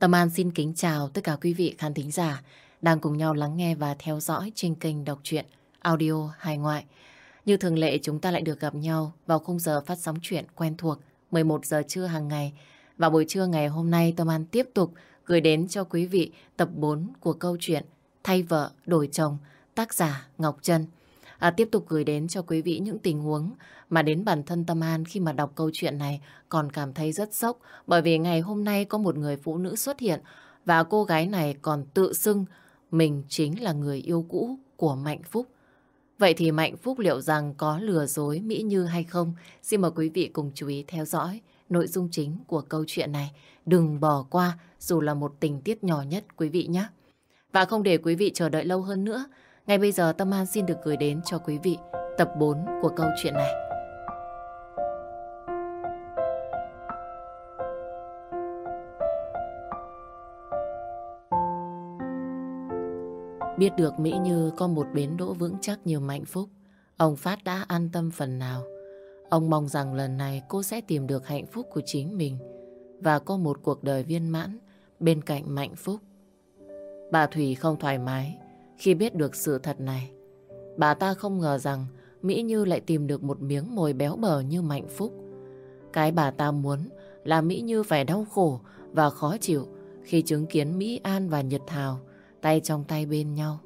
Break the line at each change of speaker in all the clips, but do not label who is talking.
Tâm An xin kính chào tất cả quý vị khán thính giả đang cùng nhau lắng nghe và theo dõi trên kênh đọc truyện audio hài ngoại. Như thường lệ, chúng ta lại được gặp nhau vào khung giờ phát sóng truyện quen thuộc 11 giờ trưa hàng ngày. Và buổi trưa ngày hôm nay, Tâm An tiếp tục gửi đến cho quý vị tập 4 của câu chuyện Thay vợ đổi chồng, tác giả Ngọc Trân. À, tiếp tục gửi đến cho quý vị những tình huống mà đến bản thân Tâm An khi mà đọc câu chuyện này còn cảm thấy rất sốc bởi vì ngày hôm nay có một người phụ nữ xuất hiện và cô gái này còn tự xưng mình chính là người yêu cũ của Mạnh Phúc. Vậy thì Mạnh Phúc liệu rằng có lừa dối Mỹ Như hay không? Xin mời quý vị cùng chú ý theo dõi nội dung chính của câu chuyện này. Đừng bỏ qua dù là một tình tiết nhỏ nhất quý vị nhé. Và không để quý vị chờ đợi lâu hơn nữa, ngay bây giờ Tâm An xin được gửi đến cho quý vị tập 4 của câu chuyện này. Biết được Mỹ Như có một bến đỗ vững chắc như Mạnh Phúc, ông Phát đã an tâm phần nào. Ông mong rằng lần này cô sẽ tìm được hạnh phúc của chính mình và có một cuộc đời viên mãn bên cạnh Mạnh Phúc. Bà Thủy không thoải mái khi biết được sự thật này. Bà ta không ngờ rằng Mỹ Như lại tìm được một miếng mồi béo bở như Mạnh Phúc. Cái bà ta muốn là Mỹ Như phải đau khổ và khó chịu khi chứng kiến Mỹ An và Nhật Thảo tay trong tay bên nhau.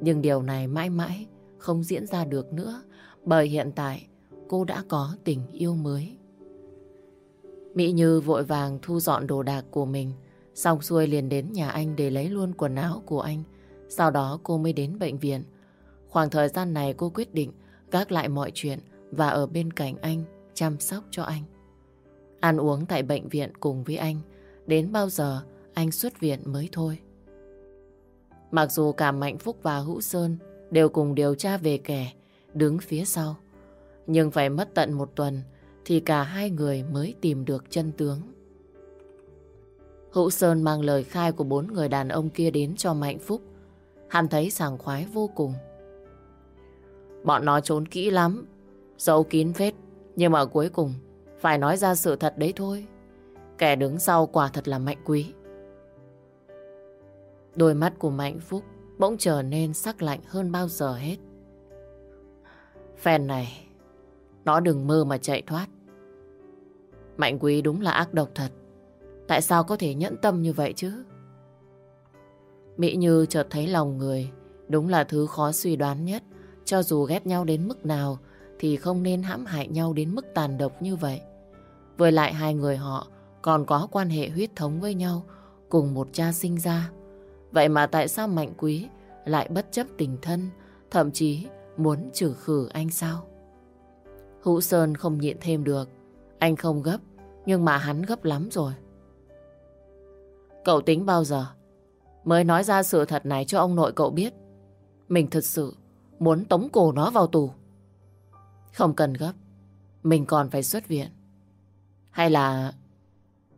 Nhưng điều này mãi mãi không diễn ra được nữa, bởi hiện tại cô đã có tình yêu mới. Mỹ Như vội vàng thu dọn đồ đạc của mình, xong xuôi liền đến nhà anh để lấy luôn quần áo của anh. Sau đó cô mới đến bệnh viện. Khoảng thời gian này cô quyết định gác lại mọi chuyện và ở bên cạnh anh chăm sóc cho anh. Ăn uống tại bệnh viện cùng với anh, đến bao giờ anh xuất viện mới thôi. Mặc dù cả Mạnh Phúc và Hữu Sơn đều cùng điều tra về kẻ đứng phía sau. Nhưng phải mất tận một tuần thì cả hai người mới tìm được chân tướng. Hữu Sơn mang lời khai của bốn người đàn ông kia đến cho Mạnh Phúc. Hắn thấy sảng khoái vô cùng. Bọn nó trốn kỹ lắm, giấu kín phết, nhưng mà cuối cùng phải nói ra sự thật đấy thôi. Kẻ đứng sau quả thật là Mạnh Quý. Đôi mắt của Mạnh Phúc bỗng trở nên sắc lạnh hơn bao giờ hết. Phen này, nó đừng mơ mà chạy thoát. Mạnh Quý đúng là ác độc thật. Tại sao có thể nhẫn tâm như vậy chứ? Mỹ Như chợt thấy lòng người đúng là thứ khó suy đoán nhất. Cho dù ghét nhau đến mức nào thì không nên hãm hại nhau đến mức tàn độc như vậy. Với lại hai người họ còn có quan hệ huyết thống với nhau cùng một cha sinh ra. Vậy mà tại sao Mạnh Quý lại bất chấp tình thân, thậm chí muốn trừ khử anh sao? Hữu Sơn không nhịn thêm được. Anh không gấp, nhưng mà hắn gấp lắm rồi. Cậu tính bao giờ mới nói ra sự thật này cho ông nội cậu biết? Mình thật sự muốn tống cổ nó vào tù. Không cần gấp, mình còn phải xuất viện. Hay là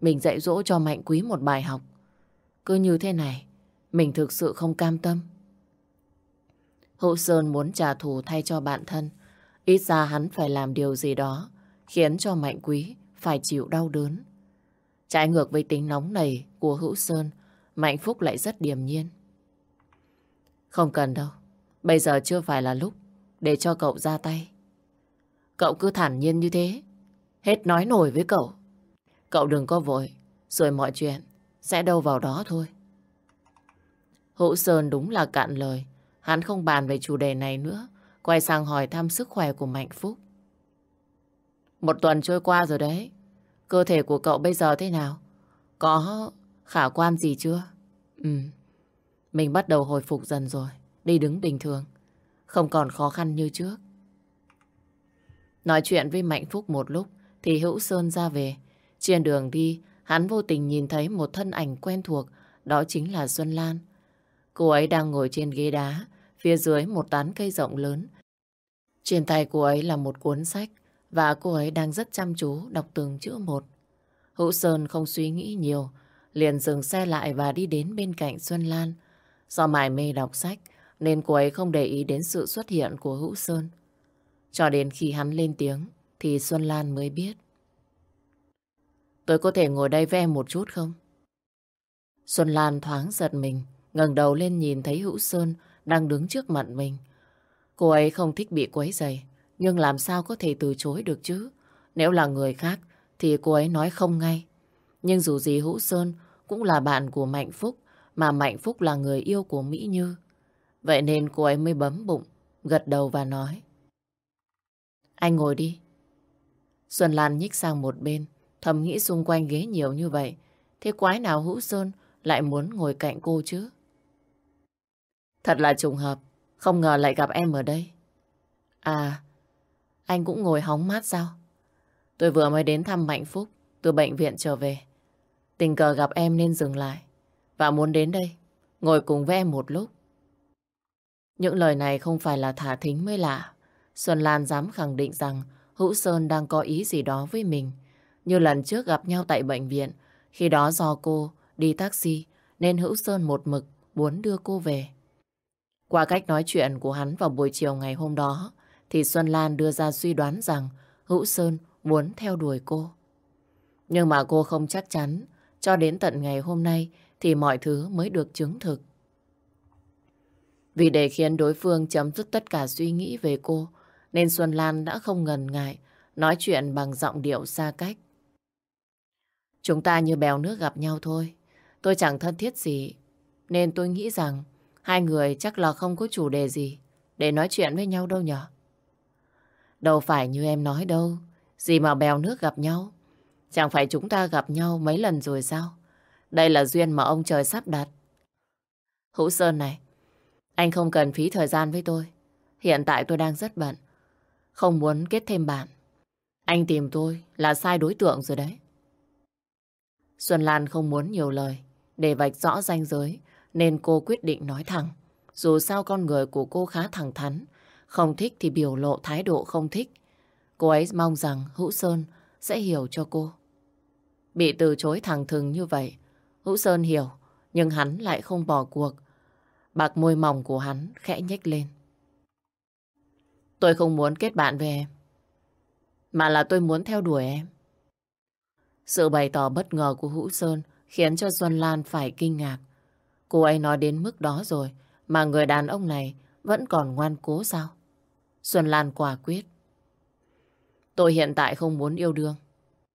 mình dạy dỗ cho Mạnh Quý một bài học. Cứ như thế này, mình thực sự không cam tâm. Hữu Sơn muốn trả thù thay cho bạn thân. Ít ra hắn phải làm điều gì đó khiến cho Mạnh Quý phải chịu đau đớn. Trái ngược với tính nóng này của Hữu Sơn, Mạnh Phúc lại rất điềm nhiên. Không cần đâu, bây giờ chưa phải là lúc để cho cậu ra tay. Cậu cứ thản nhiên như thế, hết nói nổi với cậu. Cậu đừng có vội, rồi mọi chuyện sẽ đâu vào đó thôi. Hữu Sơn đúng là cạn lời. Hắn không bàn về chủ đề này nữa. Quay sang hỏi thăm sức khỏe của Mạnh Phúc. Một tuần trôi qua rồi đấy. Cơ thể của cậu bây giờ thế nào? Có khả quan gì chưa? Ừ. Mình bắt đầu hồi phục dần rồi. Đi đứng bình thường. Không còn khó khăn như trước. Nói chuyện với Mạnh Phúc một lúc thì Hữu Sơn ra về. Trên đường đi, hắn vô tình nhìn thấy một thân ảnh quen thuộc. Đó chính là Xuân Lan. Cô ấy đang ngồi trên ghế đá, phía dưới một tán cây rộng lớn. Trên tay cô ấy là một cuốn sách và cô ấy đang rất chăm chú đọc từng chữ một. Hữu Sơn không suy nghĩ nhiều, liền dừng xe lại và đi đến bên cạnh Xuân Lan. Do mải mê đọc sách nên cô ấy không để ý đến sự xuất hiện của Hữu Sơn. Cho đến khi hắn lên tiếng thì Xuân Lan mới biết. Tôi có thể ngồi đây với em một chút không? Xuân Lan thoáng giật mình, ngẩng đầu lên nhìn thấy Hữu Sơn đang đứng trước mặt mình. Cô ấy không thích bị quấy rầy, nhưng làm sao có thể từ chối được chứ? Nếu là người khác thì cô ấy nói không ngay. Nhưng dù gì Hữu Sơn cũng là bạn của Mạnh Phúc, mà Mạnh Phúc là người yêu của Mỹ Như. Vậy nên cô ấy mới bấm bụng, gật đầu và nói. Anh ngồi đi. Xuân Lan nhích sang một bên, thầm nghĩ xung quanh ghế nhiều như vậy. Thế quái nào Hữu Sơn lại muốn ngồi cạnh cô chứ? Thật là trùng hợp, không ngờ lại gặp em ở đây. À, anh cũng ngồi hóng mát sao? Tôi vừa mới đến thăm Mạnh Phúc từ bệnh viện trở về. Tình cờ gặp em nên dừng lại và muốn đến đây, ngồi cùng với em một lúc. Những lời này không phải là thả thính mới lạ. Xuân Lan dám khẳng định rằng Hữu Sơn đang có ý gì đó với mình. Như lần trước gặp nhau tại bệnh viện, khi đó do cô đi taxi nên Hữu Sơn một mực muốn đưa cô về. Qua cách nói chuyện của hắn vào buổi chiều ngày hôm đó, thì Xuân Lan đưa ra suy đoán rằng Hữu Sơn muốn theo đuổi cô. Nhưng mà cô không chắc chắn, cho đến tận ngày hôm nay thì mọi thứ mới được chứng thực. Vì để khiến đối phương chấm dứt tất cả suy nghĩ về cô, nên Xuân Lan đã không ngần ngại nói chuyện bằng giọng điệu xa cách. Chúng ta như bèo nước gặp nhau thôi. Tôi chẳng thân thiết gì, nên tôi nghĩ rằng hai người chắc là không có chủ đề gì để nói chuyện với nhau đâu nhở. Đâu phải như em nói đâu, gì mà bèo nước gặp nhau. Chẳng phải chúng ta gặp nhau mấy lần rồi sao? Đây là duyên mà ông trời sắp đặt. Hữu Sơn này, anh không cần phí thời gian với tôi. Hiện tại tôi đang rất bận. Không muốn kết thêm bạn. Anh tìm tôi là sai đối tượng rồi đấy. Xuân Lan không muốn nhiều lời để vạch rõ ranh giới nên cô quyết định nói thẳng. Dù sao con người của cô khá thẳng thắn, không thích thì biểu lộ thái độ không thích. Cô ấy mong rằng Hữu Sơn sẽ hiểu cho cô. Bị từ chối thẳng thừng như vậy, Hữu Sơn hiểu, nhưng hắn lại không bỏ cuộc. Bạc môi mỏng của hắn khẽ nhếch lên. Tôi không muốn kết bạn với em, mà là tôi muốn theo đuổi em. Sự bày tỏ bất ngờ của Hữu Sơn khiến cho Xuân Lan phải kinh ngạc. Cô ấy nói đến mức đó rồi, mà người đàn ông này vẫn còn ngoan cố sao? Xuân Lan quả quyết. Tôi hiện tại không muốn yêu đương.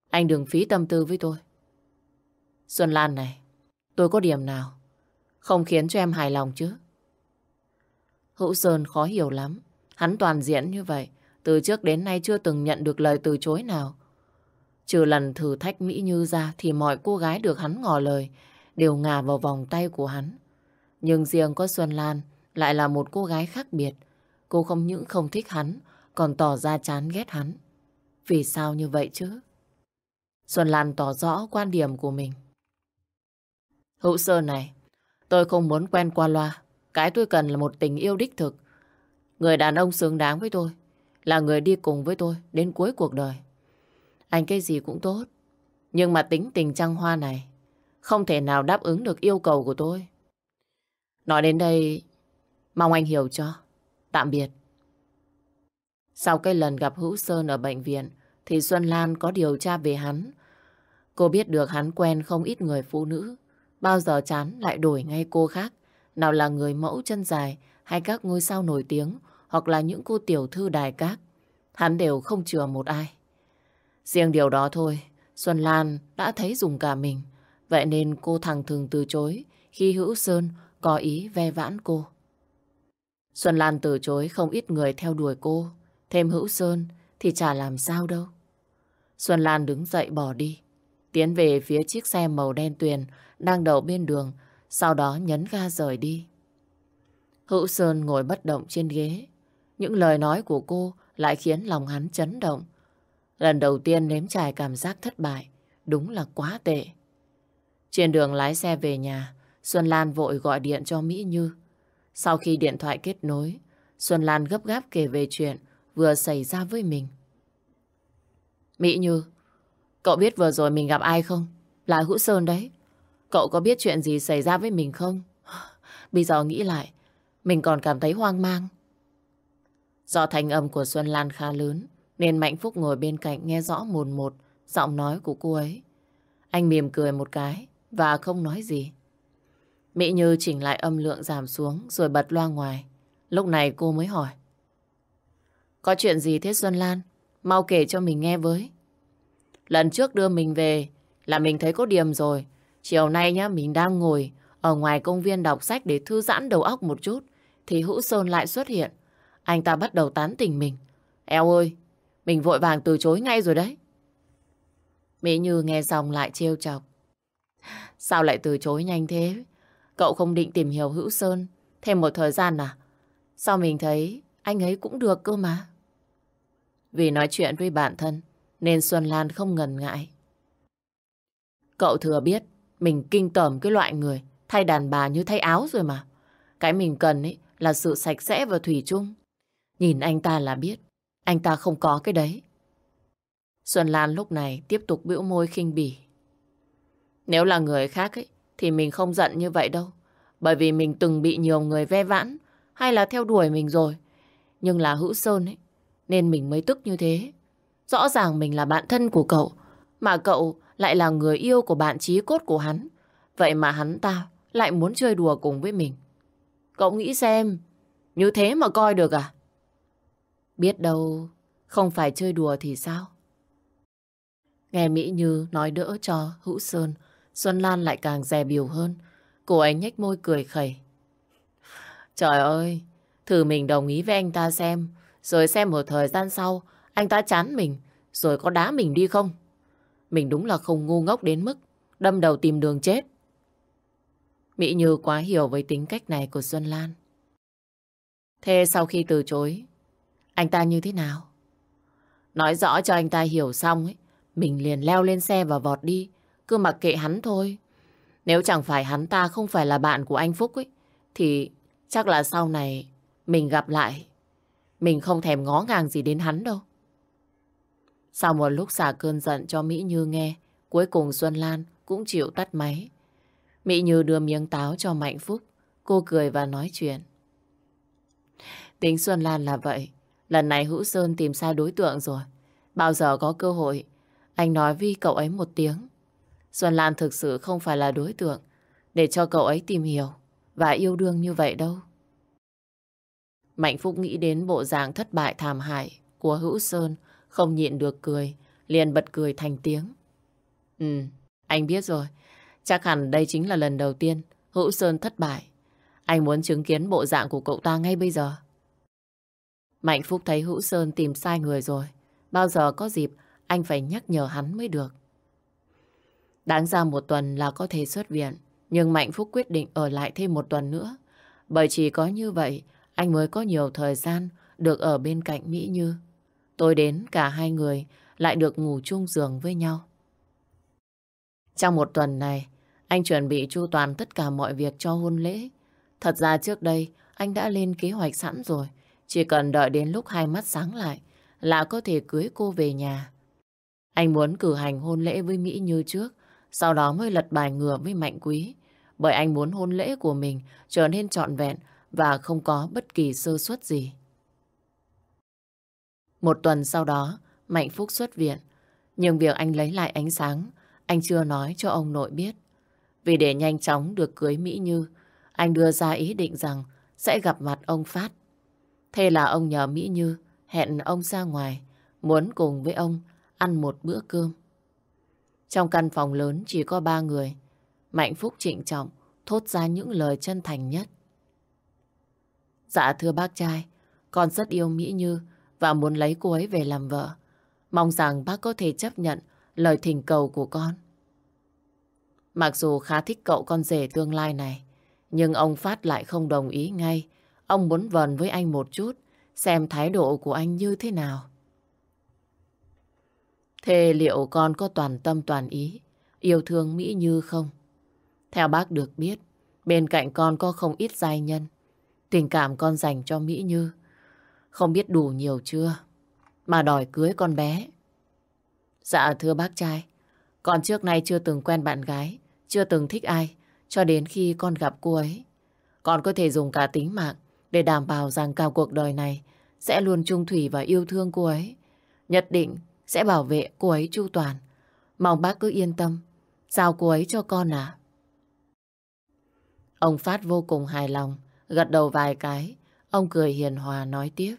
Anh đừng phí tâm tư với tôi. Xuân Lan này, tôi có điểm nào không khiến cho em hài lòng chứ? Hữu Sơn khó hiểu lắm. Hắn toàn diễn như vậy, từ trước đến nay chưa từng nhận được lời từ chối nào. Trừ lần thử thách Mỹ Như ra thì mọi cô gái được hắn ngỏ lời đều ngả vào vòng tay của hắn. Nhưng riêng có Xuân Lan lại là một cô gái khác biệt. Cô không những không thích hắn, còn tỏ ra chán ghét hắn. Vì sao như vậy chứ? Xuân Lan tỏ rõ quan điểm của mình. Hữu Sơn này, tôi không muốn quen qua loa. Cái tôi cần là một tình yêu đích thực. Người đàn ông xứng đáng với tôi, là người đi cùng với tôi đến cuối cuộc đời. Anh cái gì cũng tốt, nhưng mà tính tình trăng hoa này không thể nào đáp ứng được yêu cầu của tôi. Nói đến đây, mong anh hiểu cho. Tạm biệt. Sau cái lần gặp Hữu Sơn ở bệnh viện, thì Xuân Lan có điều tra về hắn. Cô biết được hắn quen không ít người phụ nữ. Bao giờ chán lại đổi ngay cô khác. Nào là người mẫu chân dài hay các ngôi sao nổi tiếng hoặc là những cô tiểu thư đài các. Hắn đều không chừa một ai. Riêng điều đó thôi, Xuân Lan đã thấy dùng cả mình. Vậy nên cô thẳng thường từ chối khi Hữu Sơn có ý ve vãn cô. Xuân Lan từ chối không ít người theo đuổi cô. Thêm Hữu Sơn thì chả làm sao đâu. Xuân Lan đứng dậy bỏ đi. Tiến về phía chiếc xe màu đen tuyền đang đậu bên đường, sau đó nhấn ga rời đi. Hữu Sơn ngồi bất động trên ghế. Những lời nói của cô lại khiến lòng hắn chấn động. Lần đầu tiên nếm trải cảm giác thất bại, đúng là quá tệ. Trên đường lái xe về nhà, Xuân Lan vội gọi điện cho Mỹ Như. Sau khi điện thoại kết nối, Xuân Lan gấp gáp kể về chuyện vừa xảy ra với mình. Mỹ Như, cậu biết vừa rồi mình gặp ai không? Là Hữu Sơn đấy. Cậu có biết chuyện gì xảy ra với mình không? Bây giờ nghĩ lại, mình còn cảm thấy hoang mang. Do thanh âm của Xuân Lan khá lớn, nên Mạnh Phúc ngồi bên cạnh nghe rõ mồn một giọng nói của cô ấy. Anh mỉm cười một cái và không nói gì. Mỹ Như chỉnh lại âm lượng giảm xuống rồi bật loa ngoài. Lúc này cô mới hỏi. Có chuyện gì thế Xuân Lan? Mau kể cho mình nghe với. Lần trước đưa mình về là mình thấy có điểm rồi. Chiều nay nhá, mình đang ngồi ở ngoài công viên đọc sách để thư giãn đầu óc một chút. Thì Hữu Sơn lại xuất hiện. Anh ta bắt đầu tán tỉnh mình. Eo ơi, mình vội vàng từ chối ngay rồi đấy. Mỹ Như nghe xong lại trêu chọc. Sao lại từ chối nhanh thế? Cậu không định tìm hiểu Hữu Sơn thêm một thời gian à? Sao mình thấy anh ấy cũng được cơ mà? Vì nói chuyện với bản thân nên Xuân Lan không ngần ngại. Cậu thừa biết mình kinh tởm cái loại người thay đàn bà như thay áo rồi mà. Cái mình cần ấy là sự sạch sẽ và thủy chung. Nhìn anh ta là biết anh ta không có cái đấy. Xuân Lan lúc này tiếp tục bĩu môi khinh bỉ. Nếu là người khác ấy, thì mình không giận như vậy đâu. Bởi vì mình từng bị nhiều người ve vãn hay là theo đuổi mình rồi. Nhưng là hữu sơn ấy, nên mình mới tức như thế. Rõ ràng mình là bạn thân của cậu, mà cậu lại là người yêu của bạn trí cốt của hắn. Vậy mà hắn ta lại muốn chơi đùa cùng với mình. Cậu nghĩ xem, như thế mà coi được à? Biết đâu, không phải chơi đùa thì sao? Nghe Mỹ Như nói đỡ cho Hữu Sơn, Xuân Lan lại càng dè biểu hơn. Cô ấy nhếch môi cười khẩy. Trời ơi, thử mình đồng ý với anh ta xem, rồi xem một thời gian sau, anh ta chán mình, rồi có đá mình đi không? Mình đúng là không ngu ngốc đến mức đâm đầu tìm đường chết. Mỹ Như quá hiểu với tính cách này của Xuân Lan. Thế sau khi từ chối, anh ta như thế nào? Nói rõ cho anh ta hiểu xong ấy, mình liền leo lên xe và vọt đi, cứ mặc kệ hắn thôi. Nếu chẳng phải hắn ta không phải là bạn của anh Phúc ấy, thì chắc là sau này mình gặp lại, mình không thèm ngó ngàng gì đến hắn đâu. Sau một lúc xả cơn giận cho Mỹ Như nghe, cuối cùng Xuân Lan cũng chịu tắt máy. Mỹ Như đưa miếng táo cho Mạnh Phúc, cô cười và nói chuyện. Tính Xuân Lan là vậy, lần này Hữu Sơn tìm sai đối tượng rồi. Bao giờ có cơ hội, anh nói với cậu ấy một tiếng. Xuân Lan thực sự không phải là đối tượng để cho cậu ấy tìm hiểu và yêu đương như vậy đâu. Mạnh Phúc nghĩ đến bộ dạng thất bại thảm hại của Hữu Sơn, không nhịn được cười, liền bật cười thành tiếng. Ừ, anh biết rồi. Chắc hẳn đây chính là lần đầu tiên Hữu Sơn thất bại. Anh muốn chứng kiến bộ dạng của cậu ta ngay bây giờ. Mạnh Phúc thấy Hữu Sơn tìm sai người rồi. Bao giờ có dịp anh phải nhắc nhở hắn mới được. Đáng ra một tuần là có thể xuất viện. Nhưng Mạnh Phúc quyết định ở lại thêm một tuần nữa. Bởi chỉ có như vậy, anh mới có nhiều thời gian được ở bên cạnh Mỹ Như. Tôi đến cả hai người lại được ngủ chung giường với nhau. Trong một tuần này, anh chuẩn bị chu toàn tất cả mọi việc cho hôn lễ. Thật ra trước đây, anh đã lên kế hoạch sẵn rồi. Chỉ cần đợi đến lúc hai mắt sáng lại là có thể cưới cô về nhà. Anh muốn cử hành hôn lễ với Mỹ như trước, sau đó mới lật bài ngừa với Mạnh Quý. Bởi anh muốn hôn lễ của mình trở nên trọn vẹn và không có bất kỳ sơ suất gì. Một tuần sau đó, Mạnh Phúc xuất viện. Nhưng việc anh lấy lại ánh sáng, anh chưa nói cho ông nội biết. Vì để nhanh chóng được cưới Mỹ Như, anh đưa ra ý định rằng sẽ gặp mặt ông Phát. Thế là ông nhờ Mỹ Như hẹn ông ra ngoài, muốn cùng với ông ăn một bữa cơm. Trong căn phòng lớn chỉ có ba người. Mạnh Phúc trịnh trọng thốt ra những lời chân thành nhất. Dạ thưa bác trai, con rất yêu Mỹ Như và muốn lấy cô ấy về làm vợ. Mong rằng bác có thể chấp nhận lời thỉnh cầu của con. Mặc dù khá thích cậu con rể tương lai này, nhưng ông Phát lại không đồng ý ngay. Ông muốn vần với anh một chút, xem thái độ của anh như thế nào. Thế liệu con có toàn tâm toàn ý, yêu thương Mỹ Như không? Theo bác được biết, bên cạnh con có không ít giai nhân. Tình cảm con dành cho Mỹ Như không biết đủ nhiều chưa, mà đòi cưới con bé. Dạ thưa bác trai, con trước nay chưa từng quen bạn gái, chưa từng thích ai, cho đến khi con gặp cô ấy. Con có thể dùng cả tính mạng để đảm bảo rằng cả cuộc đời này sẽ luôn trung thủy và yêu thương cô ấy. Nhất định sẽ bảo vệ cô ấy chu toàn. Mong bác cứ yên tâm, giao cô ấy cho con à. Ông Phát vô cùng hài lòng, gật đầu vài cái. Ông cười hiền hòa nói tiếp.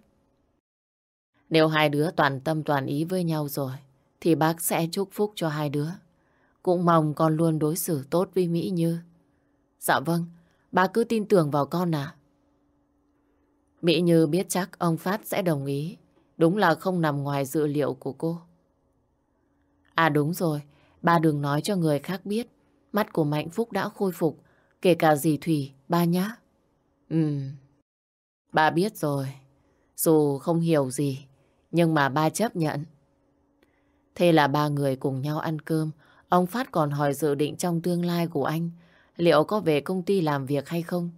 Nếu hai đứa toàn tâm toàn ý với nhau rồi, thì bác sẽ chúc phúc cho hai đứa. Cũng mong con luôn đối xử tốt với Mỹ Như. Dạ vâng, bà cứ tin tưởng vào con à. Mỹ Như biết chắc ông Phát sẽ đồng ý. Đúng là không nằm ngoài dự liệu của cô. À đúng rồi, ba đừng nói cho người khác biết. Mắt của Mạnh Phúc đã khôi phục, kể cả dì Thủy, ba nhá. Ừm, ba biết rồi. Dù không hiểu gì, nhưng mà ba chấp nhận. Thế là ba người cùng nhau ăn cơm. Ông Phát còn hỏi dự định trong tương lai của anh. Liệu có về công ty làm việc hay không?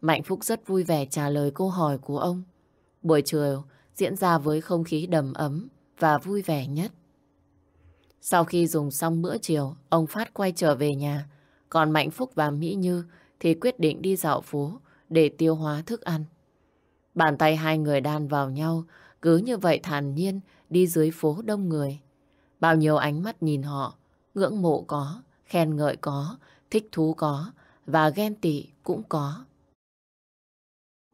Mạnh Phúc rất vui vẻ trả lời câu hỏi của ông. Buổi chiều diễn ra với không khí đầm ấm và vui vẻ nhất. Sau khi dùng xong bữa chiều, ông Phát quay trở về nhà. Còn Mạnh Phúc và Mỹ Như thì quyết định đi dạo phố để tiêu hóa thức ăn. Bàn tay hai người đan vào nhau, cứ như vậy thản nhiên đi dưới phố đông người. Bao nhiêu ánh mắt nhìn họ, ngưỡng mộ có, khen ngợi có, thích thú có, và ghen tị cũng có.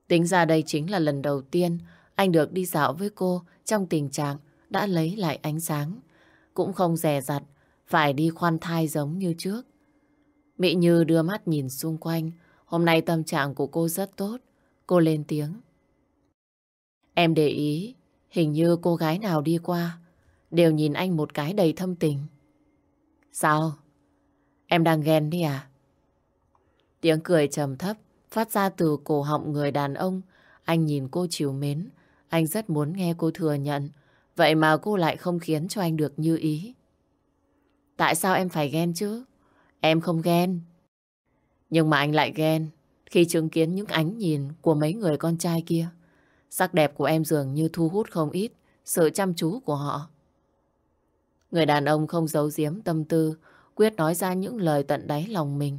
Tính ra đây chính là lần đầu tiên anh được đi dạo với cô trong tình trạng đã lấy lại ánh sáng. Cũng không rè rặt, phải đi khoan thai giống như trước. Mỹ Như đưa mắt nhìn xung quanh. Hôm nay tâm trạng của cô rất tốt. Cô lên tiếng. Em để ý, hình như cô gái nào đi qua, đều nhìn anh một cái đầy thâm tình. Sao? Em đang ghen đi à? Tiếng cười trầm thấp phát ra từ cổ họng người đàn ông. Anh nhìn cô chiều mến. Anh rất muốn nghe cô thừa nhận. Vậy mà cô lại không khiến cho anh được như ý. Tại sao em phải ghen chứ? Em không ghen. Nhưng mà anh lại ghen khi chứng kiến những ánh nhìn của mấy người con trai kia. Sắc đẹp của em dường như thu hút không ít sự chăm chú của họ. Người đàn ông không giấu giếm tâm tư, quyết nói ra những lời tận đáy lòng mình.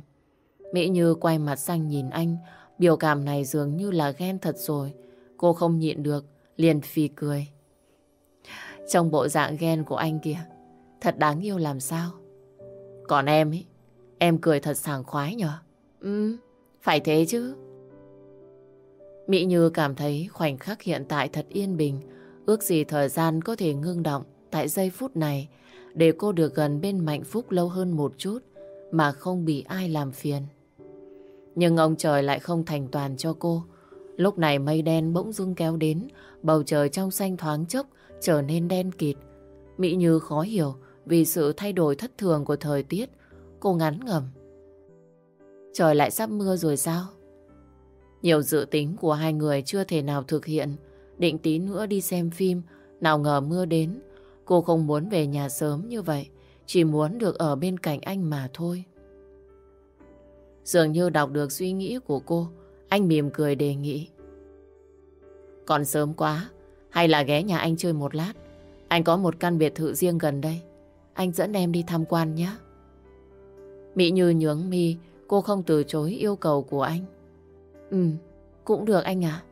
Mỹ Như quay mặt sang nhìn anh, biểu cảm này dường như là ghen thật rồi. Cô không nhịn được, liền phì cười. Trong bộ dạng ghen của anh kìa, thật đáng yêu làm sao. Còn em ấy, em cười thật sảng khoái nhở? Ừ, phải thế chứ. Mỹ Như cảm thấy khoảnh khắc hiện tại thật yên bình, ước gì thời gian có thể ngưng động tại giây phút này để cô được gần bên Mạnh Phúc lâu hơn một chút mà không bị ai làm phiền. Nhưng ông trời lại không thành toàn cho cô. Lúc này mây đen bỗng dưng kéo đến, bầu trời trong xanh thoáng chốc trở nên đen kịt. Mỹ Như khó hiểu vì sự thay đổi thất thường của thời tiết. Cô ngắn ngầm. Trời lại sắp mưa rồi sao? Nhiều dự tính của hai người chưa thể nào thực hiện. Định tí nữa đi xem phim, nào ngờ mưa đến. Cô không muốn về nhà sớm như vậy, chỉ muốn được ở bên cạnh anh mà thôi. Dường như đọc được suy nghĩ của cô, anh mỉm cười đề nghị. Còn sớm quá, hay là ghé nhà anh chơi một lát. Anh có một căn biệt thự riêng gần đây. Anh dẫn em đi tham quan nhé. Mỹ Như nhướng mi, cô không từ chối yêu cầu của anh. Ừ, cũng được anh à.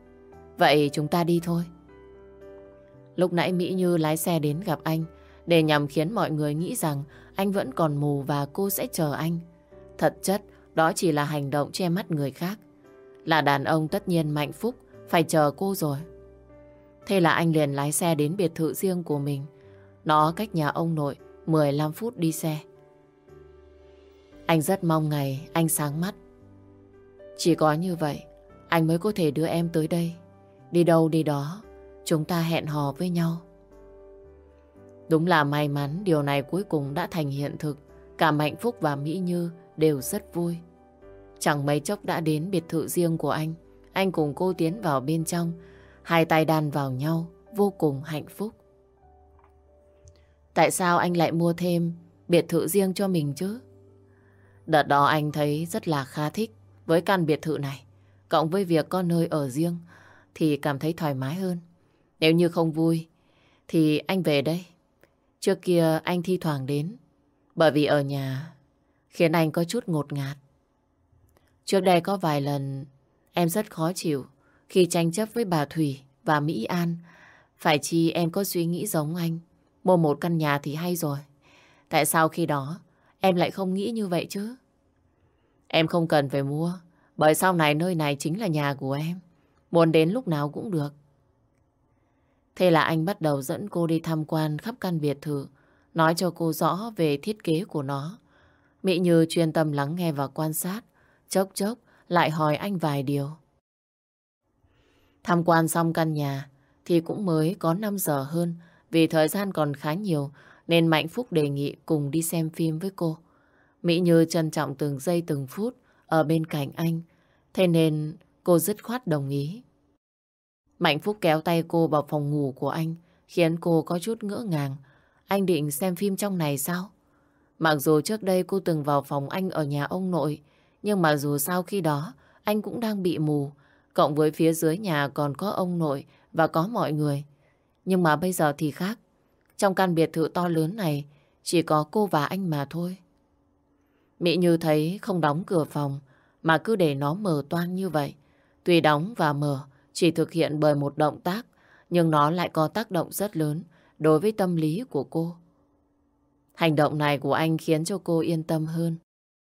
Vậy chúng ta đi thôi. Lúc nãy Mỹ Như lái xe đến gặp anh để nhằm khiến mọi người nghĩ rằng anh vẫn còn mù và cô sẽ chờ anh. Thật chất, đó chỉ là hành động che mắt người khác. Là đàn ông tất nhiên Mạnh Phúc phải chờ cô rồi. Thế là anh liền lái xe đến biệt thự riêng của mình. Nó cách nhà ông nội 15 phút đi xe. Anh rất mong ngày anh sáng mắt. Chỉ có như vậy, anh mới có thể đưa em tới đây. Đi đâu đi đó, chúng ta hẹn hò với nhau. Đúng là may mắn điều này cuối cùng đã thành hiện thực. Cả Mạnh Phúc và Mỹ Như đều rất vui. Chẳng mấy chốc đã đến biệt thự riêng của anh. Anh cùng cô tiến vào bên trong, hai tay đan vào nhau, vô cùng hạnh phúc. Tại sao anh lại mua thêm biệt thự riêng cho mình chứ? Đợt đó anh thấy rất là khá thích với căn biệt thự này. Cộng với việc có nơi ở riêng thì cảm thấy thoải mái hơn. Nếu như không vui thì anh về đây. Trước kia anh thi thoảng đến bởi vì ở nhà khiến anh có chút ngột ngạt. Trước đây có vài lần em rất khó chịu khi tranh chấp với bà Thủy và Mỹ An. Phải chi em có suy nghĩ giống anh, mua một căn nhà thì hay rồi. Tại sao khi đó em lại không nghĩ như vậy chứ? Em không cần phải mua, bởi sau này nơi này chính là nhà của em. Muốn đến lúc nào cũng được. Thế là anh bắt đầu dẫn cô đi tham quan khắp căn biệt thự, nói cho cô rõ về thiết kế của nó. Mỹ Như chuyên tâm lắng nghe và quan sát, chốc chốc lại hỏi anh vài điều. Tham quan xong căn nhà thì cũng mới có 5 giờ hơn vì thời gian còn khá nhiều nên Mạnh Phúc đề nghị cùng đi xem phim với cô. Mỹ Như trân trọng từng giây từng phút ở bên cạnh anh thế nên cô dứt khoát đồng ý. Mạnh Phúc kéo tay cô vào phòng ngủ của anh, khiến cô có chút ngỡ ngàng. Anh định xem phim trong này sao? Mặc dù trước đây cô từng vào phòng anh ở nhà ông nội, nhưng mà dù sao khi đó, anh cũng đang bị mù Cộng với phía dưới nhà còn có ông nội và có mọi người. Nhưng mà bây giờ thì khác. Trong căn biệt thự to lớn này, chỉ có cô và anh mà thôi. Mỹ Như thấy không đóng cửa phòng mà cứ để nó mở toang như vậy. Tuy đóng và mở chỉ thực hiện bởi một động tác nhưng nó lại có tác động rất lớn đối với tâm lý của cô. Hành động này của anh khiến cho cô yên tâm hơn.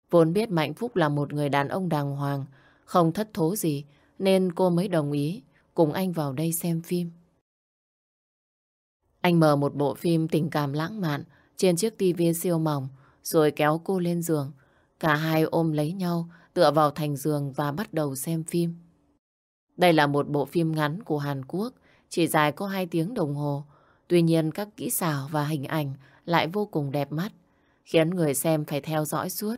Vốn biết Mạnh Phúc là một người đàn ông đàng hoàng, không thất thố gì, nên cô mới đồng ý cùng anh vào đây xem phim. Anh mở một bộ phim tình cảm lãng mạn trên chiếc tivi siêu mỏng rồi kéo cô lên giường. Cả hai ôm lấy nhau tựa vào thành giường và bắt đầu xem phim. Đây là một bộ phim ngắn của Hàn Quốc chỉ dài có 2 tiếng đồng hồ. Tuy nhiên các kỹ xảo và hình ảnh lại vô cùng đẹp mắt khiến người xem phải theo dõi suốt.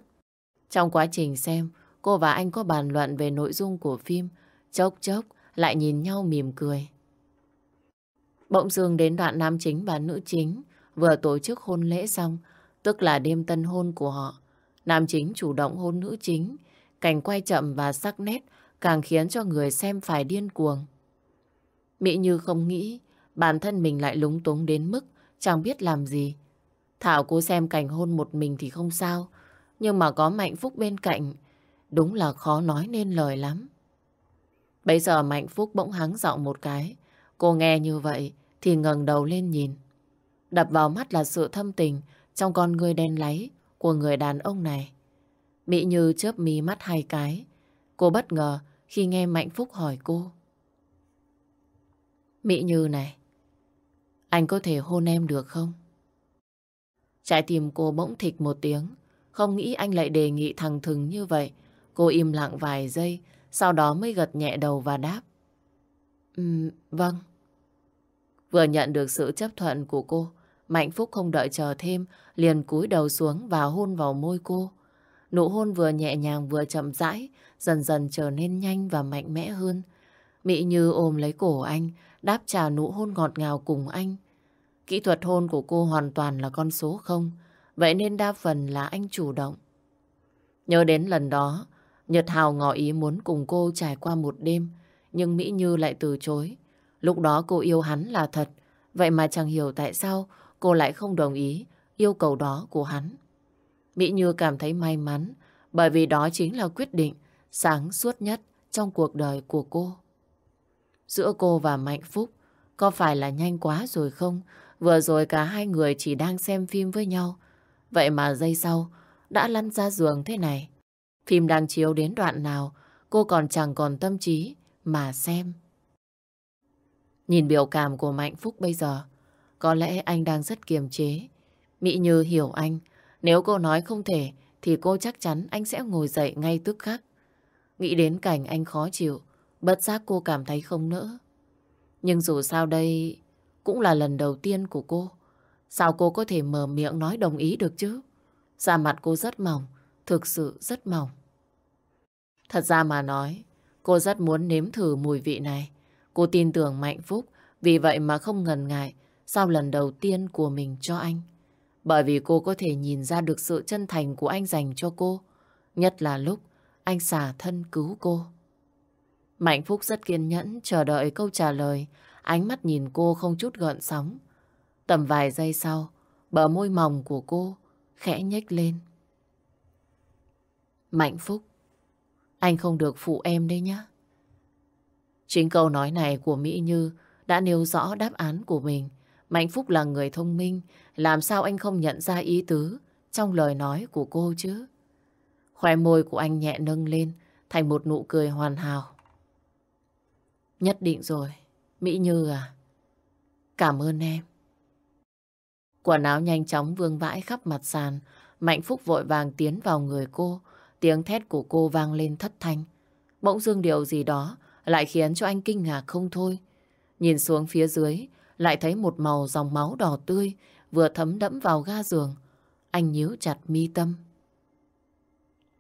Trong quá trình xem, cô và anh có bàn luận về nội dung của phim Chốc chốc lại nhìn nhau mỉm cười. Bỗng dưng đến đoạn nam chính và nữ chính vừa tổ chức hôn lễ xong, tức là đêm tân hôn của họ. Nam chính chủ động hôn nữ chính, cảnh quay chậm và sắc nét càng khiến cho người xem phải điên cuồng. Mỹ Như không nghĩ bản thân mình lại lúng túng đến mức chẳng biết làm gì. Thảo cố xem cảnh hôn một mình thì không sao, nhưng mà có Mạnh Phúc bên cạnh, đúng là khó nói nên lời lắm. Bây giờ Mạnh Phúc bỗng hắng giọng một cái. Cô nghe như vậy thì ngẩng đầu lên nhìn. Đập vào mắt là sự thâm tình trong con người đen láy của người đàn ông này. Mỹ Như chớp mí mắt hai cái. Cô bất ngờ khi nghe Mạnh Phúc hỏi cô. Mỹ Như này, anh có thể hôn em được không? Trái tim cô bỗng thịch một tiếng. Không nghĩ anh lại đề nghị thằng thừng như vậy. Cô im lặng vài giây sau đó mới gật nhẹ đầu và đáp. Um, vâng. Vừa nhận được sự chấp thuận của cô, Mạnh Phúc không đợi chờ thêm, liền cúi đầu xuống và hôn vào môi cô. Nụ hôn vừa nhẹ nhàng vừa chậm rãi, dần dần trở nên nhanh và mạnh mẽ hơn. Mỹ Như ôm lấy cổ anh, đáp trả nụ hôn ngọt ngào cùng anh. Kỹ thuật hôn của cô hoàn toàn là con số không, vậy nên đa phần là anh chủ động. Nhớ đến lần đó, Nhật Hào ngỏ ý muốn cùng cô trải qua một đêm, nhưng Mỹ Như lại từ chối. Lúc đó cô yêu hắn là thật, vậy mà chẳng hiểu tại sao cô lại không đồng ý yêu cầu đó của hắn. Mỹ Như cảm thấy may mắn, bởi vì đó chính là quyết định sáng suốt nhất trong cuộc đời của cô. Giữa cô và Mạnh Phúc có phải là nhanh quá rồi không? Vừa rồi cả hai người chỉ đang xem phim với nhau. Vậy mà giây sau đã lăn ra giường thế này. Phim đang chiếu đến đoạn nào, cô còn chẳng còn tâm trí mà xem. Nhìn biểu cảm của Mạnh Phúc bây giờ, có lẽ anh đang rất kiềm chế. Mỹ Như hiểu anh, nếu cô nói không thể, thì cô chắc chắn anh sẽ ngồi dậy ngay tức khắc. Nghĩ đến cảnh anh khó chịu, bất giác cô cảm thấy không nỡ. Nhưng dù sao đây cũng là lần đầu tiên của cô. Sao cô có thể mở miệng nói đồng ý được chứ? Da mặt cô rất mỏng, thực sự rất mỏng. Thật ra mà nói, cô rất muốn nếm thử mùi vị này. Cô tin tưởng Mạnh Phúc, vì vậy mà không ngần ngại sau lần đầu tiên của mình cho anh. Bởi vì cô có thể nhìn ra được sự chân thành của anh dành cho cô, nhất là lúc anh xả thân cứu cô. Mạnh Phúc rất kiên nhẫn chờ đợi câu trả lời, ánh mắt nhìn cô không chút gợn sóng. Tầm vài giây sau, bờ môi mỏng của cô khẽ nhếch lên. Mạnh Phúc, anh không được phụ em đấy nhá. Chính câu nói này của Mỹ Như đã nêu rõ đáp án của mình. Mạnh Phúc là người thông minh, làm sao anh không nhận ra ý tứ trong lời nói của cô chứ? Khoe môi của anh nhẹ nâng lên, thành một nụ cười hoàn hảo. Nhất định rồi, Mỹ Như à. Cảm ơn em. Quần áo nhanh chóng vương vãi khắp mặt sàn. Mạnh Phúc vội vàng tiến vào người cô. Tiếng thét của cô vang lên thất thanh. Bỗng dưng điều gì đó lại khiến cho anh kinh ngạc không thôi. Nhìn xuống phía dưới, lại thấy một màu dòng máu đỏ tươi vừa thấm đẫm vào ga giường. Anh nhíu chặt mi tâm.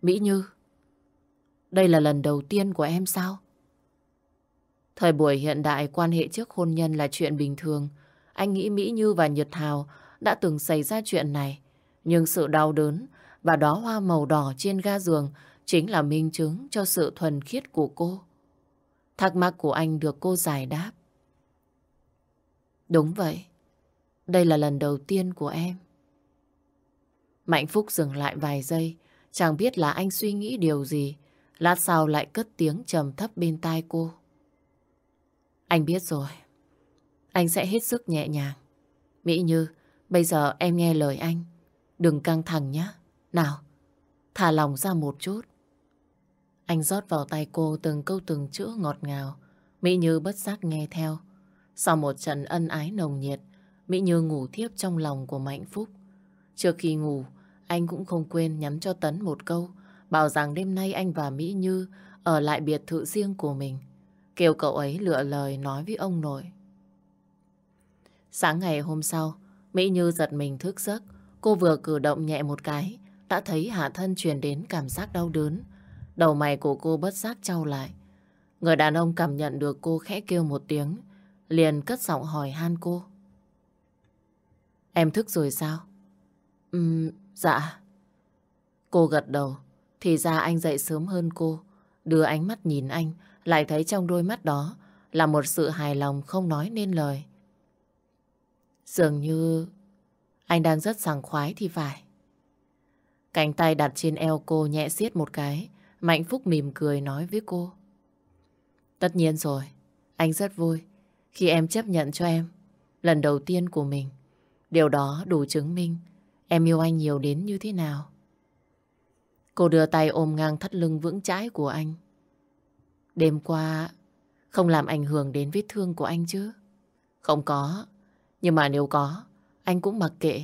Mỹ Như, đây là lần đầu tiên của em sao? Thời buổi hiện đại quan hệ trước hôn nhân là chuyện bình thường. Anh nghĩ Mỹ Như và Nhật Hào đã từng xảy ra chuyện này. Nhưng sự đau đớn và đó hoa màu đỏ trên ga giường chính là minh chứng cho sự thuần khiết của cô. Thắc mắc của anh được cô giải đáp. Đúng vậy. Đây là lần đầu tiên của em. Mạnh Phúc dừng lại vài giây. Chẳng biết là anh suy nghĩ điều gì. Lát sau lại cất tiếng trầm thấp bên tai cô. Anh biết rồi. Anh sẽ hết sức nhẹ nhàng. Mỹ Như, bây giờ em nghe lời anh. Đừng căng thẳng nhé. Nào, thả lòng ra một chút. Anh rót vào tay cô từng câu từng chữ ngọt ngào. Mỹ Như bất giác nghe theo. Sau một trận ân ái nồng nhiệt, Mỹ Như ngủ thiếp trong lòng của Mạnh Phúc. Trước khi ngủ, anh cũng không quên nhắn cho Tấn một câu, bảo rằng đêm nay anh và Mỹ Như ở lại biệt thự riêng của mình. Kêu cậu ấy lựa lời nói với ông nội. Sáng ngày hôm sau, Mỹ Như giật mình thức giấc. Cô vừa cử động nhẹ một cái, đã thấy hạ thân truyền đến cảm giác đau đớn. Đầu mày của cô bất giác trao lại. Người đàn ông cảm nhận được cô khẽ kêu một tiếng, liền cất giọng hỏi han cô. Em thức rồi sao? Ừm, dạ. Cô gật đầu, thì ra anh dậy sớm hơn cô. Đưa ánh mắt nhìn anh, lại thấy trong đôi mắt đó là một sự hài lòng không nói nên lời. Dường như anh đang rất sảng khoái thì phải. Cánh tay đặt trên eo cô nhẹ xiết một cái, Mạnh Phúc mỉm cười nói với cô. Tất nhiên rồi, anh rất vui khi em chấp nhận cho em lần đầu tiên của mình. Điều đó đủ chứng minh em yêu anh nhiều đến như thế nào. Cô đưa tay ôm ngang thắt lưng vững chãi của anh. Đêm qua không làm ảnh hưởng đến vết thương của anh chứ? Không có. Nhưng mà nếu có, anh cũng mặc kệ.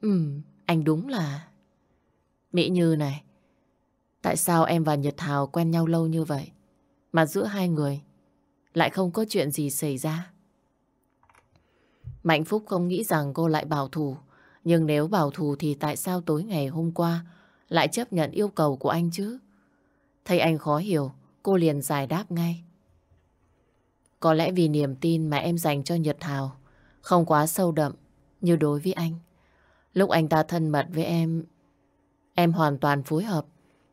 Ừ, anh đúng là... Mỹ Như này, tại sao em và Nhật Hào quen nhau lâu như vậy? Mà giữa hai người lại không có chuyện gì xảy ra. Mạnh Phúc không nghĩ rằng cô lại bảo thủ. Nhưng nếu bảo thủ thì tại sao tối ngày hôm qua lại chấp nhận yêu cầu của anh chứ? Thấy anh khó hiểu, cô liền giải đáp ngay. Có lẽ vì niềm tin mà em dành cho Nhật Hào không quá sâu đậm như đối với anh. Lúc anh ta thân mật với em, em hoàn toàn phối hợp.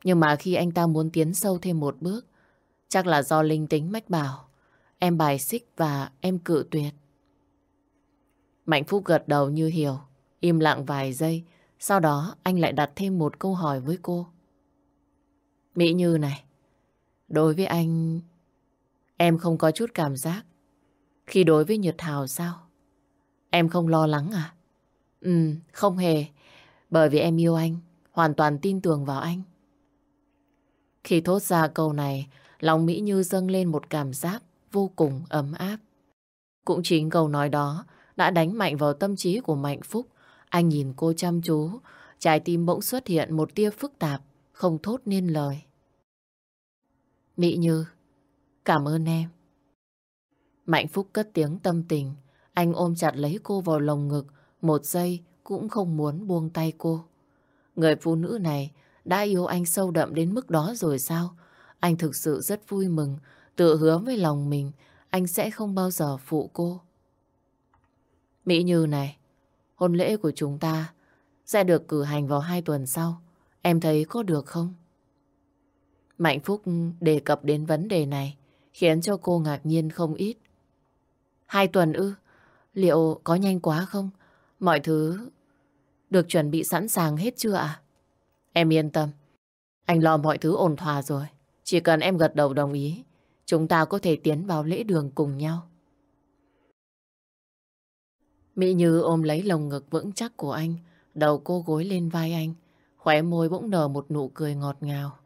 Nhưng mà khi anh ta muốn tiến sâu thêm một bước, chắc là do linh tính mách bảo. Em bài xích và em cự tuyệt. Mạnh Phúc gật đầu như hiểu, im lặng vài giây. Sau đó anh lại đặt thêm một câu hỏi với cô. Mỹ Như này, đối với anh, em không có chút cảm giác. Khi đối với Nhật Thảo sao? Em không lo lắng à? Ừ, không hề. Bởi vì em yêu anh, hoàn toàn tin tưởng vào anh. Khi thốt ra câu này, lòng Mỹ Như dâng lên một cảm giác vô cùng ấm áp. Cũng chính câu nói đó đã đánh mạnh vào tâm trí của Mạnh Phúc. Anh nhìn cô chăm chú, trái tim bỗng xuất hiện một tia phức tạp, không thốt nên lời. Mỹ Như, cảm ơn em. Mạnh Phúc cất tiếng tâm tình, anh ôm chặt lấy cô vào lồng ngực, một giây cũng không muốn buông tay cô. Người phụ nữ này đã yêu anh sâu đậm đến mức đó rồi sao? Anh thực sự rất vui mừng, tự hứa với lòng mình, anh sẽ không bao giờ phụ cô. Mỹ Như này, hôn lễ của chúng ta sẽ được cử hành vào hai tuần sau. Em thấy có được không? Mạnh Phúc đề cập đến vấn đề này khiến cho cô ngạc nhiên không ít. Hai tuần ư? Liệu có nhanh quá không? Mọi thứ được chuẩn bị sẵn sàng hết chưa ạ? Em yên tâm. Anh lo mọi thứ ổn thỏa rồi. Chỉ cần em gật đầu đồng ý, chúng ta có thể tiến vào lễ đường cùng nhau. Mỹ Như ôm lấy lồng ngực vững chắc của anh, đầu cô gối lên vai anh, khóe môi bỗng nở một nụ cười ngọt ngào.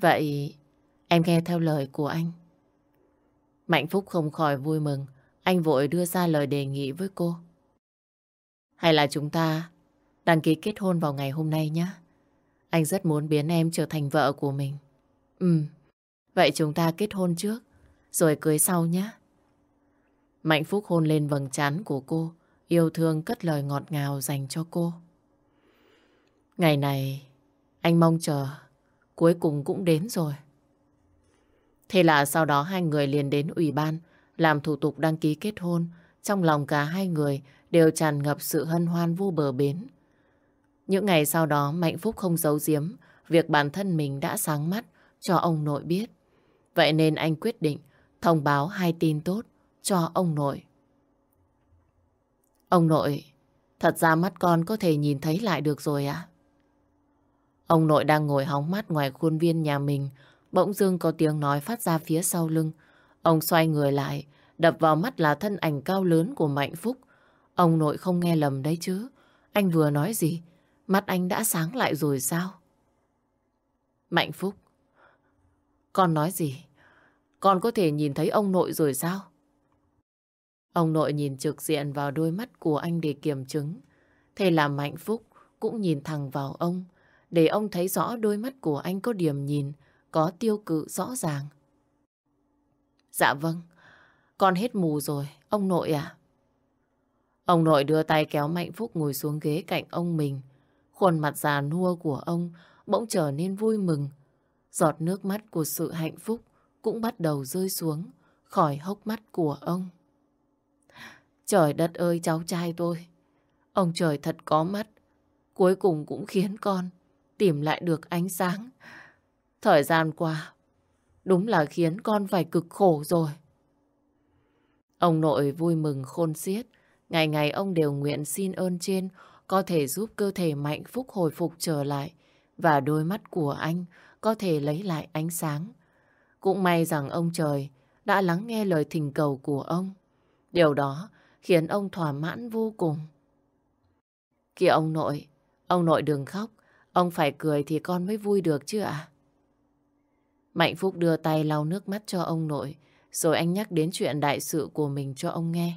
Vậy em nghe theo lời của anh. Mạnh Phúc không khỏi vui mừng. Anh vội đưa ra lời đề nghị với cô. Hay là chúng ta đăng ký kết hôn vào ngày hôm nay nhé. Anh rất muốn biến em trở thành vợ của mình. ừm vậy chúng ta kết hôn trước, rồi cưới sau nhé. Mạnh Phúc hôn lên vầng trán của cô, yêu thương cất lời ngọt ngào dành cho cô. Ngày này, anh mong chờ, cuối cùng cũng đến rồi. Thế là sau đó hai người liền đến ủy ban, làm thủ tục đăng ký kết hôn. Trong lòng cả hai người đều tràn ngập sự hân hoan vô bờ bến. Những ngày sau đó Mạnh Phúc không giấu giếm việc bản thân mình đã sáng mắt cho ông nội biết. Vậy nên anh quyết định thông báo hai tin tốt cho ông nội. Ông nội, thật ra mắt con có thể nhìn thấy lại được rồi ạ. Ông nội đang ngồi hóng mắt ngoài khuôn viên nhà mình, bỗng dưng có tiếng nói phát ra phía sau lưng. Ông xoay người lại, đập vào mắt là thân ảnh cao lớn của Mạnh Phúc. Ông nội không nghe lầm đấy chứ. Anh vừa nói gì? Mắt anh đã sáng lại rồi sao? Mạnh Phúc. Con nói gì? Con có thể nhìn thấy ông nội rồi sao? Ông nội nhìn trực diện vào đôi mắt của anh để kiểm chứng. Thế là Mạnh Phúc cũng nhìn thẳng vào ông, để ông thấy rõ đôi mắt của anh có điểm nhìn, có tiêu cự rõ ràng. Dạ vâng, con hết mù rồi, ông nội à? Ông nội đưa tay kéo Mạnh Phúc ngồi xuống ghế cạnh ông mình. Khuôn mặt già nua của ông bỗng trở nên vui mừng. Giọt nước mắt của sự hạnh phúc cũng bắt đầu rơi xuống khỏi hốc mắt của ông. Trời đất ơi cháu trai tôi, ông trời thật có mắt, cuối cùng cũng khiến con tìm lại được ánh sáng. Thời gian qua, đúng là khiến con phải cực khổ rồi. Ông nội vui mừng khôn xiết, ngày ngày ông đều nguyện xin ơn trên có thể giúp cơ thể mạnh phúc hồi phục trở lại và đôi mắt của anh có thể lấy lại ánh sáng. Cũng may rằng ông trời đã lắng nghe lời thỉnh cầu của ông. Điều đó khiến ông thỏa mãn vô cùng. Kìa ông nội, ông nội đừng khóc, ông phải cười thì con mới vui được chứ ạ? Mạnh Phúc đưa tay lau nước mắt cho ông nội, rồi anh nhắc đến chuyện đại sự của mình cho ông nghe.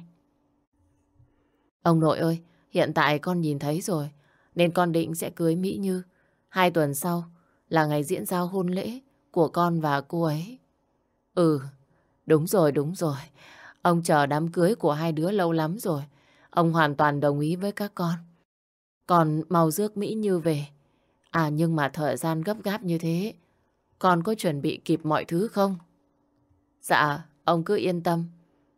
Ông nội ơi, hiện tại con nhìn thấy rồi, nên con định sẽ cưới Mỹ Như. Hai tuần sau là ngày diễn giao hôn lễ của con và cô ấy. Ừ, đúng rồi, đúng rồi. Ông chờ đám cưới của hai đứa lâu lắm rồi. Ông hoàn toàn đồng ý với các con. Còn mau rước Mỹ Như về. À nhưng mà thời gian gấp gáp như thế, con có chuẩn bị kịp mọi thứ không? Dạ, ông cứ yên tâm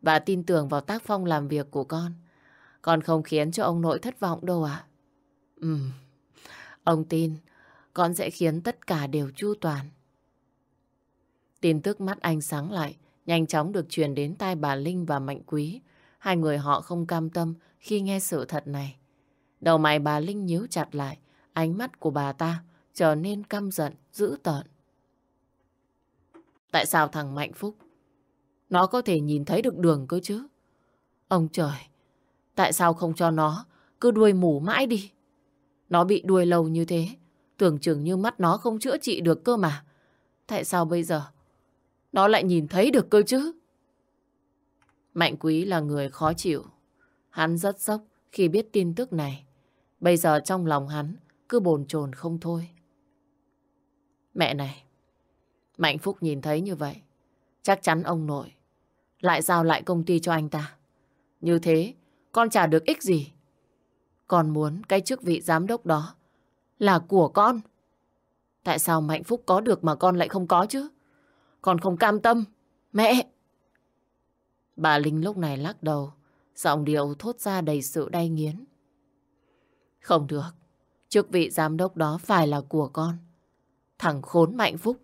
và tin tưởng vào tác phong làm việc của con. Con không khiến cho ông nội thất vọng đâu à? Ừ, ông tin con sẽ khiến tất cả đều chu toàn. Tin tức mắt anh sáng lại, nhanh chóng được truyền đến tai bà Linh và Mạnh Quý. Hai người họ không cam tâm khi nghe sự thật này. Đầu mày bà Linh nhíu chặt lại, ánh mắt của bà ta trở nên căm giận, dữ tợn. Tại sao thằng Mạnh Phúc nó có thể nhìn thấy được đường cơ chứ? Ông trời, tại sao không cho nó cứ đuôi mù mãi đi? Nó bị đuôi lâu như thế, tưởng chừng như mắt nó không chữa trị được cơ mà. Tại sao bây giờ nó lại nhìn thấy được cơ chứ? Mạnh Quý là người khó chịu. Hắn rất sốc khi biết tin tức này. Bây giờ trong lòng hắn cứ bồn chồn không thôi. Mẹ này, Mạnh Phúc nhìn thấy như vậy, chắc chắn ông nội lại giao lại công ty cho anh ta. Như thế, con chả được ích gì. Con muốn cái chức vị giám đốc đó là của con. Tại sao Mạnh Phúc có được mà con lại không có chứ? Con không cam tâm. Mẹ! Bà Linh lúc này lắc đầu, giọng điệu thốt ra đầy sự đay nghiến. Không được, chức vị giám đốc đó phải là của con. Thằng khốn Mạnh Phúc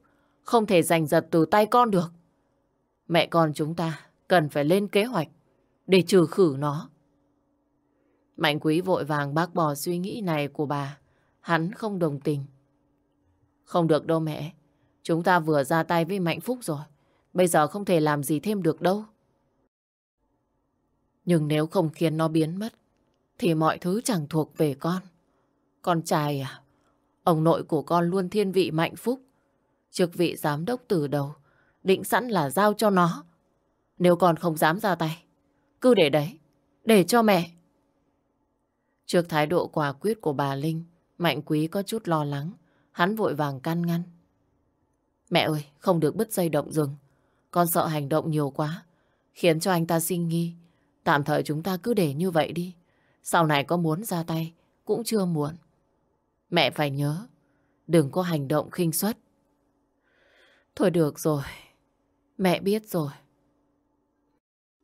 không thể giành giật từ tay con được. Mẹ con chúng ta cần phải lên kế hoạch để trừ khử nó. Mạnh quý vội vàng bác bỏ suy nghĩ này của bà. Hắn không đồng tình. Không được đâu mẹ. Chúng ta vừa ra tay với Mạnh Phúc rồi. Bây giờ không thể làm gì thêm được đâu. Nhưng nếu không khiến nó biến mất, thì mọi thứ chẳng thuộc về con. Con trai à, ông nội của con luôn thiên vị Mạnh Phúc. Chức vị giám đốc từ đầu, định sẵn là giao cho nó. Nếu con không dám ra tay, cứ để đấy, để cho mẹ. Trước thái độ quả quyết của bà Linh, Mạnh Quý có chút lo lắng. Hắn vội vàng can ngăn. Mẹ ơi, không được bứt dây động rừng. Con sợ hành động nhiều quá, khiến cho anh ta sinh nghi. Tạm thời chúng ta cứ để như vậy đi. Sau này có muốn ra tay, cũng chưa muộn. Mẹ phải nhớ, đừng có hành động khinh suất. Thôi được rồi, mẹ biết rồi.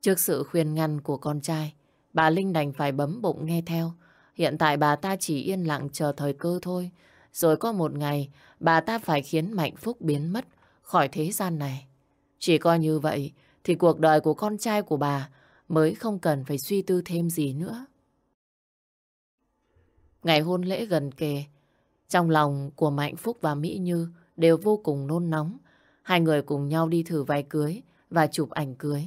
Trước sự khuyên ngăn của con trai, bà Linh đành phải bấm bụng nghe theo. Hiện tại bà ta chỉ yên lặng chờ thời cơ thôi. Rồi có một ngày, bà ta phải khiến Mạnh Phúc biến mất khỏi thế gian này. Chỉ coi như vậy, thì cuộc đời của con trai của bà mới không cần phải suy tư thêm gì nữa. Ngày hôn lễ gần kề, trong lòng của Mạnh Phúc và Mỹ Như đều vô cùng nôn nóng. Hai người cùng nhau đi thử váy cưới và chụp ảnh cưới.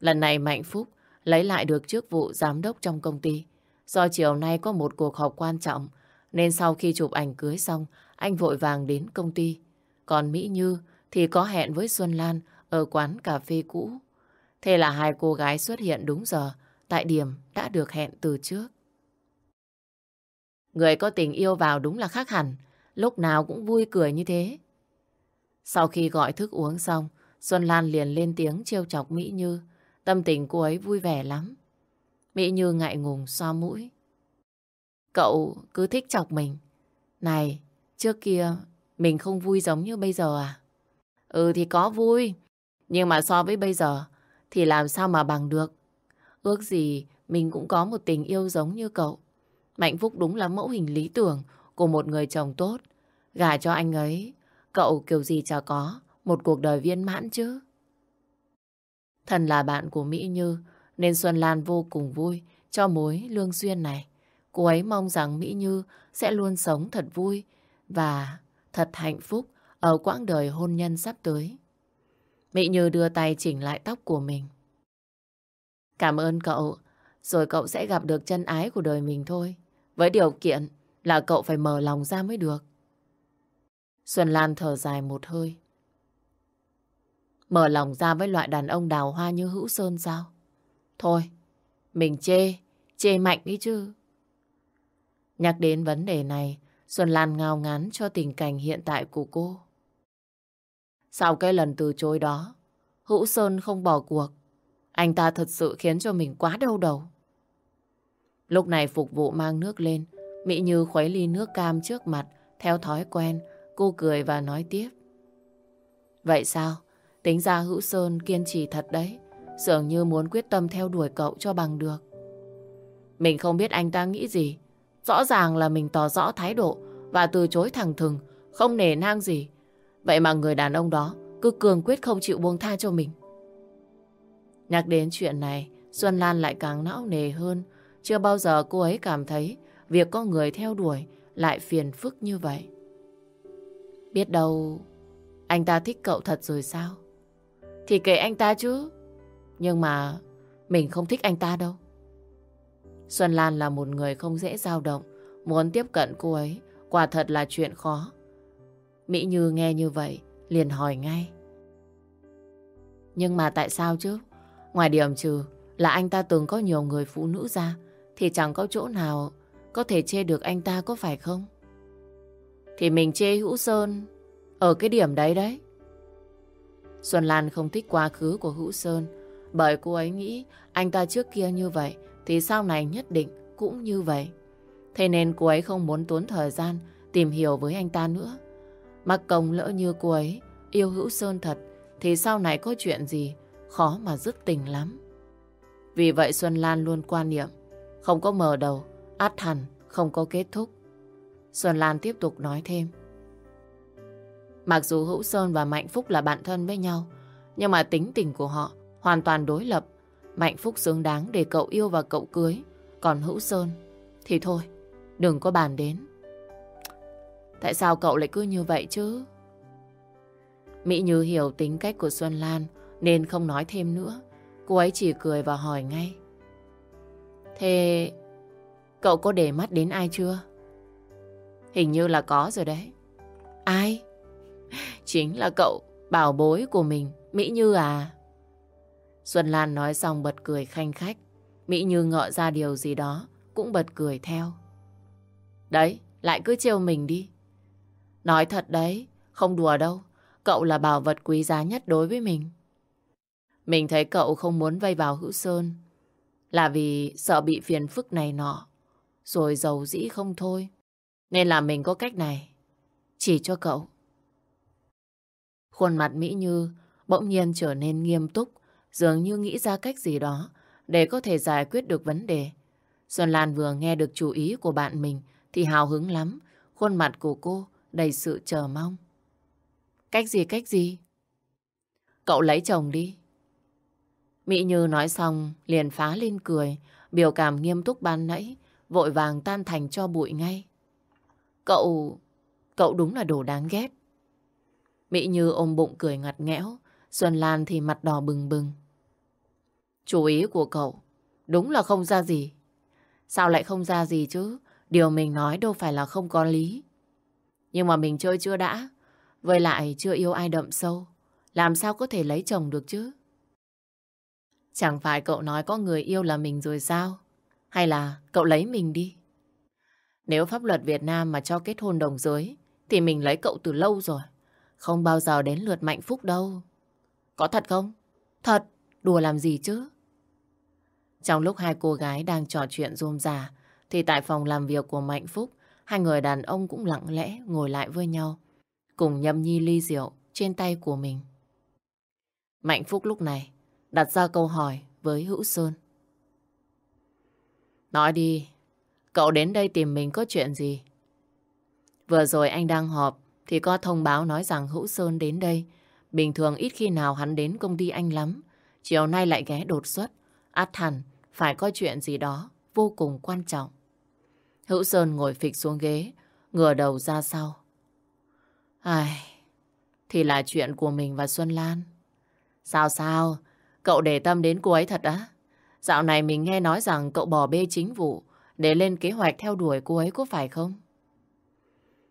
Lần này Mạnh Phúc lấy lại được chức vụ giám đốc trong công ty. Do chiều nay có một cuộc họp quan trọng, nên sau khi chụp ảnh cưới xong, anh vội vàng đến công ty. Còn Mỹ Như thì có hẹn với Xuân Lan ở quán cà phê cũ. Thế là hai cô gái xuất hiện đúng giờ, tại điểm đã được hẹn từ trước. Người có tình yêu vào đúng là khác hẳn, lúc nào cũng vui cười như thế. Sau khi gọi thức uống xong, Xuân Lan liền lên tiếng trêu chọc Mỹ Như. Tâm tình cô ấy vui vẻ lắm. Mỹ Như ngại ngùng so mũi. Cậu cứ thích chọc mình. Này, trước kia mình không vui giống như bây giờ à? Ừ thì có vui. Nhưng mà so với bây giờ thì làm sao mà bằng được. Ước gì mình cũng có một tình yêu giống như cậu. Mạnh Phúc đúng là mẫu hình lý tưởng của một người chồng tốt. Gả cho anh ấy, cậu kiểu gì chả có một cuộc đời viên mãn chứ. Thần là bạn của Mỹ Như, nên Xuân Lan vô cùng vui cho mối lương duyên này. Cô ấy mong rằng Mỹ Như sẽ luôn sống thật vui và thật hạnh phúc ở quãng đời hôn nhân sắp tới. Mỹ Như đưa tay chỉnh lại tóc của mình. Cảm ơn cậu, rồi cậu sẽ gặp được chân ái của đời mình thôi. Với điều kiện là cậu phải mở lòng ra mới được. Xuân Lan thở dài một hơi. Mở lòng ra với loại đàn ông đào hoa như Hữu Sơn sao? Thôi, mình chê, chê mạnh đi chứ. Nhắc đến vấn đề này, Xuân Lan ngao ngán cho tình cảnh hiện tại của cô. Sau cái lần từ chối đó, Hữu Sơn không bỏ cuộc. Anh ta thật sự khiến cho mình quá đau đầu. Lúc này phục vụ mang nước lên, Mỹ Như khuấy ly nước cam trước mặt, theo thói quen, cô cười và nói tiếp. Vậy sao? Tính ra Hữu Sơn kiên trì thật đấy, dường như muốn quyết tâm theo đuổi cậu cho bằng được. Mình không biết anh ta nghĩ gì, rõ ràng là mình tỏ rõ thái độ và từ chối thẳng thừng, không nề nang gì. Vậy mà người đàn ông đó cứ cường quyết không chịu buông tha cho mình. Nhắc đến chuyện này, Xuân Lan lại càng não nề hơn. Chưa bao giờ cô ấy cảm thấy việc có người theo đuổi lại phiền phức như vậy. Biết đâu anh ta thích cậu thật rồi sao? Thì kệ anh ta chứ. Nhưng mà mình không thích anh ta đâu. Xuân Lan là một người không dễ dao động. Muốn tiếp cận cô ấy, quả thật là chuyện khó. Mỹ Như nghe như vậy, liền hỏi ngay. Nhưng mà tại sao chứ? Ngoài điểm trừ là anh ta từng có nhiều người phụ nữ ra, thì chẳng có chỗ nào có thể chê được anh ta có phải không? Thì mình chê Hữu Sơn ở cái điểm đấy đấy. Xuân Lan không thích quá khứ của Hữu Sơn, bởi cô ấy nghĩ anh ta trước kia như vậy thì sau này nhất định cũng như vậy. Thế nên cô ấy không muốn tốn thời gian tìm hiểu với anh ta nữa. mặc công lỡ như cô ấy yêu Hữu Sơn thật thì sau này có chuyện gì khó mà dứt tình lắm. Vì vậy Xuân Lan luôn quan niệm không có mở đầu, át hẳn, không có kết thúc. Xuân Lan tiếp tục nói thêm. Mặc dù Hữu Sơn và Mạnh Phúc là bạn thân với nhau, nhưng mà tính tình của họ hoàn toàn đối lập. Mạnh Phúc xứng đáng để cậu yêu và cậu cưới, còn Hữu Sơn thì thôi, đừng có bàn đến. Tại sao cậu lại cứ như vậy chứ? Mỹ Như hiểu tính cách của Xuân Lan nên không nói thêm nữa. Cô ấy chỉ cười và hỏi ngay. Thế cậu có để mắt đến ai chưa? Hình như là có rồi đấy. Ai? Chính là cậu, bảo bối của mình, Mỹ Như à? Xuân Lan nói xong bật cười khanh khách. Mỹ Như ngợ ra điều gì đó, cũng bật cười theo. Đấy, lại cứ trêu mình đi. Nói thật đấy, không đùa đâu. Cậu là bảo vật quý giá nhất đối với mình. Mình thấy cậu không muốn vây vào hữu sơn là vì sợ bị phiền phức này nọ. Rồi giàu dĩ không thôi. Nên là mình có cách này. Chỉ cho cậu. Khuôn mặt Mỹ Như bỗng nhiên trở nên nghiêm túc, dường như nghĩ ra cách gì đó để có thể giải quyết được vấn đề. Xuân Lan vừa nghe được chủ ý của bạn mình thì hào hứng lắm, khuôn mặt của cô đầy sự chờ mong. Cách gì cách gì? Cậu lấy chồng đi. Mỹ Như nói xong liền phá lên cười, biểu cảm nghiêm túc ban nãy, vội vàng tan thành cho bụi ngay. Cậu... cậu đúng là đồ đáng ghét. Mỹ Như ôm bụng cười ngặt nghẽo, Xuân Lan thì mặt đỏ bừng bừng. Chú ý của cậu, đúng là không ra gì. Sao lại không ra gì chứ? Điều mình nói đâu phải là không có lý. Nhưng mà mình chơi chưa đã, với lại chưa yêu ai đậm sâu. Làm sao có thể lấy chồng được chứ? Chẳng phải cậu nói có người yêu là mình rồi sao? Hay là cậu lấy mình đi? Nếu pháp luật Việt Nam mà cho kết hôn đồng giới, thì mình lấy cậu từ lâu rồi. Không bao giờ đến lượt Mạnh Phúc đâu. Có thật không? Thật, đùa làm gì chứ? Trong lúc hai cô gái đang trò chuyện rôm rà, thì tại phòng làm việc của Mạnh Phúc, hai người đàn ông cũng lặng lẽ ngồi lại với nhau, cùng nhâm nhi ly rượu trên tay của mình. Mạnh Phúc lúc này đặt ra câu hỏi với Hữu Sơn. Nói đi, cậu đến đây tìm mình có chuyện gì? Vừa rồi anh đang họp thì có thông báo nói rằng Hữu Sơn đến đây. Bình thường ít khi nào hắn đến công ty anh lắm. Chiều nay lại ghé đột xuất. Át hẳn phải có chuyện gì đó vô cùng quan trọng. Hữu Sơn ngồi phịch xuống ghế, ngửa đầu ra sau. Ai, thì là chuyện của mình và Xuân Lan. Sao sao, cậu để tâm đến cô ấy thật á? Dạo này mình nghe nói rằng cậu bỏ bê chính vụ để lên kế hoạch theo đuổi cô ấy có phải không?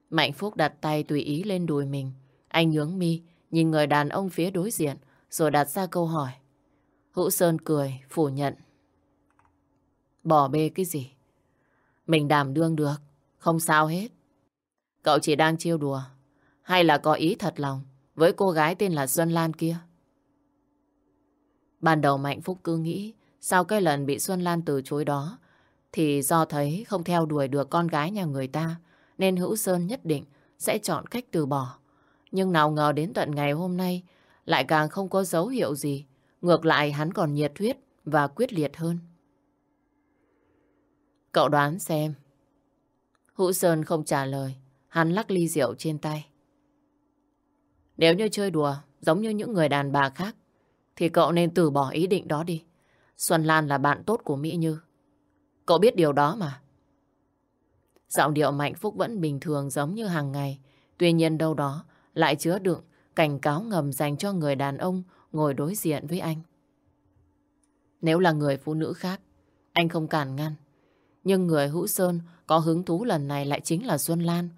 Mạnh Phúc đặt tay tùy ý lên đùi mình. Anh nhướng mi, nhìn người đàn ông phía đối diện, rồi đặt ra câu hỏi. Hữu Sơn cười, phủ nhận. Bỏ bê cái gì? Mình đảm đương được, không sao hết. Cậu chỉ đang chiêu đùa, hay là có ý thật lòng với cô gái tên là Xuân Lan kia? Ban đầu Mạnh Phúc cứ nghĩ sau cái lần bị Xuân Lan từ chối đó thì do thấy không theo đuổi được con gái nhà người ta nên Hữu Sơn nhất định sẽ chọn cách từ bỏ. Nhưng nào ngờ đến tận ngày hôm nay lại càng không có dấu hiệu gì. Ngược lại hắn còn nhiệt huyết và quyết liệt hơn. Cậu đoán xem. Hữu Sơn không trả lời. Hắn lắc ly rượu trên tay. Nếu như chơi đùa giống như những người đàn bà khác thì cậu nên từ bỏ ý định đó đi. Xuân Lan là bạn tốt của Mỹ Như. Cậu biết điều đó mà. Giọng điệu Mạnh Phúc vẫn bình thường giống như hàng ngày. Tuy nhiên đâu đó lại chứa đựng cảnh cáo ngầm dành cho người đàn ông ngồi đối diện với anh. Nếu là người phụ nữ khác, anh không cản ngăn. Nhưng người Hữu Sơn có hứng thú lần này lại chính là Xuân Lan.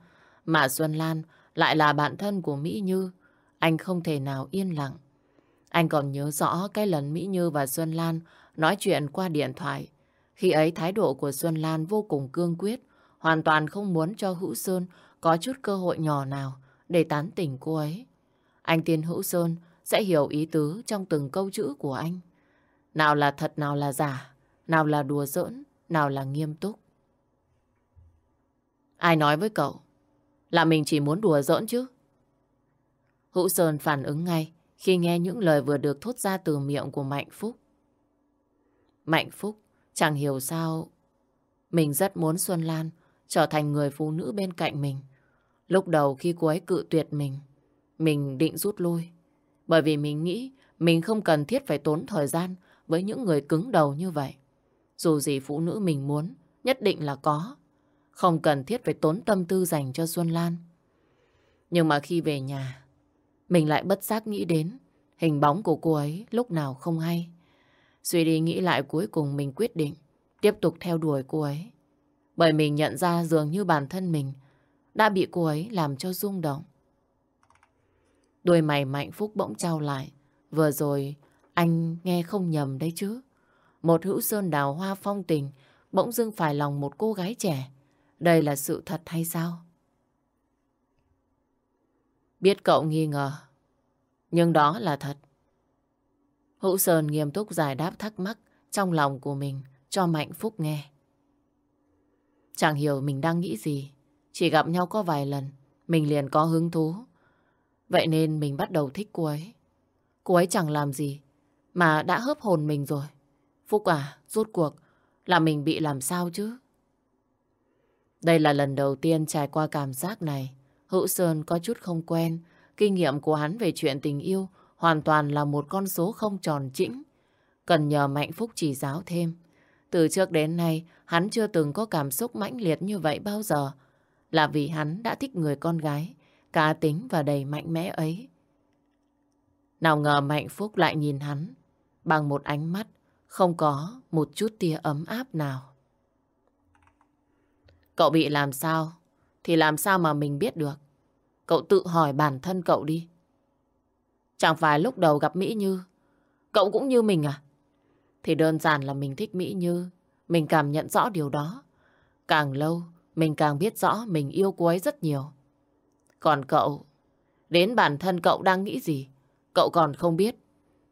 Mà Xuân Lan lại là bạn thân của Mỹ Như. Anh không thể nào yên lặng. Anh còn nhớ rõ cái lần Mỹ Như và Xuân Lan nói chuyện qua điện thoại. Khi ấy thái độ của Xuân Lan vô cùng cương quyết, hoàn toàn không muốn cho Hữu Sơn có chút cơ hội nhỏ nào để tán tỉnh cô ấy. Anh tin Hữu Sơn sẽ hiểu ý tứ trong từng câu chữ của anh. Nào là thật, nào là giả, nào là đùa giỡn, nào là nghiêm túc. Ai nói với cậu là mình chỉ muốn đùa giỡn chứ? Hữu Sơn phản ứng ngay khi nghe những lời vừa được thốt ra từ miệng của Mạnh Phúc. Mạnh Phúc chẳng hiểu sao mình rất muốn Xuân Lan trở thành người phụ nữ bên cạnh mình. Lúc đầu khi cô ấy cự tuyệt mình, mình định rút lui. Bởi vì mình nghĩ mình không cần thiết phải tốn thời gian với những người cứng đầu như vậy. Dù gì phụ nữ mình muốn, nhất định là có. Không cần thiết phải tốn tâm tư dành cho Xuân Lan. Nhưng mà khi về nhà, mình lại bất giác nghĩ đến hình bóng của cô ấy lúc nào không hay. Suy đi nghĩ lại cuối cùng mình quyết định tiếp tục theo đuổi cô ấy. Bởi mình nhận ra dường như bản thân mình đã bị cô ấy làm cho rung động. Đôi mày Mạnh Phúc bỗng trao lại. Vừa rồi, anh nghe không nhầm đấy chứ. Một hữu sơn đào hoa phong tình, bỗng dưng phải lòng một cô gái trẻ. Đây là sự thật hay sao? Biết cậu nghi ngờ, nhưng đó là thật. Hữu Sơn nghiêm túc giải đáp thắc mắc trong lòng của mình cho Mạnh Phúc nghe. Chẳng hiểu mình đang nghĩ gì, chỉ gặp nhau có vài lần, mình liền có hứng thú. Vậy nên mình bắt đầu thích cô ấy. Cô ấy chẳng làm gì, mà đã hớp hồn mình rồi. Phúc à, rốt cuộc là mình bị làm sao chứ? Đây là lần đầu tiên trải qua cảm giác này. Hữu Sơn có chút không quen. Kinh nghiệm của hắn về chuyện tình yêu hoàn toàn là một con số không tròn chỉnh. Cần nhờ Mạnh Phúc chỉ giáo thêm. Từ trước đến nay, hắn chưa từng có cảm xúc mãnh liệt như vậy bao giờ. Là vì hắn đã thích người con gái, cá tính và đầy mạnh mẽ ấy. Nào ngờ Mạnh Phúc lại nhìn hắn bằng một ánh mắt không có một chút tia ấm áp nào. Cậu bị làm sao? Thì làm sao mà mình biết được? Cậu tự hỏi bản thân cậu đi. Chẳng phải lúc đầu gặp Mỹ Như, cậu cũng như mình à? Thì đơn giản là mình thích Mỹ Như, mình cảm nhận rõ điều đó. Càng lâu, mình càng biết rõ mình yêu cô ấy rất nhiều. Còn cậu, đến bản thân cậu đang nghĩ gì, cậu còn không biết.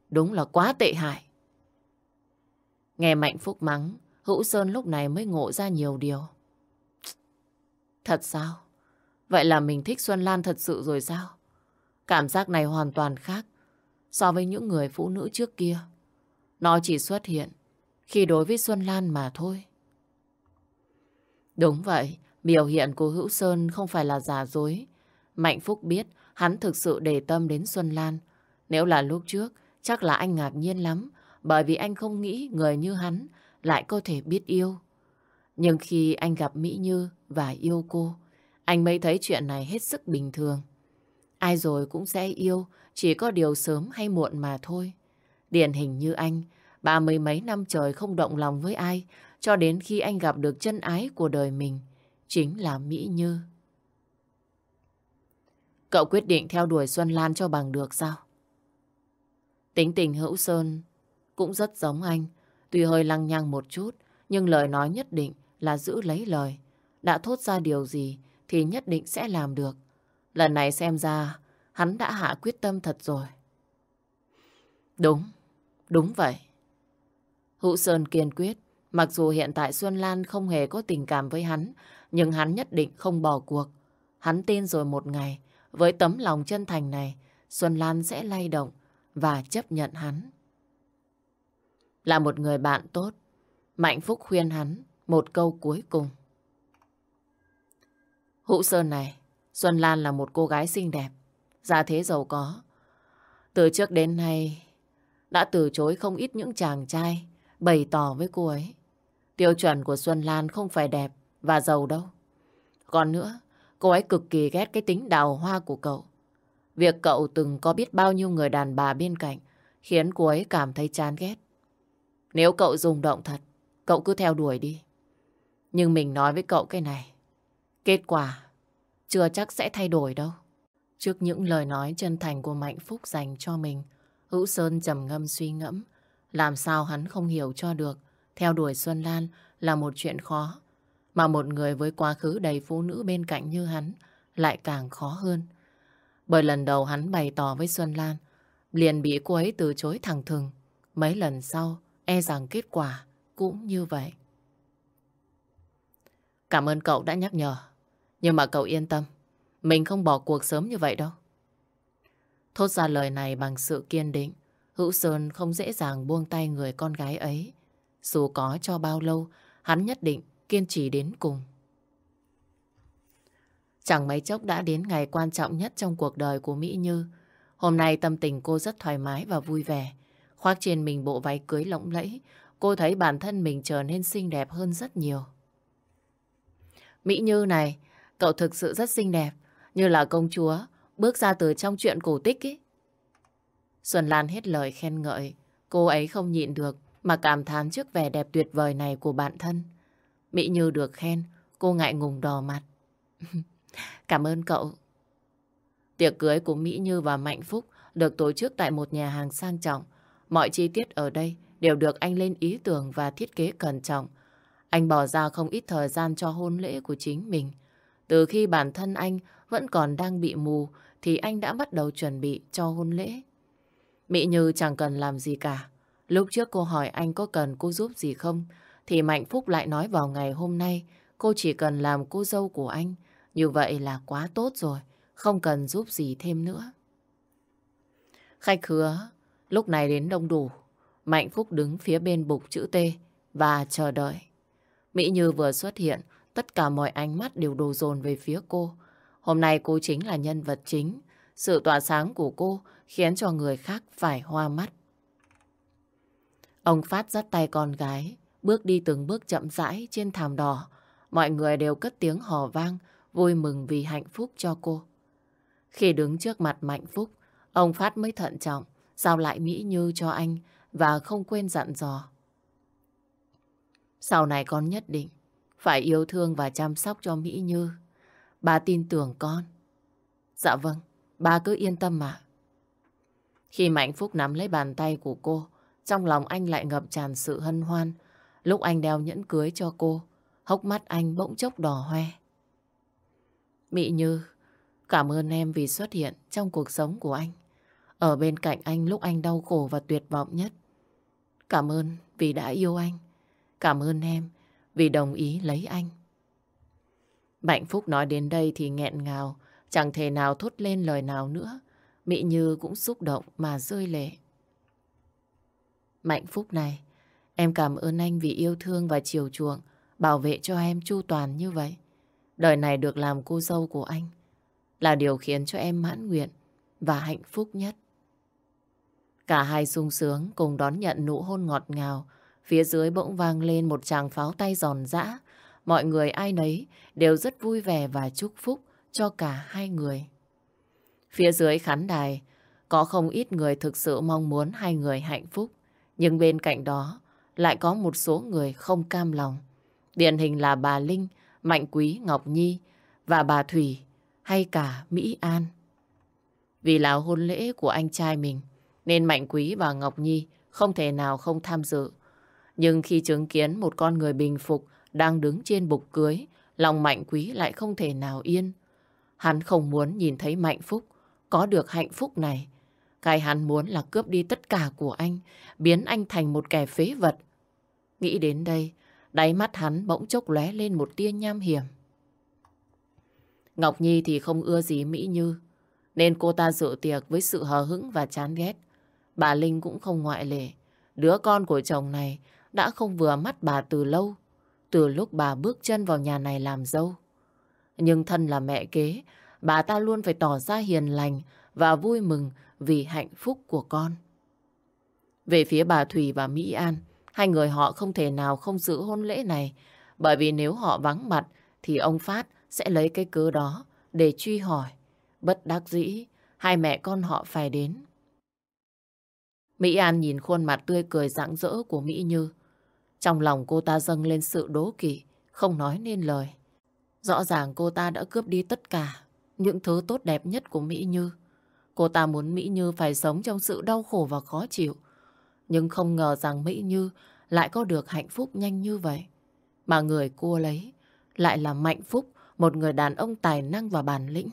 Đúng là quá tệ hại. Nghe Mạnh Phúc mắng, Hữu Sơn lúc này mới ngộ ra nhiều điều. Thật sao? Vậy là mình thích Xuân Lan thật sự rồi sao? Cảm giác này hoàn toàn khác so với những người phụ nữ trước kia. Nó chỉ xuất hiện khi đối với Xuân Lan mà thôi. Đúng vậy, biểu hiện của Hữu Sơn không phải là giả dối. Mạnh Phúc biết hắn thực sự để tâm đến Xuân Lan. Nếu là lúc trước, chắc là anh ngạc nhiên lắm, bởi vì anh không nghĩ người như hắn lại có thể biết yêu. Nhưng khi anh gặp Mỹ Như và yêu cô, anh mới thấy chuyện này hết sức bình thường. Ai rồi cũng sẽ yêu, chỉ có điều sớm hay muộn mà thôi. Điển hình như anh, ba mươi mấy năm trời không động lòng với ai, cho đến khi anh gặp được chân ái của đời mình, chính là Mỹ Như. Cậu quyết định theo đuổi Xuân Lan cho bằng được sao? Tính tình hữu sơn cũng rất giống anh, tuy hơi lăng nhăng một chút, nhưng lời nói nhất định là giữ lấy lời. Đã thốt ra điều gì thì nhất định sẽ làm được. Lần này xem ra hắn đã hạ quyết tâm thật rồi. Đúng, đúng vậy. Hữu Sơn kiên quyết, mặc dù hiện tại Xuân Lan không hề có tình cảm với hắn, nhưng hắn nhất định không bỏ cuộc. Hắn tin rồi một ngày, với tấm lòng chân thành này, Xuân Lan sẽ lay động và chấp nhận hắn. Là một người bạn tốt, Mạnh Phúc khuyên hắn một câu cuối cùng. Hữu Sơn này, Xuân Lan là một cô gái xinh đẹp, gia thế giàu có. Từ trước đến nay, đã từ chối không ít những chàng trai bày tỏ với cô ấy. Tiêu chuẩn của Xuân Lan không phải đẹp và giàu đâu. Còn nữa, cô ấy cực kỳ ghét cái tính đào hoa của cậu. Việc cậu từng có biết bao nhiêu người đàn bà bên cạnh khiến cô ấy cảm thấy chán ghét. Nếu cậu dùng động thật, cậu cứ theo đuổi đi. Nhưng mình nói với cậu cái này, kết quả chưa chắc sẽ thay đổi đâu. Trước những lời nói chân thành của Mạnh Phúc dành cho mình, Hữu Sơn trầm ngâm suy ngẫm. Làm sao hắn không hiểu cho được, theo đuổi Xuân Lan là một chuyện khó. Mà một người với quá khứ đầy phụ nữ bên cạnh như hắn lại càng khó hơn. Bởi lần đầu hắn bày tỏ với Xuân Lan, liền bị cô ấy từ chối thẳng thừng. Mấy lần sau, e rằng kết quả cũng như vậy. Cảm ơn cậu đã nhắc nhở. Nhưng mà cậu yên tâm, mình không bỏ cuộc sớm như vậy đâu. Thốt ra lời này bằng sự kiên định, Hữu Sơn không dễ dàng buông tay người con gái ấy. Dù có cho bao lâu, hắn nhất định kiên trì đến cùng. Chẳng mấy chốc đã đến ngày quan trọng nhất trong cuộc đời của Mỹ Như. Hôm nay tâm tình cô rất thoải mái và vui vẻ. Khoác trên mình bộ váy cưới lộng lẫy, cô thấy bản thân mình trở nên xinh đẹp hơn rất nhiều. Mỹ Như này, cậu thực sự rất xinh đẹp, như là công chúa bước ra từ trong chuyện cổ tích ấy. Xuân Lan hết lời khen ngợi, cô ấy không nhịn được mà cảm thán trước vẻ đẹp tuyệt vời này của bản thân. Mỹ Như được khen, cô ngại ngùng đỏ mặt. Cảm ơn cậu. Tiệc cưới của Mỹ Như và Mạnh Phúc được tổ chức tại một nhà hàng sang trọng. Mọi chi tiết ở đây đều được anh lên ý tưởng và thiết kế cẩn trọng. Anh bỏ ra không ít thời gian cho hôn lễ của chính mình. Từ khi bản thân anh vẫn còn đang bị mù thì anh đã bắt đầu chuẩn bị cho hôn lễ. Mỹ Như chẳng cần làm gì cả. Lúc trước cô hỏi anh có cần cô giúp gì không thì Mạnh Phúc lại nói vào ngày hôm nay cô chỉ cần làm cô dâu của anh. Như vậy là quá tốt rồi, không cần giúp gì thêm nữa. Khách hứa lúc này đến đông đủ. Mạnh Phúc đứng phía bên bục chữ T và chờ đợi. Mỹ Như vừa xuất hiện, tất cả mọi ánh mắt đều đổ dồn về phía cô. Hôm nay cô chính là nhân vật chính. Sự tỏa sáng của cô khiến cho người khác phải hoa mắt. Ông Phát dắt tay con gái, bước đi từng bước chậm rãi trên thảm đỏ. Mọi người đều cất tiếng hò vang, vui mừng vì hạnh phúc cho cô. Khi đứng trước mặt Mạnh Phúc, ông Phát mới thận trọng, giao lại Mỹ Như cho anh và không quên dặn dò. Sau này con nhất định phải yêu thương và chăm sóc cho Mỹ Như. ba tin tưởng con. Dạ vâng, ba cứ yên tâm mà. Khi Mạnh Phúc nắm lấy bàn tay của cô, trong lòng anh lại ngập tràn sự hân hoan. Lúc anh đeo nhẫn cưới cho cô, hốc mắt anh bỗng chốc đỏ hoe. Mỹ Như, cảm ơn em vì xuất hiện trong cuộc sống của anh. Ở bên cạnh anh lúc anh đau khổ và tuyệt vọng nhất. Cảm ơn vì đã yêu anh. Cảm ơn em vì đồng ý lấy anh. Mạnh Phúc nói đến đây thì nghẹn ngào, chẳng thể nào thốt lên lời nào nữa. Mỹ Như cũng xúc động mà rơi lệ. Mạnh Phúc này, em cảm ơn anh vì yêu thương và chiều chuộng, bảo vệ cho em chu toàn như vậy. Đời này được làm cô dâu của anh là điều khiến cho em mãn nguyện và hạnh phúc nhất. Cả hai sung sướng cùng đón nhận nụ hôn ngọt ngào. Phía dưới bỗng vang lên một tràng pháo tay giòn giã. Mọi người ai nấy đều rất vui vẻ và chúc phúc cho cả hai người. Phía dưới khán đài, có không ít người thực sự mong muốn hai người hạnh phúc. Nhưng bên cạnh đó, lại có một số người không cam lòng. Điển hình là bà Linh, Mạnh Quý, Ngọc Nhi và bà Thủy hay cả Mỹ An. Vì là hôn lễ của anh trai mình, nên Mạnh Quý và Ngọc Nhi không thể nào không tham dự. Nhưng khi chứng kiến một con người bình phục đang đứng trên bục cưới, lòng Mạnh Quý lại không thể nào yên. Hắn không muốn nhìn thấy Mạnh Phúc có được hạnh phúc này. Cái hắn muốn là cướp đi tất cả của anh, biến anh thành một kẻ phế vật. Nghĩ đến đây, đáy mắt hắn bỗng chốc lóe lên một tia nham hiểm. Ngọc Nhi thì không ưa gì Mỹ Như, nên cô ta dự tiệc với sự hờ hững và chán ghét. Bà Linh cũng không ngoại lệ. Đứa con của chồng này đã không vừa mắt bà từ lâu, từ lúc bà bước chân vào nhà này làm dâu. Nhưng thân là mẹ kế, bà ta luôn phải tỏ ra hiền lành và vui mừng vì hạnh phúc của con. Về phía bà Thủy và Mỹ An, hai người họ không thể nào không giữ hôn lễ này, bởi vì nếu họ vắng mặt thì ông Phát sẽ lấy cái cớ đó để truy hỏi. Bất đắc dĩ, hai mẹ con họ phải đến. Mỹ An nhìn khuôn mặt tươi cười rạng rỡ của Mỹ Như. Trong lòng cô ta dâng lên sự đố kỵ, không nói nên lời. Rõ ràng cô ta đã cướp đi tất cả những thứ tốt đẹp nhất của Mỹ Như. Cô ta muốn Mỹ Như phải sống trong sự đau khổ và khó chịu. Nhưng không ngờ rằng Mỹ Như lại có được hạnh phúc nhanh như vậy. Mà người cô lấy lại là Mạnh Phúc, một người đàn ông tài năng và bản lĩnh.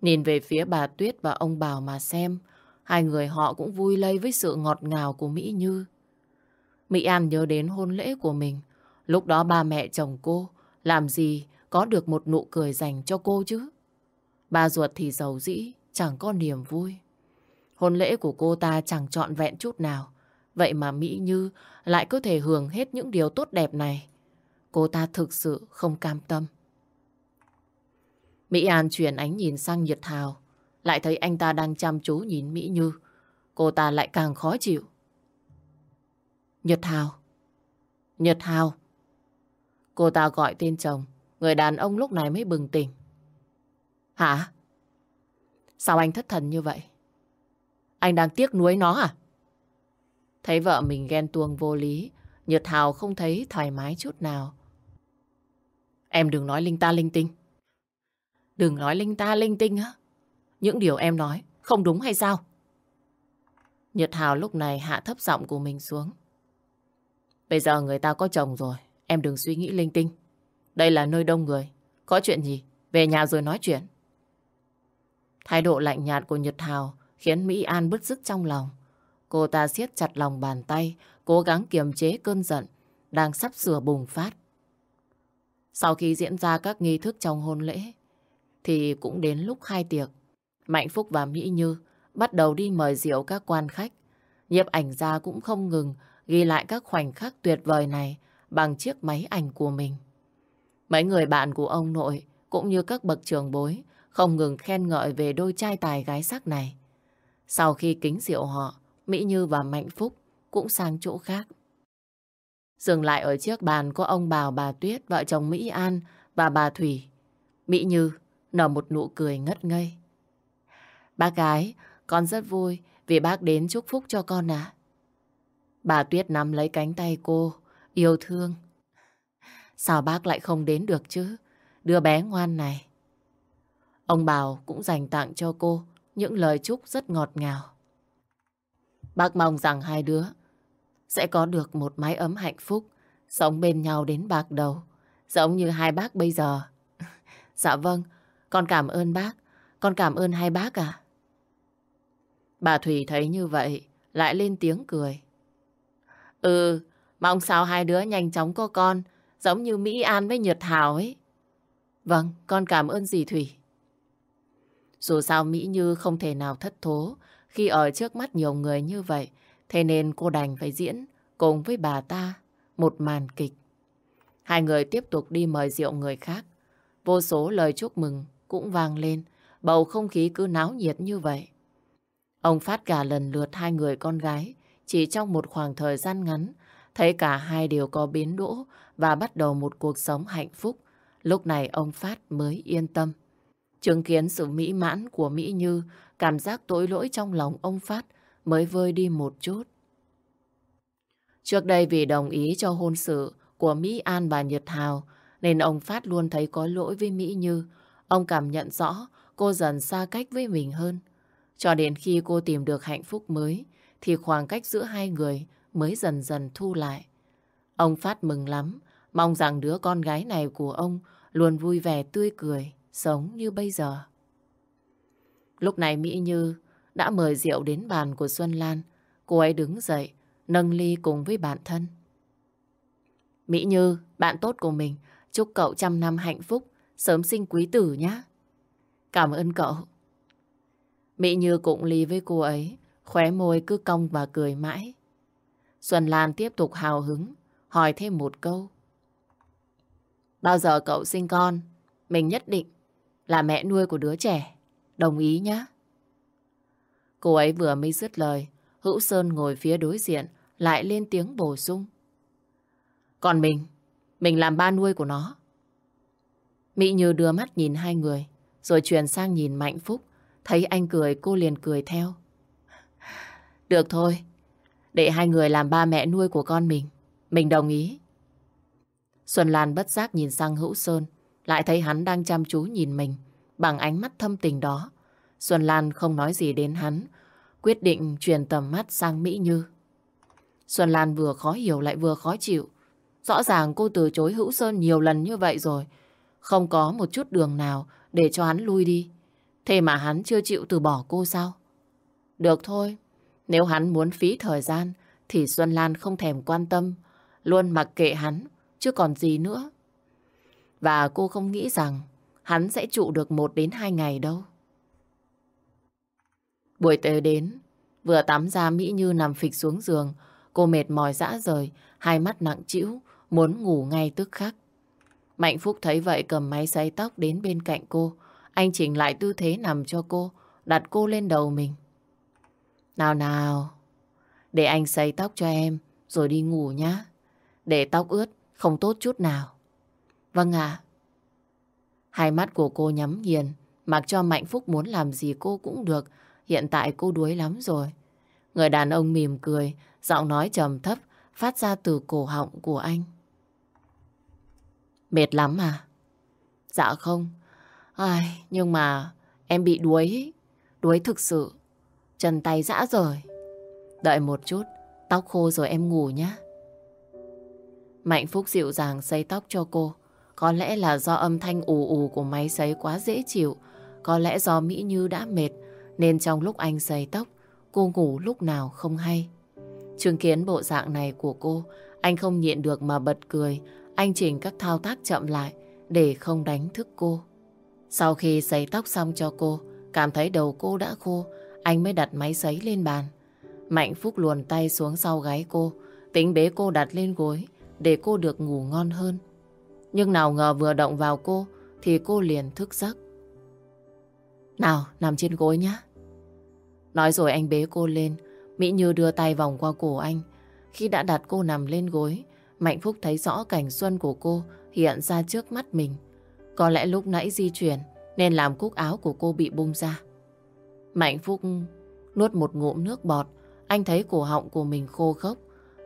Nhìn về phía bà Tuyết và ông Bảo mà xem, Hai người họ cũng vui lây với sự ngọt ngào của Mỹ Như. Mỹ An nhớ đến hôn lễ của mình. Lúc đó ba mẹ chồng cô làm gì có được một nụ cười dành cho cô chứ. Ba ruột thì giàu dĩ, chẳng có niềm vui. Hôn lễ của cô ta chẳng trọn vẹn chút nào. Vậy mà Mỹ Như lại có thể hưởng hết những điều tốt đẹp này. Cô ta thực sự không cam tâm. Mỹ An chuyển ánh nhìn sang Nhật Thảo. Lại thấy anh ta đang chăm chú nhìn Mỹ Như. Cô ta lại càng khó chịu. Nhật Hào. Nhật Hào. Cô ta gọi tên chồng. Người đàn ông lúc này mới bừng tỉnh. Hả? Sao anh thất thần như vậy? Anh đang tiếc nuối nó à? Thấy vợ mình ghen tuông vô lý, Nhật Hào không thấy thoải mái chút nào. Em đừng nói linh ta linh tinh. Đừng nói linh ta linh tinh á những điều em nói không đúng hay sao? Nhật Hào lúc này hạ thấp giọng của mình xuống. Bây giờ người ta có chồng rồi, em đừng suy nghĩ linh tinh. Đây là nơi đông người, có chuyện gì, về nhà rồi nói chuyện. Thái độ lạnh nhạt của Nhật Hào khiến Mỹ An bứt rứt trong lòng. Cô ta siết chặt lòng bàn tay, cố gắng kiềm chế cơn giận, đang sắp sửa bùng phát. Sau khi diễn ra các nghi thức trong hôn lễ, thì cũng đến lúc khai tiệc. Mạnh Phúc và Mỹ Như bắt đầu đi mời rượu các quan khách. Nhiếp ảnh gia cũng không ngừng ghi lại các khoảnh khắc tuyệt vời này bằng chiếc máy ảnh của mình. Mấy người bạn của ông nội cũng như các bậc trường bối không ngừng khen ngợi về đôi trai tài gái sắc này. Sau khi kính rượu họ, Mỹ Như và Mạnh Phúc cũng sang chỗ khác. Dừng lại ở chiếc bàn có ông Bào bà Tuyết, vợ chồng Mỹ An và bà Thủy. Mỹ Như nở một nụ cười ngất ngây. Bác gái, con rất vui vì bác đến chúc phúc cho con ạ. Bà Tuyết nắm lấy cánh tay cô, yêu thương. Sao bác lại không đến được chứ? Đứa bé ngoan này. Ông Bảo cũng dành tặng cho cô những lời chúc rất ngọt ngào. Bác mong rằng hai đứa sẽ có được một mái ấm hạnh phúc, sống bên nhau đến bạc đầu, giống như hai bác bây giờ. dạ vâng, con cảm ơn bác, con cảm ơn hai bác à. Bà Thủy thấy như vậy, lại lên tiếng cười. Ừ, mong sao hai đứa nhanh chóng có con, giống như Mỹ An với Nhật Hào ấy. Vâng, con cảm ơn dì Thủy. Dù sao Mỹ Như không thể nào thất thố khi ở trước mắt nhiều người như vậy, thế nên cô đành phải diễn cùng với bà ta một màn kịch. Hai người tiếp tục đi mời rượu người khác. Vô số lời chúc mừng cũng vang lên, bầu không khí cứ náo nhiệt như vậy. Ông phát cả lần lượt hai người con gái, chỉ trong một khoảng thời gian ngắn, thấy cả hai đều có biến đỗ và bắt đầu một cuộc sống hạnh phúc. Lúc này ông Phát mới yên tâm. Chứng kiến sự mỹ mãn của Mỹ Như, cảm giác tội lỗi trong lòng ông Phát mới vơi đi một chút. Trước đây vì đồng ý cho hôn sự của Mỹ An và Nhật Hào, nên ông Phát luôn thấy có lỗi với Mỹ Như. Ông cảm nhận rõ cô dần xa cách với mình hơn. Cho đến khi cô tìm được hạnh phúc mới, thì khoảng cách giữa hai người mới dần dần thu lại. Ông Phát mừng lắm, mong rằng đứa con gái này của ông luôn vui vẻ tươi cười, sống như bây giờ. Lúc này Mỹ Như đã mời rượu đến bàn của Xuân Lan. Cô ấy đứng dậy, nâng ly cùng với bạn thân. Mỹ Như, bạn tốt của mình, chúc cậu trăm năm hạnh phúc, sớm sinh quý tử nhé. Cảm ơn cậu. Mỹ Như cũng ly với cô ấy, khóe môi cứ cong và cười mãi. Xuân Lan tiếp tục hào hứng, hỏi thêm một câu. Bao giờ cậu sinh con, mình nhất định là mẹ nuôi của đứa trẻ. Đồng ý nhá. Cô ấy vừa mới dứt lời, Hữu Sơn ngồi phía đối diện, lại lên tiếng bổ sung. Còn mình, mình làm ba nuôi của nó. Mỹ Như đưa mắt nhìn hai người, rồi chuyển sang nhìn Mạnh Phúc. Thấy anh cười, cô liền cười theo. Được thôi, để hai người làm ba mẹ nuôi của con mình. Mình đồng ý. Xuân Lan bất giác nhìn sang Hữu Sơn, lại thấy hắn đang chăm chú nhìn mình bằng ánh mắt thâm tình đó. Xuân Lan không nói gì đến hắn, quyết định truyền tầm mắt sang Mỹ Như. Xuân Lan vừa khó hiểu lại vừa khó chịu. Rõ ràng cô từ chối Hữu Sơn nhiều lần như vậy rồi. Không có một chút đường nào để cho hắn lui đi. Thế mà hắn chưa chịu từ bỏ cô sao? Được thôi, nếu hắn muốn phí thời gian thì Xuân Lan không thèm quan tâm, luôn mặc kệ hắn, chứ còn gì nữa. Và cô không nghĩ rằng hắn sẽ trụ được một đến hai ngày đâu. Buổi tối đến, vừa tắm ra Mỹ Như nằm phịch xuống giường, cô mệt mỏi dã rời, hai mắt nặng trĩu, muốn ngủ ngay tức khắc. Mạnh Phúc thấy vậy cầm máy sấy tóc đến bên cạnh cô, anh chỉnh lại tư thế nằm cho cô, đặt cô lên đầu mình. Nào nào, để anh xây tóc cho em, rồi đi ngủ nhá. Để tóc ướt, không tốt chút nào. Vâng ạ. Hai mắt của cô nhắm nghiền, mặc cho Mạnh Phúc muốn làm gì cô cũng được. Hiện tại cô đuối lắm rồi. Người đàn ông mỉm cười, giọng nói trầm thấp, phát ra từ cổ họng của anh. Mệt lắm à? Dạ không, Ai, nhưng mà em bị đuối. Đuối thực sự. Chân tay dã rời. Đợi một chút, tóc khô rồi em ngủ nhé. Mạnh Phúc dịu dàng xây tóc cho cô. Có lẽ là do âm thanh ù ù của máy sấy quá dễ chịu. Có lẽ do Mỹ Như đã mệt, nên trong lúc anh xây tóc, cô ngủ lúc nào không hay. Chứng kiến bộ dạng này của cô, anh không nhịn được mà bật cười. Anh chỉnh các thao tác chậm lại để không đánh thức cô. Sau khi sấy tóc xong cho cô, cảm thấy đầu cô đã khô, anh mới đặt máy sấy lên bàn. Mạnh Phúc luồn tay xuống sau gáy cô, tính bế cô đặt lên gối để cô được ngủ ngon hơn. Nhưng nào ngờ vừa động vào cô thì cô liền thức giấc. Nào, nằm trên gối nhé. Nói rồi anh bế cô lên, Mỹ Như đưa tay vòng qua cổ anh. Khi đã đặt cô nằm lên gối, Mạnh Phúc thấy rõ cảnh xuân của cô hiện ra trước mắt mình. Có lẽ lúc nãy di chuyển nên làm cúc áo của cô bị bung ra. Mạnh Phúc nuốt một ngụm nước bọt, anh thấy cổ họng của mình khô khốc.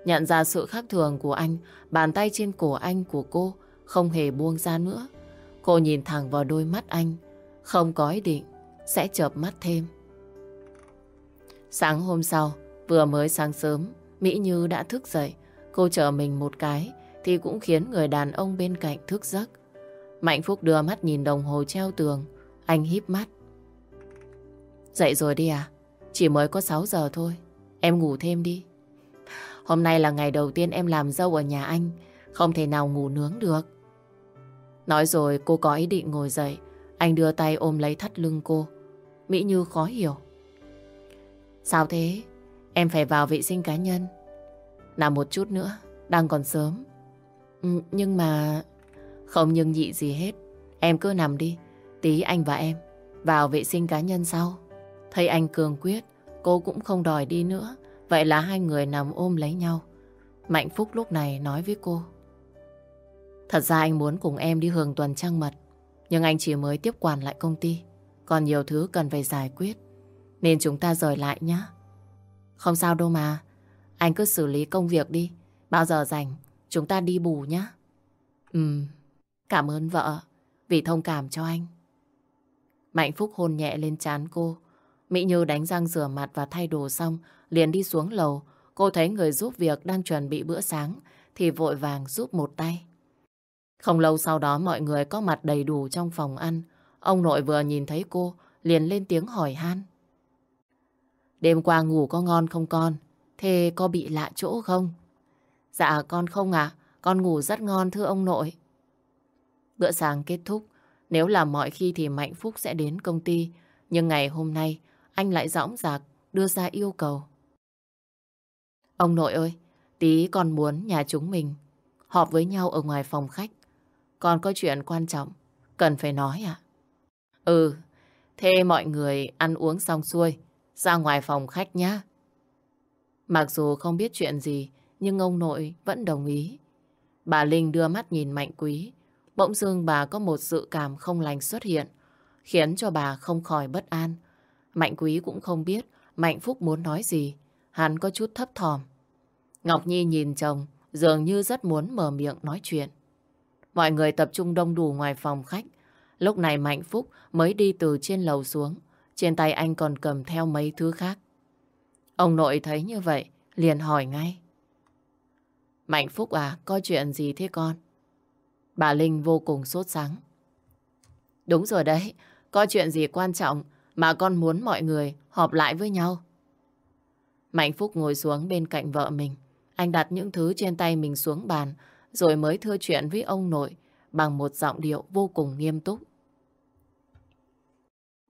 Nhận ra sự khác thường của anh, bàn tay trên cổ anh của cô không hề buông ra nữa. Cô nhìn thẳng vào đôi mắt anh, không có ý định sẽ chợp mắt thêm. Sáng hôm sau, vừa mới sáng sớm, Mỹ Như đã thức dậy. Cô chờ mình một cái thì cũng khiến người đàn ông bên cạnh thức giấc. Mạnh Phúc đưa mắt nhìn đồng hồ treo tường. Anh híp mắt. Dậy rồi đi à? Chỉ mới có 6 giờ thôi. Em ngủ thêm đi. Hôm nay là ngày đầu tiên em làm dâu ở nhà anh. Không thể nào ngủ nướng được. Nói rồi cô có ý định ngồi dậy. Anh đưa tay ôm lấy thắt lưng cô. Mỹ Như khó hiểu. Sao thế? Em phải vào vệ sinh cá nhân. Nằm một chút nữa, đang còn sớm. Ừ, nhưng mà... Không nhưng nhị gì hết. Em cứ nằm đi. Tí anh và em vào vệ sinh cá nhân sau. Thấy anh cường quyết, cô cũng không đòi đi nữa. Vậy là hai người nằm ôm lấy nhau. Mạnh Phúc lúc này nói với cô. Thật ra anh muốn cùng em đi hưởng tuần trăng mật. Nhưng anh chỉ mới tiếp quản lại công ty. Còn nhiều thứ cần phải giải quyết. Nên chúng ta rời lại nhé. Không sao đâu mà. Anh cứ xử lý công việc đi. Bao giờ rảnh, chúng ta đi bù nhé. ừm cảm ơn vợ vì thông cảm cho anh. Mạnh Phúc hôn nhẹ lên trán cô. Mỹ Như đánh răng rửa mặt và thay đồ xong, liền đi xuống lầu. Cô thấy người giúp việc đang chuẩn bị bữa sáng, thì vội vàng giúp một tay. Không lâu sau đó mọi người có mặt đầy đủ trong phòng ăn. Ông nội vừa nhìn thấy cô, liền lên tiếng hỏi han. Đêm qua ngủ có ngon không con? Thế có bị lạ chỗ không? Dạ con không ạ, con ngủ rất ngon thưa ông nội. Bữa sáng kết thúc, nếu là mọi khi thì Mạnh Phúc sẽ đến công ty, nhưng ngày hôm nay anh lại dõng dạc đưa ra yêu cầu. Ông nội ơi, tí con muốn nhà chúng mình họp với nhau ở ngoài phòng khách. còn có chuyện quan trọng, cần phải nói ạ. Ừ, thế mọi người ăn uống xong xuôi, ra ngoài phòng khách nhá. Mặc dù không biết chuyện gì, nhưng ông nội vẫn đồng ý. Bà Linh đưa mắt nhìn Mạnh Quý. Bỗng dưng bà có một sự cảm không lành xuất hiện, khiến cho bà không khỏi bất an. Mạnh Quý cũng không biết Mạnh Phúc muốn nói gì. Hắn có chút thấp thòm. Ngọc Nhi nhìn chồng, dường như rất muốn mở miệng nói chuyện. Mọi người tập trung đông đủ ngoài phòng khách. Lúc này Mạnh Phúc mới đi từ trên lầu xuống. Trên tay anh còn cầm theo mấy thứ khác. Ông nội thấy như vậy, liền hỏi ngay. Mạnh Phúc à, có chuyện gì thế con? Bà Linh vô cùng sốt sắng. Đúng rồi đấy, có chuyện gì quan trọng mà con muốn mọi người họp lại với nhau. Mạnh Phúc ngồi xuống bên cạnh vợ mình. Anh đặt những thứ trên tay mình xuống bàn, rồi mới thưa chuyện với ông nội bằng một giọng điệu vô cùng nghiêm túc.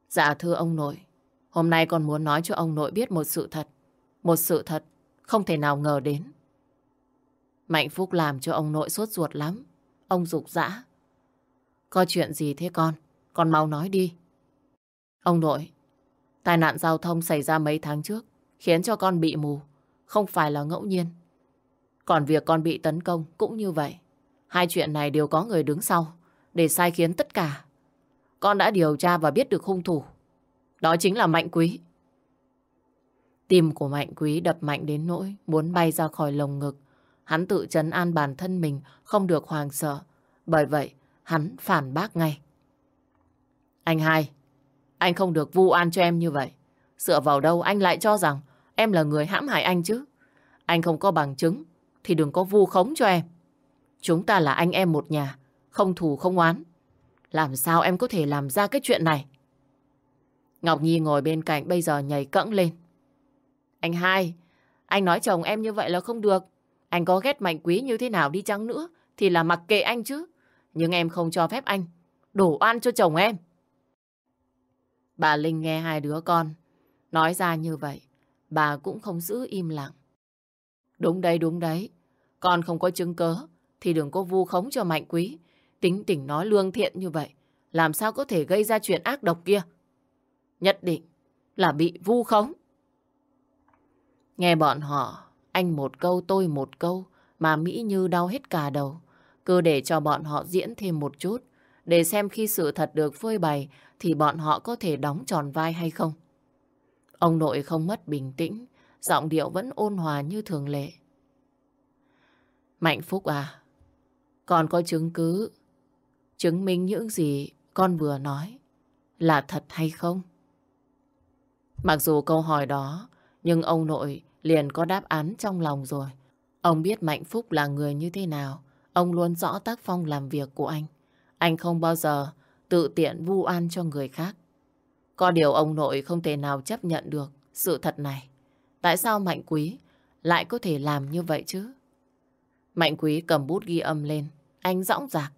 Dạ thưa ông nội, hôm nay con muốn nói cho ông nội biết một sự thật. Một sự thật không thể nào ngờ đến. Mạnh Phúc làm cho ông nội sốt ruột lắm. Ông rục rã, Có chuyện gì thế con? Con mau nói đi. Ông nội, tai nạn giao thông xảy ra mấy tháng trước khiến cho con bị mù. Không phải là ngẫu nhiên. Còn việc con bị tấn công cũng như vậy. Hai chuyện này đều có người đứng sau để sai khiến tất cả. Con đã điều tra và biết được hung thủ. Đó chính là Mạnh Quý. Tim của Mạnh Quý đập mạnh đến nỗi muốn bay ra khỏi lồng ngực. Hắn tự chấn an bản thân mình không được hoàng sợ. Bởi vậy, hắn phản bác ngay. Anh hai, anh không được vu an cho em như vậy. Dựa vào đâu anh lại cho rằng em là người hãm hại anh chứ? Anh không có bằng chứng thì đừng có vu khống cho em. Chúng ta là anh em một nhà, không thù không oán. Làm sao em có thể làm ra cái chuyện này? Ngọc Nhi ngồi bên cạnh bây giờ nhảy cẫng lên. Anh hai, anh nói chồng em như vậy là không được. Anh có ghét mạnh quý như thế nào đi chăng nữa thì là mặc kệ anh chứ. Nhưng em không cho phép anh đổ oan cho chồng em. Bà Linh nghe hai đứa con nói ra như vậy, bà cũng không giữ im lặng. Đúng đấy, đúng đấy. Con không có chứng cớ thì đừng có vu khống cho mạnh quý. Tính tình nói lương thiện như vậy, làm sao có thể gây ra chuyện ác độc kia? Nhất định là bị vu khống. Nghe bọn họ, anh một câu tôi một câu, mà Mỹ Như đau hết cả đầu. Cứ để cho bọn họ diễn thêm một chút, để xem khi sự thật được phơi bày thì bọn họ có thể đóng tròn vai hay không. Ông nội không mất bình tĩnh, giọng điệu vẫn ôn hòa như thường lệ. Mạnh Phúc à, con có chứng cứ, chứng minh những gì con vừa nói là thật hay không? Mặc dù câu hỏi đó, nhưng ông nội liền có đáp án trong lòng rồi. Ông biết Mạnh Phúc là người như thế nào. Ông luôn rõ tác phong làm việc của anh. Anh không bao giờ tự tiện vu oan cho người khác. Có điều ông nội không thể nào chấp nhận được sự thật này. Tại sao Mạnh Quý lại có thể làm như vậy chứ? Mạnh Quý cầm bút ghi âm lên. Anh dõng dạc.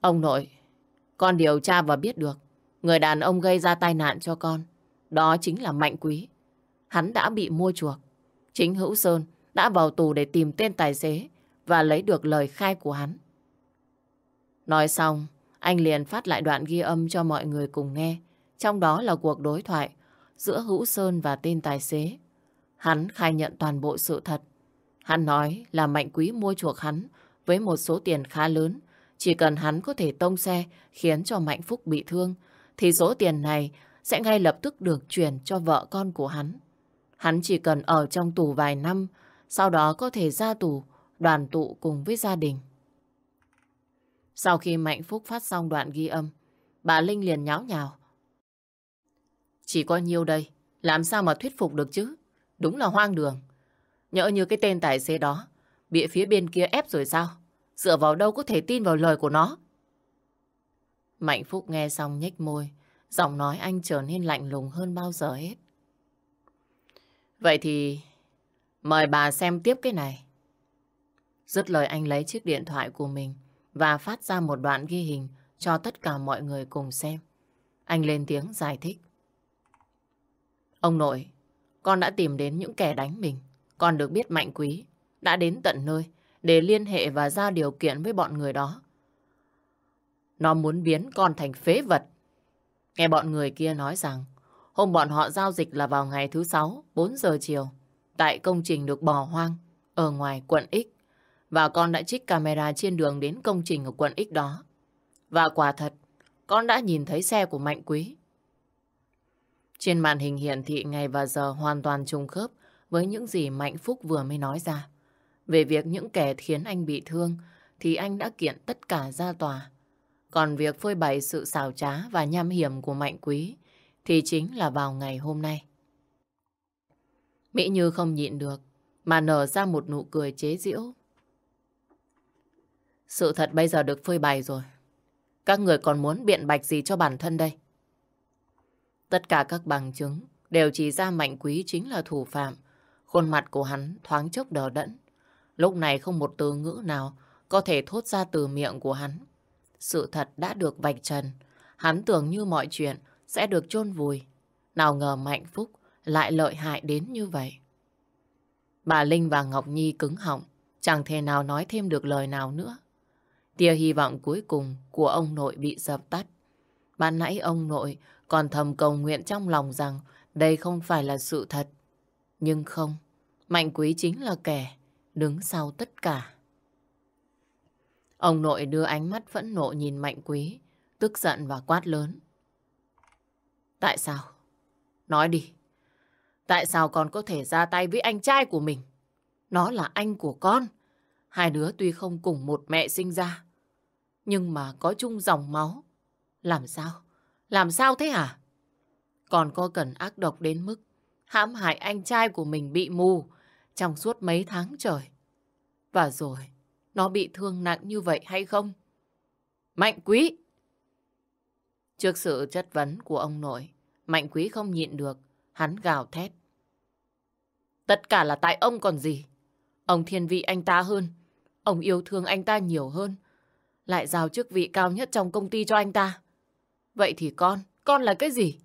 Ông nội, con điều tra và biết được người đàn ông gây ra tai nạn cho con. Đó chính là Mạnh Quý. Hắn đã bị mua chuộc. Chính Hữu Sơn đã vào tù để tìm tên tài xế và lấy được lời khai của hắn. Nói xong, anh liền phát lại đoạn ghi âm cho mọi người cùng nghe. Trong đó là cuộc đối thoại giữa Hữu Sơn và tên tài xế. Hắn khai nhận toàn bộ sự thật. Hắn nói là Mạnh Quý mua chuộc hắn với một số tiền khá lớn. Chỉ cần hắn có thể tông xe khiến cho Mạnh Phúc bị thương, thì số tiền này sẽ ngay lập tức được chuyển cho vợ con của hắn. Hắn chỉ cần ở trong tù vài năm, sau đó có thể ra tù, đoàn tụ cùng với gia đình. Sau khi Mạnh Phúc phát xong đoạn ghi âm, bà Linh liền nháo nhào. Chỉ có nhiêu đây, làm sao mà thuyết phục được chứ? Đúng là hoang đường. Nhỡ như cái tên tài xế đó, bị phía bên kia ép rồi sao? Dựa vào đâu có thể tin vào lời của nó? Mạnh Phúc nghe xong nhếch môi, giọng nói anh trở nên lạnh lùng hơn bao giờ hết. Vậy thì mời bà xem tiếp cái này. Dứt lời anh lấy chiếc điện thoại của mình và phát ra một đoạn ghi hình cho tất cả mọi người cùng xem. Anh lên tiếng giải thích. Ông nội, con đã tìm đến những kẻ đánh mình. Con được biết mạnh quý, đã đến tận nơi để liên hệ và ra điều kiện với bọn người đó. Nó muốn biến con thành phế vật. Nghe bọn người kia nói rằng Hôm bọn họ giao dịch là vào ngày thứ sáu, 4 giờ chiều, tại công trình được bỏ hoang ở ngoài quận X. Và con đã trích camera trên đường đến công trình ở quận X đó. Và quả thật, con đã nhìn thấy xe của Mạnh Quý. Trên màn hình hiển thị ngày và giờ hoàn toàn trùng khớp với những gì Mạnh Phúc vừa mới nói ra. Về việc những kẻ khiến anh bị thương thì anh đã kiện tất cả ra tòa. Còn việc phơi bày sự xảo trá và nham hiểm của Mạnh Quý thì chính là vào ngày hôm nay. Mỹ Như không nhịn được, mà nở ra một nụ cười chế giễu. Sự thật bây giờ được phơi bày rồi. Các người còn muốn biện bạch gì cho bản thân đây? Tất cả các bằng chứng đều chỉ ra Mạnh Quý chính là thủ phạm. Khuôn mặt của hắn thoáng chốc đờ đẫn. Lúc này không một từ ngữ nào có thể thốt ra từ miệng của hắn. Sự thật đã được vạch trần. Hắn tưởng như mọi chuyện sẽ được chôn vùi. Nào ngờ Mạnh Phúc lại lợi hại đến như vậy. Bà Linh và Ngọc Nhi cứng họng, chẳng thể nào nói thêm được lời nào nữa. Tia hy vọng cuối cùng của ông nội bị dập tắt. Ban nãy ông nội còn thầm cầu nguyện trong lòng rằng đây không phải là sự thật. Nhưng không, Mạnh Quý chính là kẻ đứng sau tất cả. Ông nội đưa ánh mắt phẫn nộ nhìn Mạnh Quý, tức giận và quát lớn. Tại sao? Nói đi. Tại sao con có thể ra tay với anh trai của mình? Nó là anh của con. Hai đứa tuy không cùng một mẹ sinh ra, nhưng mà có chung dòng máu. Làm sao? Làm sao thế hả? Còn có cần ác độc đến mức hãm hại anh trai của mình bị mù trong suốt mấy tháng trời. Và rồi, nó bị thương nặng như vậy hay không? Mạnh quý! Trước sự chất vấn của ông nội, Mạnh quý không nhịn được, hắn gào thét. Tất cả là tại ông còn gì. Ông thiên vị anh ta hơn. Ông yêu thương anh ta nhiều hơn. Lại giao chức vị cao nhất trong công ty cho anh ta. Vậy thì con, con là cái gì?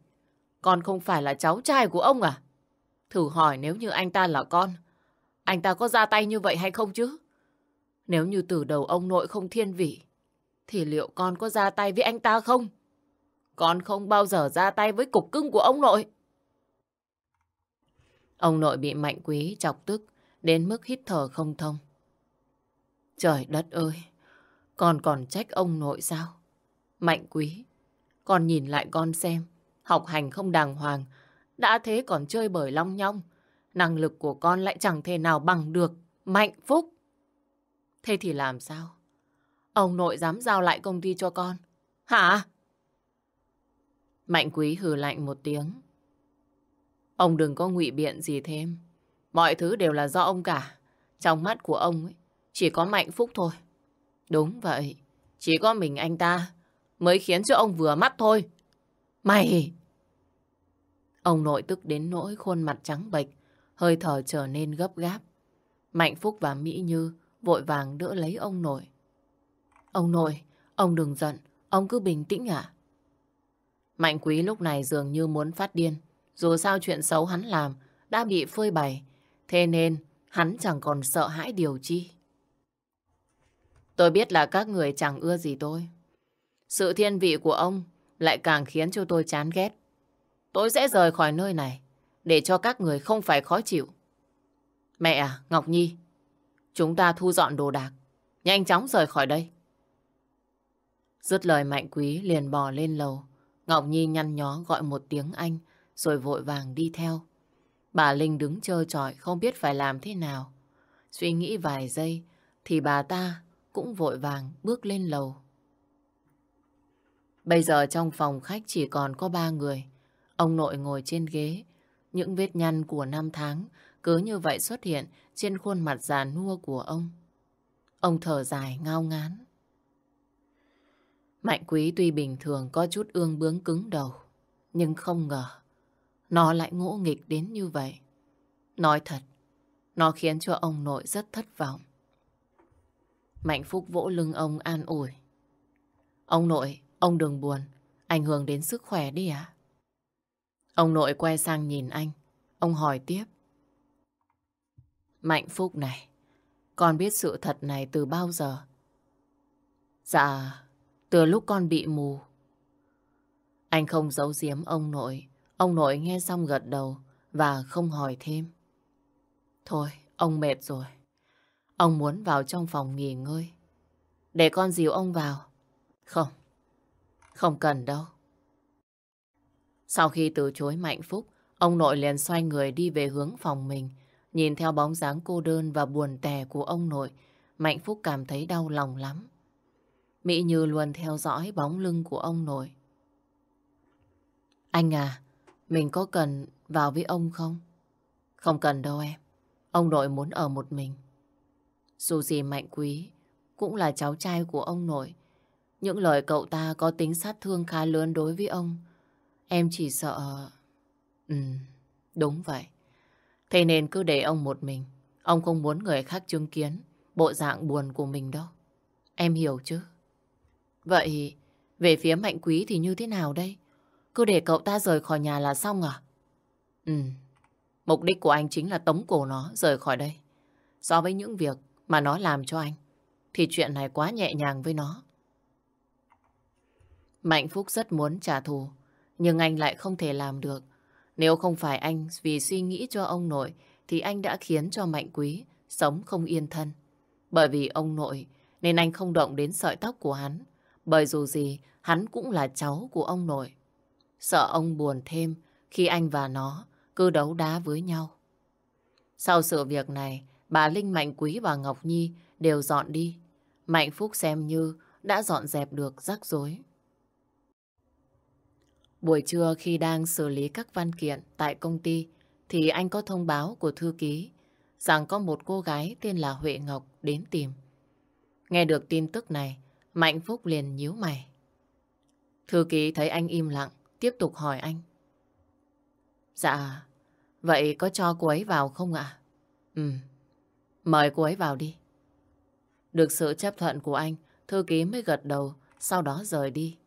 Con không phải là cháu trai của ông à? Thử hỏi nếu như anh ta là con, anh ta có ra tay như vậy hay không chứ? Nếu như từ đầu ông nội không thiên vị, thì liệu con có ra tay với anh ta không? Con không bao giờ ra tay với cục cưng của ông nội. Ông nội bị mạnh quý chọc tức đến mức hít thở không thông. Trời đất ơi, con còn trách ông nội sao? Mạnh quý, con nhìn lại con xem, học hành không đàng hoàng, đã thế còn chơi bời long nhong. Năng lực của con lại chẳng thể nào bằng được Mạnh Phúc. Thế thì làm sao? Ông nội dám giao lại công ty cho con. Hả? Mạnh quý hừ lạnh một tiếng. Ông đừng có ngụy biện gì thêm. Mọi thứ đều là do ông cả. Trong mắt của ông ấy, chỉ có Mạnh Phúc thôi. Đúng vậy. Chỉ có mình anh ta mới khiến cho ông vừa mắt thôi. Mày! Ông nội tức đến nỗi khuôn mặt trắng bệch, hơi thở trở nên gấp gáp. Mạnh Phúc và Mỹ Như vội vàng đỡ lấy ông nội. Ông nội, ông đừng giận, ông cứ bình tĩnh ạ. Mạnh Quý lúc này dường như muốn phát điên. Dù sao chuyện xấu hắn làm đã bị phơi bày, thế nên hắn chẳng còn sợ hãi điều chi. Tôi biết là các người chẳng ưa gì tôi. Sự thiên vị của ông lại càng khiến cho tôi chán ghét. Tôi sẽ rời khỏi nơi này để cho các người không phải khó chịu. Mẹ à, Ngọc Nhi, chúng ta thu dọn đồ đạc, nhanh chóng rời khỏi đây. Dứt lời Mạnh Quý liền bò lên lầu. Ngọc Nhi nhăn nhó gọi một tiếng anh, rồi vội vàng đi theo. Bà Linh đứng trơ trọi, không biết phải làm thế nào. Suy nghĩ vài giây, thì bà ta cũng vội vàng bước lên lầu. Bây giờ trong phòng khách chỉ còn có ba người. Ông nội ngồi trên ghế. Những vết nhăn của năm tháng cứ như vậy xuất hiện trên khuôn mặt già nua của ông. Ông thở dài ngao ngán. Mạnh quý tuy bình thường có chút ương bướng cứng đầu, nhưng không ngờ nó lại ngỗ nghịch đến như vậy. Nói thật, nó khiến cho ông nội rất thất vọng. Mạnh Phúc vỗ lưng ông an ủi. Ông nội, ông đừng buồn, ảnh hưởng đến sức khỏe đi ạ. Ông nội quay sang nhìn anh, ông hỏi tiếp. Mạnh Phúc này, con biết sự thật này từ bao giờ? Dạ, từ lúc con bị mù. Anh không giấu giếm ông nội. Ông nội nghe xong gật đầu và không hỏi thêm. Thôi, ông mệt rồi. Ông muốn vào trong phòng nghỉ ngơi. Để con dìu ông vào. Không, không cần đâu. Sau khi từ chối Mạnh Phúc, ông nội liền xoay người đi về hướng phòng mình. Nhìn theo bóng dáng cô đơn và buồn tẻ của ông nội, Mạnh Phúc cảm thấy đau lòng lắm. Mỹ Như luôn theo dõi bóng lưng của ông nội. Anh à, mình có cần vào với ông không? Không cần đâu em. Ông nội muốn ở một mình. Dù gì Mạnh Quý cũng là cháu trai của ông nội. Những lời cậu ta có tính sát thương khá lớn đối với ông. Em chỉ sợ... Ừ, đúng vậy. Thế nên cứ để ông một mình. Ông không muốn người khác chứng kiến bộ dạng buồn của mình đâu. Em hiểu chứ? Vậy về phía Mạnh Quý thì như thế nào đây? Cứ để cậu ta rời khỏi nhà là xong à? Ừ, mục đích của anh chính là tống cổ nó rời khỏi đây. So với những việc mà nó làm cho anh, thì chuyện này quá nhẹ nhàng với nó. Mạnh Phúc rất muốn trả thù, nhưng anh lại không thể làm được. Nếu không phải anh vì suy nghĩ cho ông nội, thì anh đã khiến cho Mạnh Quý sống không yên thân. Bởi vì ông nội, nên anh không động đến sợi tóc của hắn. Bởi dù gì, hắn cũng là cháu của ông nội. Sợ ông buồn thêm khi anh và nó cứ đấu đá với nhau. Sau sự việc này, bà Linh Mạnh Quý và Ngọc Nhi đều dọn đi. Mạnh Phúc xem như đã dọn dẹp được rắc rối. Buổi trưa khi đang xử lý các văn kiện tại công ty thì anh có thông báo của thư ký rằng có một cô gái tên là Huệ Ngọc đến tìm. Nghe được tin tức này, Mạnh Phúc liền nhíu mày. Thư ký thấy anh im lặng, tiếp tục hỏi anh. Dạ, vậy có cho cô ấy vào không ạ? Ừ, mời cô ấy vào đi. Được sự chấp thuận của anh, thư ký mới gật đầu, sau đó rời đi.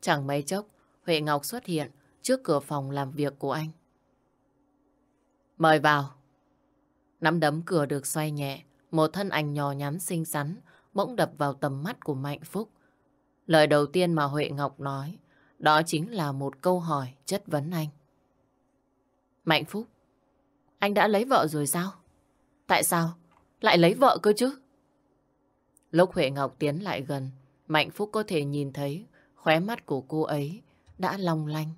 Chẳng mấy chốc, Huệ Ngọc xuất hiện trước cửa phòng làm việc của anh. Mời vào. Nắm đấm cửa được xoay nhẹ, một thân ảnh nhỏ nhắn xinh xắn bỗng đập vào tầm mắt của Mạnh Phúc. Lời đầu tiên mà Huệ Ngọc nói, đó chính là một câu hỏi chất vấn anh. Mạnh Phúc, anh đã lấy vợ rồi sao? Tại sao? Lại lấy vợ cơ chứ? Lúc Huệ Ngọc tiến lại gần, Mạnh Phúc có thể nhìn thấy khóe mắt của cô ấy đã long lanh.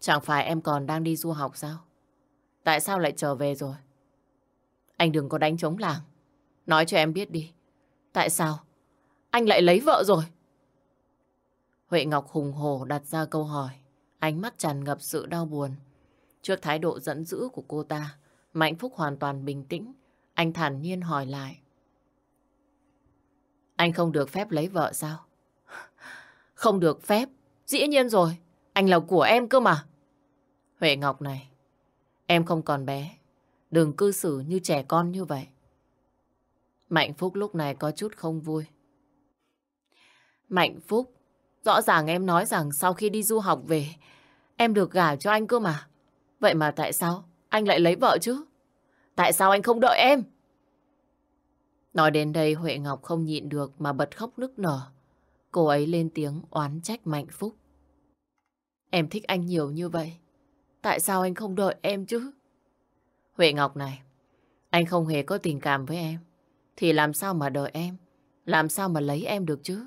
Chẳng phải em còn đang đi du học sao? Tại sao lại trở về rồi? Anh đừng có đánh trống làng. Nói cho em biết đi. Tại sao? Anh lại lấy vợ rồi. Huệ Ngọc hùng hổ đặt ra câu hỏi. Ánh mắt tràn ngập sự đau buồn. Trước thái độ giận dữ của cô ta, Mạnh Phúc hoàn toàn bình tĩnh. Anh thản nhiên hỏi lại. Anh không được phép lấy vợ sao? Không được phép. Dĩ nhiên rồi. Anh là của em cơ mà. Huệ Ngọc này, em không còn bé. Đừng cư xử như trẻ con như vậy. Mạnh Phúc lúc này có chút không vui. Mạnh Phúc, rõ ràng em nói rằng sau khi đi du học về, em được gả cho anh cơ mà. Vậy mà tại sao anh lại lấy vợ chứ? Tại sao anh không đợi em? Nói đến đây Huệ Ngọc không nhịn được mà bật khóc nức nở. Cô ấy lên tiếng oán trách Mạnh Phúc. Em thích anh nhiều như vậy. Tại sao anh không đợi em chứ? Huệ Ngọc này, anh không hề có tình cảm với em. Thì làm sao mà đợi em? Làm sao mà lấy em được chứ?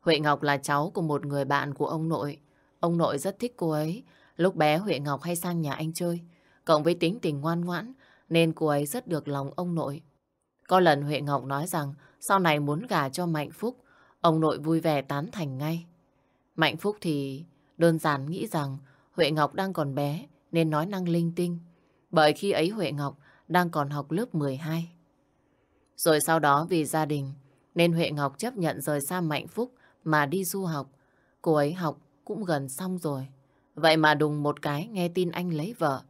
Huệ Ngọc là cháu của một người bạn của ông nội. Ông nội rất thích cô ấy. Lúc bé Huệ Ngọc hay sang nhà anh chơi. Cộng với tính tình ngoan ngoãn, nên cô ấy rất được lòng ông nội. Có lần Huệ Ngọc nói rằng sau này muốn gả cho Mạnh Phúc, ông nội vui vẻ tán thành ngay. Mạnh Phúc thì đơn giản nghĩ rằng Huệ Ngọc đang còn bé nên nói năng linh tinh. Bởi khi ấy Huệ Ngọc đang còn học lớp 12. Rồi sau đó vì gia đình, nên Huệ Ngọc chấp nhận rời xa Mạnh Phúc mà đi du học. Cô ấy học cũng gần xong rồi. Vậy mà đùng một cái nghe tin anh lấy vợ.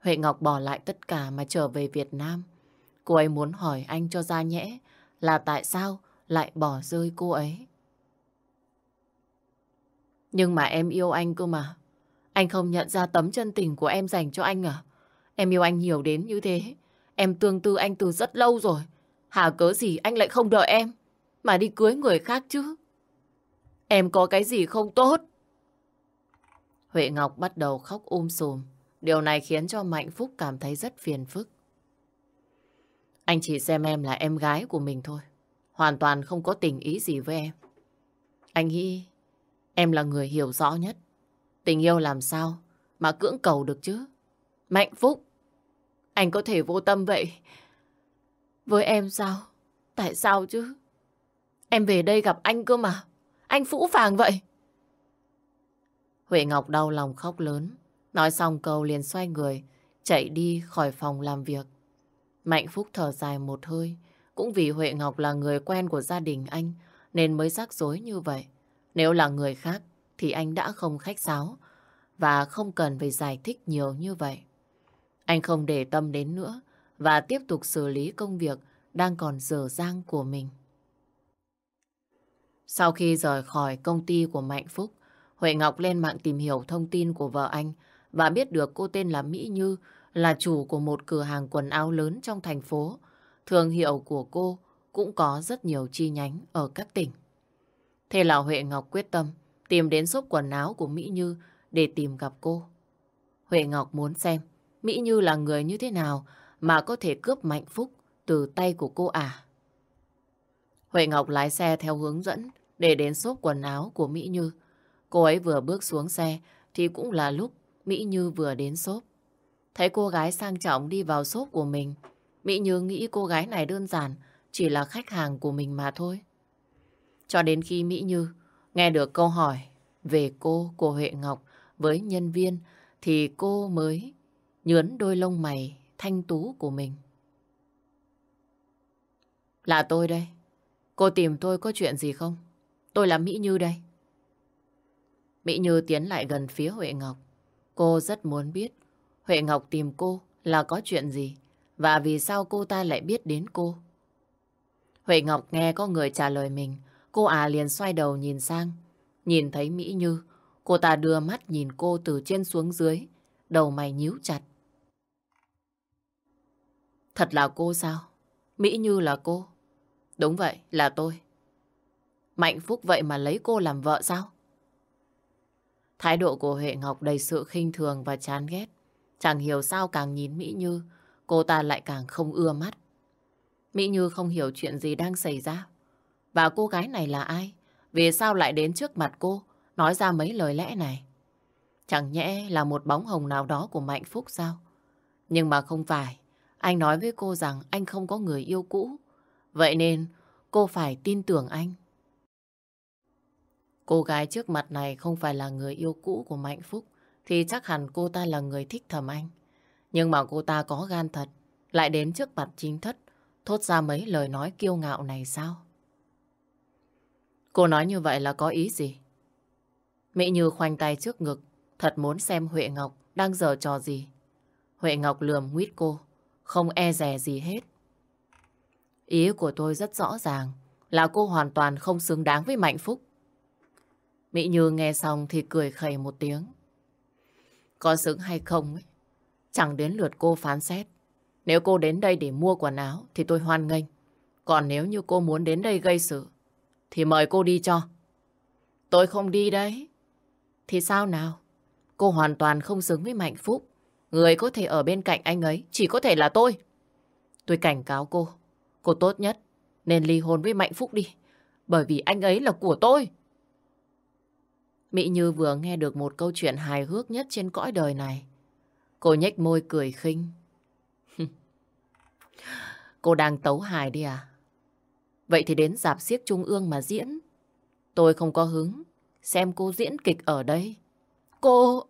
Huệ Ngọc bỏ lại tất cả mà trở về Việt Nam. Cô ấy muốn hỏi anh cho ra nhẽ là tại sao lại bỏ rơi cô ấy. Nhưng mà em yêu anh cơ mà. Anh không nhận ra tấm chân tình của em dành cho anh à? Em yêu anh nhiều đến như thế. Em tương tư anh từ rất lâu rồi. Hà cớ gì anh lại không đợi em, mà đi cưới người khác chứ? Em có cái gì không tốt? Huệ Ngọc bắt đầu khóc um sùm. Điều này khiến cho Mạnh Phúc cảm thấy rất phiền phức. Anh chỉ xem em là em gái của mình thôi. Hoàn toàn không có tình ý gì với em. Anh nghĩ em là người hiểu rõ nhất. Tình yêu làm sao mà cưỡng cầu được chứ? Mạnh Phúc, anh có thể vô tâm vậy. Với em sao? Tại sao chứ? Em về đây gặp anh cơ mà. Anh phũ phàng vậy. Huệ Ngọc đau lòng khóc lớn. Nói xong câu liền xoay người, chạy đi khỏi phòng làm việc. Mạnh Phúc thở dài một hơi. Cũng vì Huệ Ngọc là người quen của gia đình anh, nên mới rắc rối như vậy. Nếu là người khác, thì anh đã không khách sáo, và không cần phải giải thích nhiều như vậy. Anh không để tâm đến nữa, và tiếp tục xử lý công việc đang còn dở dang của mình. Sau khi rời khỏi công ty của Mạnh Phúc, Huệ Ngọc lên mạng tìm hiểu thông tin của vợ anh và biết được cô tên là Mỹ Như là chủ của một cửa hàng quần áo lớn trong thành phố. Thương hiệu của cô cũng có rất nhiều chi nhánh ở các tỉnh. Thế là Huệ Ngọc quyết tâm tìm đến shop quần áo của Mỹ Như để tìm gặp cô. Huệ Ngọc muốn xem Mỹ Như là người như thế nào mà có thể cướp Mạnh Phúc từ tay của cô à. Huệ Ngọc lái xe theo hướng dẫn để đến xốp quần áo của Mỹ Như. Cô ấy vừa bước xuống xe thì cũng là lúc Mỹ Như vừa đến xốp. Thấy cô gái sang trọng đi vào xốp của mình, Mỹ Như nghĩ cô gái này đơn giản, chỉ là khách hàng của mình mà thôi. Cho đến khi Mỹ Như Nghe được câu hỏi về cô của Huệ Ngọc với nhân viên thì cô mới nhướn đôi lông mày thanh tú của mình. Là tôi đây. Cô tìm tôi có chuyện gì không? Tôi là Mỹ Như đây. Mỹ Như tiến lại gần phía Huệ Ngọc. Cô rất muốn biết Huệ Ngọc tìm cô là có chuyện gì và vì sao cô ta lại biết đến cô. Huệ Ngọc nghe có người trả lời mình, cô à liền xoay đầu nhìn sang. Nhìn thấy Mỹ Như, cô ta đưa mắt nhìn cô từ trên xuống dưới, đầu mày nhíu chặt. Thật là cô sao? Mỹ Như là cô? Đúng vậy, là tôi. Mạnh Phúc vậy mà lấy cô làm vợ sao? Thái độ của Huệ Ngọc đầy sự khinh thường và chán ghét. Chẳng hiểu sao càng nhìn Mỹ Như, cô ta lại càng không ưa mắt. Mỹ Như không hiểu chuyện gì đang xảy ra. Và cô gái này là ai? Vì sao lại đến trước mặt cô, nói ra mấy lời lẽ này? Chẳng nhẽ là một bóng hồng nào đó của Mạnh Phúc sao? Nhưng mà không phải. Anh nói với cô rằng anh không có người yêu cũ. Vậy nên cô phải tin tưởng anh. Cô gái trước mặt này không phải là người yêu cũ của Mạnh Phúc, thì chắc hẳn cô ta là người thích thầm anh. Nhưng mà cô ta có gan thật, lại đến trước mặt chính thất, thốt ra mấy lời nói kiêu ngạo này sao? Cô nói như vậy là có ý gì? Mỹ Như khoanh tay trước ngực, thật muốn xem Huệ Ngọc đang giở trò gì. Huệ Ngọc lườm nguyết cô không e rè gì hết. Ý của tôi rất rõ ràng là cô hoàn toàn không xứng đáng với Mạnh Phúc. Mỹ Như nghe xong thì cười khẩy một tiếng. Có xứng hay không ấy, chẳng đến lượt cô phán xét. Nếu cô đến đây để mua quần áo thì tôi hoan nghênh. Còn nếu như cô muốn đến đây gây sự thì mời cô đi cho. Tôi không đi đấy. Thì sao nào? Cô hoàn toàn không xứng với Mạnh Phúc. Người có thể ở bên cạnh anh ấy chỉ có thể là tôi. Tôi cảnh cáo cô. Cô tốt nhất nên ly hôn với Mạnh Phúc đi. Bởi vì anh ấy là của tôi. Mỹ Như vừa nghe được một câu chuyện hài hước nhất trên cõi đời này. Cô nhếch môi cười khinh. cô đang tấu hài đi à? Vậy thì đến dạp xiếc trung ương mà diễn. Tôi không có hứng xem cô diễn kịch ở đây. Cô...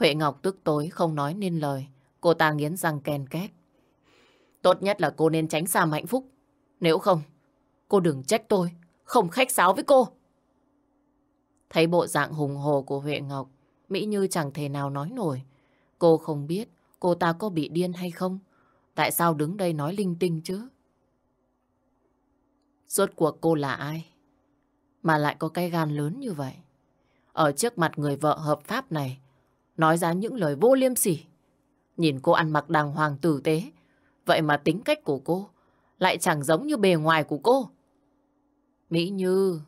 Huệ Ngọc tức tối không nói nên lời. Cô ta nghiến răng ken két. Tốt nhất là cô nên tránh xa hạnh phúc. Nếu không, cô đừng trách tôi, không khách sáo với cô. Thấy bộ dạng hùng hồ của Huệ Ngọc, Mỹ Như chẳng thể nào nói nổi. Cô không biết cô ta có bị điên hay không. Tại sao đứng đây nói linh tinh chứ? Rốt cuộc cô là ai? Mà lại có cái gan lớn như vậy. Ở trước mặt người vợ hợp pháp này, nói ra những lời vô liêm sỉ. Nhìn cô ăn mặc đàng hoàng tử tế, vậy mà tính cách của cô lại chẳng giống như bề ngoài của cô. Mỹ Như,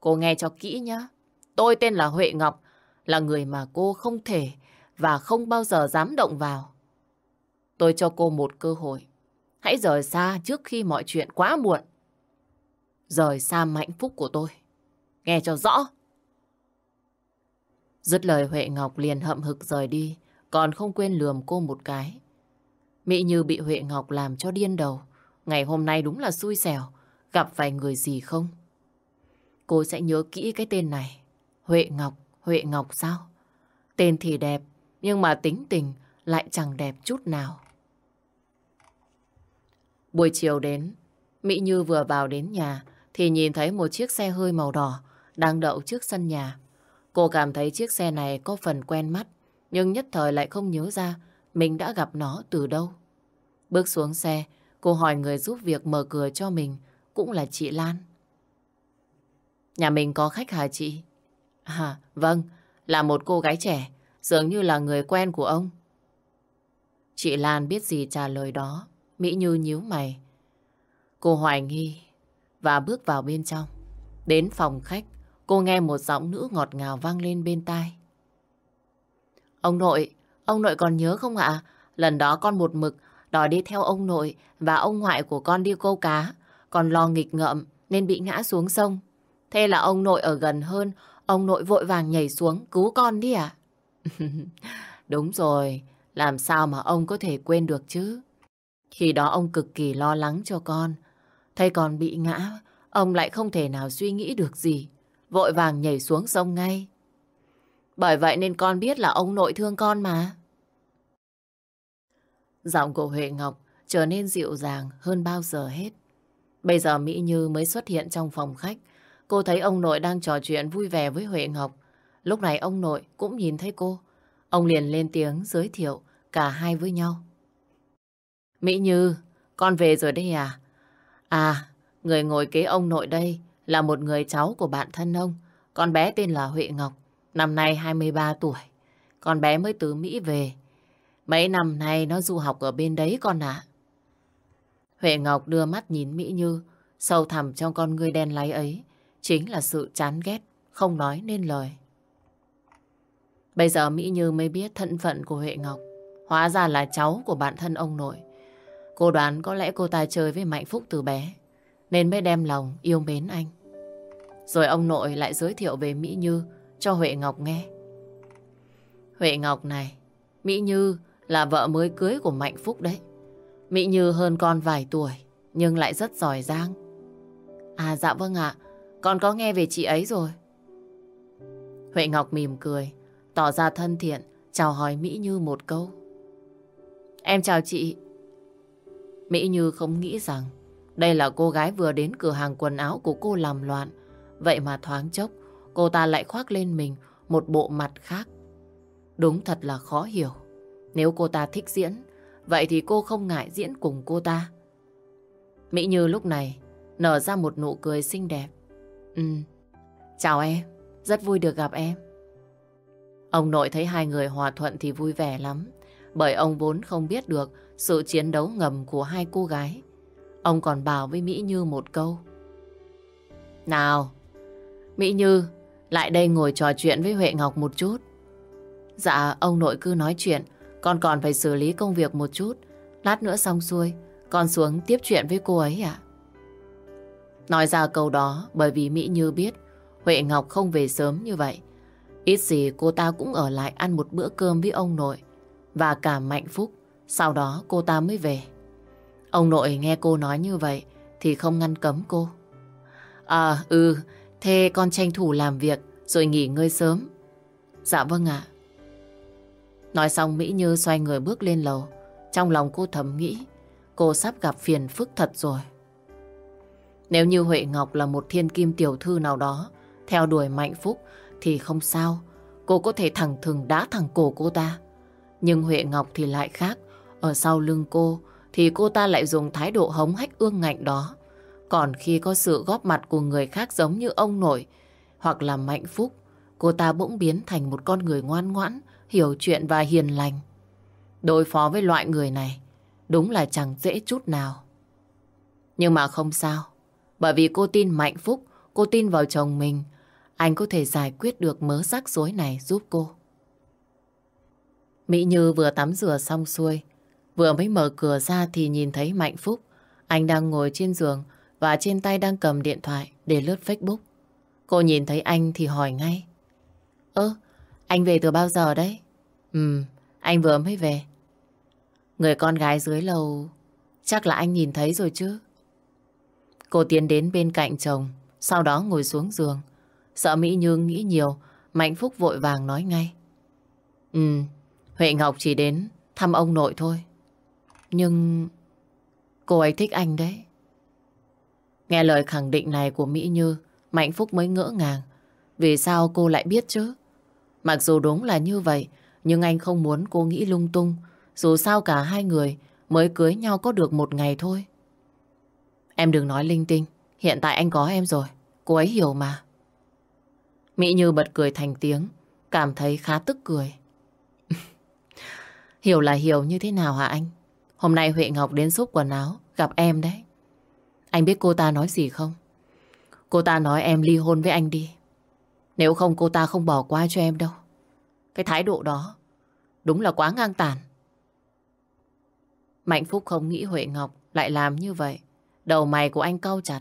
cô nghe cho kỹ nhá. Tôi tên là Huệ Ngọc, là người mà cô không thể và không bao giờ dám động vào. Tôi cho cô một cơ hội. Hãy rời xa trước khi mọi chuyện quá muộn. Rời xa hạnh phúc của tôi. Nghe cho rõ. Dứt lời Huệ Ngọc liền hậm hực rời đi, còn không quên lườm cô một cái. Mỹ Như bị Huệ Ngọc làm cho điên đầu. Ngày hôm nay đúng là xui xẻo, gặp phải người gì không? Cô sẽ nhớ kỹ cái tên này. Huệ Ngọc, Huệ Ngọc sao? Tên thì đẹp, nhưng mà tính tình lại chẳng đẹp chút nào. Buổi chiều đến, Mỹ Như vừa vào đến nhà thì nhìn thấy một chiếc xe hơi màu đỏ đang đậu trước sân nhà. Cô cảm thấy chiếc xe này có phần quen mắt, nhưng nhất thời lại không nhớ ra mình đã gặp nó từ đâu. Bước xuống xe, cô hỏi người giúp việc mở cửa cho mình, cũng là chị Lan. Nhà mình có khách hả chị? À, vâng, là một cô gái trẻ, dường như là người quen của ông. Chị Lan biết gì trả lời đó, Mỹ Như nhíu mày. Cô hoài nghi và bước vào bên trong. Đến phòng khách, cô nghe một giọng nữ ngọt ngào vang lên bên tai. Ông nội, ông nội còn nhớ không ạ? Lần đó con một mực đòi đi theo ông nội và ông ngoại của con đi câu cá. Còn lo nghịch ngợm nên bị ngã xuống sông. Thế là ông nội ở gần hơn, ông nội vội vàng nhảy xuống cứu con đi à? Đúng rồi, làm sao mà ông có thể quên được chứ? Khi đó ông cực kỳ lo lắng cho con. Thấy con bị ngã, ông lại không thể nào suy nghĩ được gì vội vàng nhảy xuống sông ngay. Bởi vậy nên con biết là ông nội thương con mà. Giọng của Huệ Ngọc trở nên dịu dàng hơn bao giờ hết. Bây giờ Mỹ Như mới xuất hiện trong phòng khách. Cô thấy ông nội đang trò chuyện vui vẻ với Huệ Ngọc. Lúc này ông nội cũng nhìn thấy cô. Ông liền lên tiếng giới thiệu cả hai với nhau. Mỹ Như, con về rồi đây à? À, người ngồi kế ông nội đây là một người cháu của bạn thân ông. Con bé tên là Huệ Ngọc, năm nay 23 tuổi. Con bé mới từ Mỹ về. Mấy năm nay nó du học ở bên đấy con ạ. Huệ Ngọc đưa mắt nhìn Mỹ Như, sâu thẳm trong con người đen láy ấy, chính là sự chán ghét, không nói nên lời. Bây giờ Mỹ Như mới biết thân phận của Huệ Ngọc, hóa ra là cháu của bạn thân ông nội. Cô đoán có lẽ cô ta chơi với Mạnh Phúc từ bé, nên mới đem lòng yêu mến anh. Rồi ông nội lại giới thiệu về Mỹ Như cho Huệ Ngọc nghe. Huệ Ngọc này, Mỹ Như là vợ mới cưới của Mạnh Phúc đấy. Mỹ Như hơn con vài tuổi, nhưng lại rất giỏi giang. À dạ vâng ạ, con có nghe về chị ấy rồi. Huệ Ngọc mỉm cười, tỏ ra thân thiện, chào hỏi Mỹ Như một câu. Em chào chị. Mỹ Như không nghĩ rằng đây là cô gái vừa đến cửa hàng quần áo của cô làm loạn. Vậy mà thoáng chốc, cô ta lại khoác lên mình một bộ mặt khác. Đúng thật là khó hiểu. Nếu cô ta thích diễn, vậy thì cô không ngại diễn cùng cô ta. Mỹ Như lúc này nở ra một nụ cười xinh đẹp. Ừ, chào em, rất vui được gặp em. Ông nội thấy hai người hòa thuận thì vui vẻ lắm, bởi ông vốn không biết được sự chiến đấu ngầm của hai cô gái. Ông còn bảo với Mỹ Như một câu. Nào, Mỹ Như, lại đây ngồi trò chuyện với Huệ Ngọc một chút. Dạ, ông nội cứ nói chuyện, con còn phải xử lý công việc một chút. Lát nữa xong xuôi, con xuống tiếp chuyện với cô ấy ạ. Nói ra câu đó bởi vì Mỹ Như biết Huệ Ngọc không về sớm như vậy. Ít gì cô ta cũng ở lại ăn một bữa cơm với ông nội và cả Mạnh Phúc. Sau đó cô ta mới về. Ông nội nghe cô nói như vậy thì không ngăn cấm cô. À ừ, thế con tranh thủ làm việc, rồi nghỉ ngơi sớm. Dạ vâng ạ. Nói xong, Mỹ Như xoay người bước lên lầu. Trong lòng cô thầm nghĩ, cô sắp gặp phiền phức thật rồi. Nếu như Huệ Ngọc là một thiên kim tiểu thư nào đó, theo đuổi Mạnh Phúc thì không sao. Cô có thể thẳng thừng đá thẳng cổ cô ta. Nhưng Huệ Ngọc thì lại khác. Ở sau lưng cô thì cô ta lại dùng thái độ hống hách ương ngạnh đó. Còn khi có sự góp mặt của người khác giống như ông nội hoặc là Mạnh Phúc, cô ta bỗng biến thành một con người ngoan ngoãn, hiểu chuyện và hiền lành. Đối phó với loại người này đúng là chẳng dễ chút nào. Nhưng mà không sao, bởi vì cô tin Mạnh Phúc, cô tin vào chồng mình, anh có thể giải quyết được mớ rắc rối này giúp cô. Mỹ Như vừa tắm rửa xong xuôi, vừa mới mở cửa ra thì nhìn thấy Mạnh Phúc. Anh đang ngồi trên giường và trên tay đang cầm điện thoại để lướt Facebook. Cô nhìn thấy anh thì hỏi ngay. Ơ, anh về từ bao giờ đấy? Ừ, anh vừa mới về. Người con gái dưới lầu chắc là anh nhìn thấy rồi chứ. Cô tiến đến bên cạnh chồng, sau đó ngồi xuống giường. Sợ Mỹ Như nghĩ nhiều, Mạnh Phúc vội vàng nói ngay. Ừ, Huệ Ngọc chỉ đến thăm ông nội thôi. Nhưng cô ấy thích anh đấy. Nghe lời khẳng định này của Mỹ Như, Mạnh Phúc mới ngỡ ngàng. Vì sao cô lại biết chứ? Mặc dù đúng là như vậy, nhưng anh không muốn cô nghĩ lung tung. Dù sao cả hai người mới cưới nhau có được một ngày thôi. Em đừng nói linh tinh. Hiện tại anh có em rồi. Cô ấy hiểu mà. Mỹ Như bật cười thành tiếng. Cảm thấy khá tức cười. hiểu là hiểu như thế nào hả anh? Hôm nay Huệ Ngọc đến giúp quần áo. Gặp em đấy. Anh biết cô ta nói gì không? Cô ta nói em ly hôn với anh đi. Nếu không cô ta không bỏ qua cho em đâu. Cái thái độ đó, đúng là quá ngang tàn. Mạnh Phúc không nghĩ Huệ Ngọc lại làm như vậy. Đầu mày của anh cau chặt.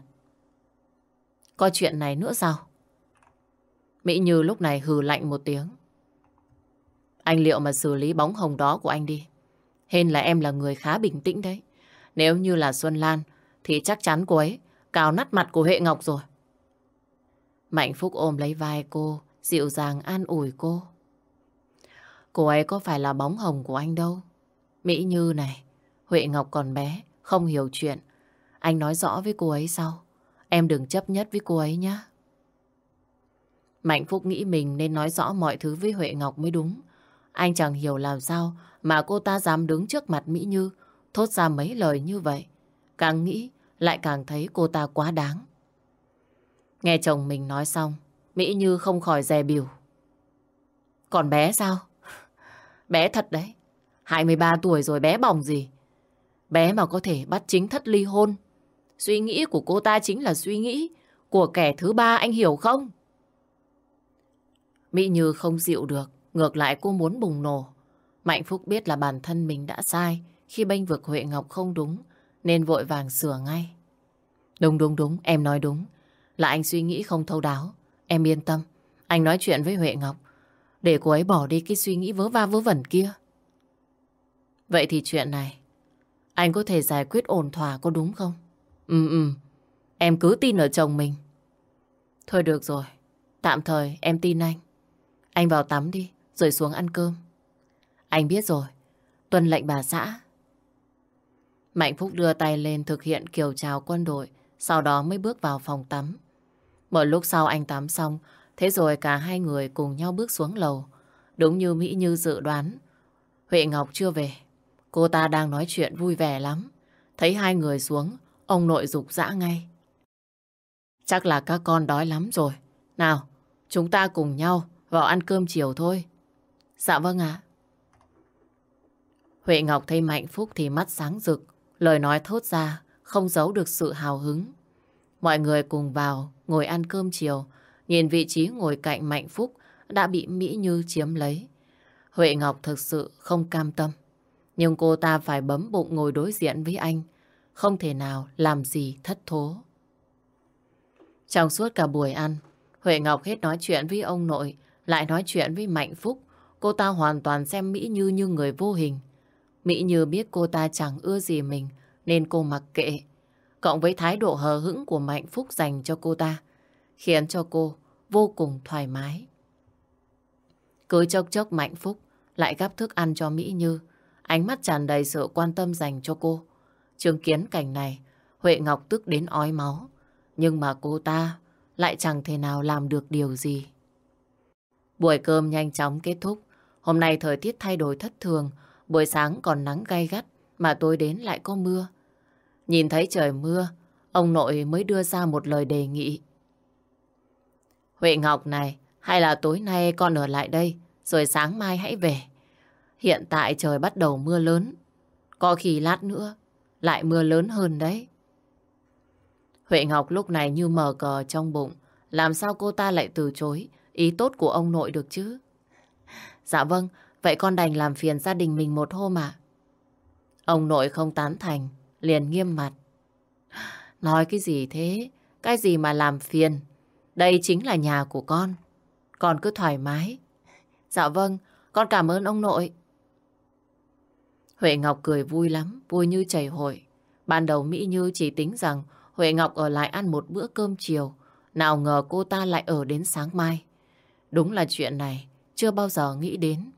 Có chuyện này nữa sao? Mỹ Như lúc này hừ lạnh một tiếng. Anh liệu mà xử lý bóng hồng đó của anh đi. Hên là em là người khá bình tĩnh đấy. Nếu như là Xuân Lan thì chắc chắn cô ấy cào nát mặt của Huệ Ngọc rồi. Mạnh Phúc ôm lấy vai cô, dịu dàng an ủi cô. Cô ấy có phải là bóng hồng của anh đâu. Mỹ Như này, Huệ Ngọc còn bé, không hiểu chuyện. Anh nói rõ với cô ấy sau. Em đừng chấp nhất với cô ấy nhé. Mạnh Phúc nghĩ mình nên nói rõ mọi thứ với Huệ Ngọc mới đúng. Anh chẳng hiểu làm sao mà cô ta dám đứng trước mặt Mỹ Như thốt ra mấy lời như vậy. Càng nghĩ lại càng thấy cô ta quá đáng. Nghe chồng mình nói xong, Mỹ Như không khỏi dè biểu. Còn bé sao? Bé thật đấy. 23 tuổi rồi bé bỏng gì? Bé mà có thể bắt chính thất ly hôn. Suy nghĩ của cô ta chính là suy nghĩ của kẻ thứ ba anh hiểu không? Mỹ Như không dịu được, ngược lại cô muốn bùng nổ. Mạnh Phúc biết là bản thân mình đã sai khi bênh vực Huệ Ngọc không đúng, nên vội vàng sửa ngay. Đúng đúng đúng, em nói đúng. Là anh suy nghĩ không thấu đáo. Em yên tâm, anh nói chuyện với Huệ Ngọc để cô ấy bỏ đi cái suy nghĩ vớ va vớ vẩn kia. Vậy thì chuyện này, anh có thể giải quyết ổn thỏa có đúng không? Ừ ừ, em cứ tin ở chồng mình. Thôi được rồi, tạm thời em tin anh. Anh vào tắm đi, rồi xuống ăn cơm. Anh biết rồi, tuân lệnh bà xã. Mạnh Phúc đưa tay lên thực hiện kiều chào quân đội, sau đó mới bước vào phòng tắm. Một lúc sau anh tắm xong, thế rồi cả hai người cùng nhau bước xuống lầu. Đúng như Mỹ Như dự đoán, Huệ Ngọc chưa về. Cô ta đang nói chuyện vui vẻ lắm. Thấy hai người xuống, ông nội dục dã ngay. Chắc là các con đói lắm rồi. Nào, chúng ta cùng nhau vào ăn cơm chiều thôi. Dạ vâng ạ. Huệ Ngọc thấy Mạnh Phúc thì mắt sáng rực, lời nói thốt ra không giấu được sự hào hứng. Mọi người cùng vào ngồi ăn cơm chiều, nhìn vị trí ngồi cạnh Mạnh Phúc đã bị Mỹ Như chiếm lấy. Huệ Ngọc thực sự không cam tâm, nhưng cô ta phải bấm bụng ngồi đối diện với anh, không thể nào làm gì thất thố. Trong suốt cả buổi ăn, Huệ Ngọc hết nói chuyện với ông nội, lại nói chuyện với Mạnh Phúc. Cô ta hoàn toàn xem Mỹ Như như người vô hình. Mỹ Như biết cô ta chẳng ưa gì mình, nên cô mặc kệ. Cộng với thái độ hờ hững của Mạnh Phúc dành cho cô ta, khiến cho cô vô cùng thoải mái. Cứ chốc chốc Mạnh Phúc lại gắp thức ăn cho Mỹ Như, ánh mắt tràn đầy sự quan tâm dành cho cô. Chứng kiến cảnh này, Huệ Ngọc tức đến ói máu, nhưng mà cô ta lại chẳng thể nào làm được điều gì. Buổi cơm nhanh chóng kết thúc. Hôm nay thời tiết thay đổi thất thường, buổi sáng còn nắng gay gắt, mà tối đến lại có mưa. Nhìn thấy trời mưa, ông nội mới đưa ra một lời đề nghị. Huệ Ngọc này, hay là tối nay con ở lại đây, rồi sáng mai hãy về. Hiện tại trời bắt đầu mưa lớn, có khi lát nữa lại mưa lớn hơn đấy. Huệ Ngọc lúc này như mờ cờ trong bụng, làm sao cô ta lại từ chối ý tốt của ông nội được chứ? Dạ vâng, vậy con đành làm phiền gia đình mình một hôm ạ. Ông nội không tán thành, liền nghiêm mặt. Nói cái gì thế? Cái gì mà làm phiền? Đây chính là nhà của con. Con cứ thoải mái. Dạ vâng, con cảm ơn ông nội. Huệ Ngọc cười vui lắm, vui như chảy hội. Ban đầu Mỹ Như chỉ tính rằng Huệ Ngọc ở lại ăn một bữa cơm chiều. Nào ngờ cô ta lại ở đến sáng mai. Đúng là chuyện này chưa bao giờ nghĩ đến.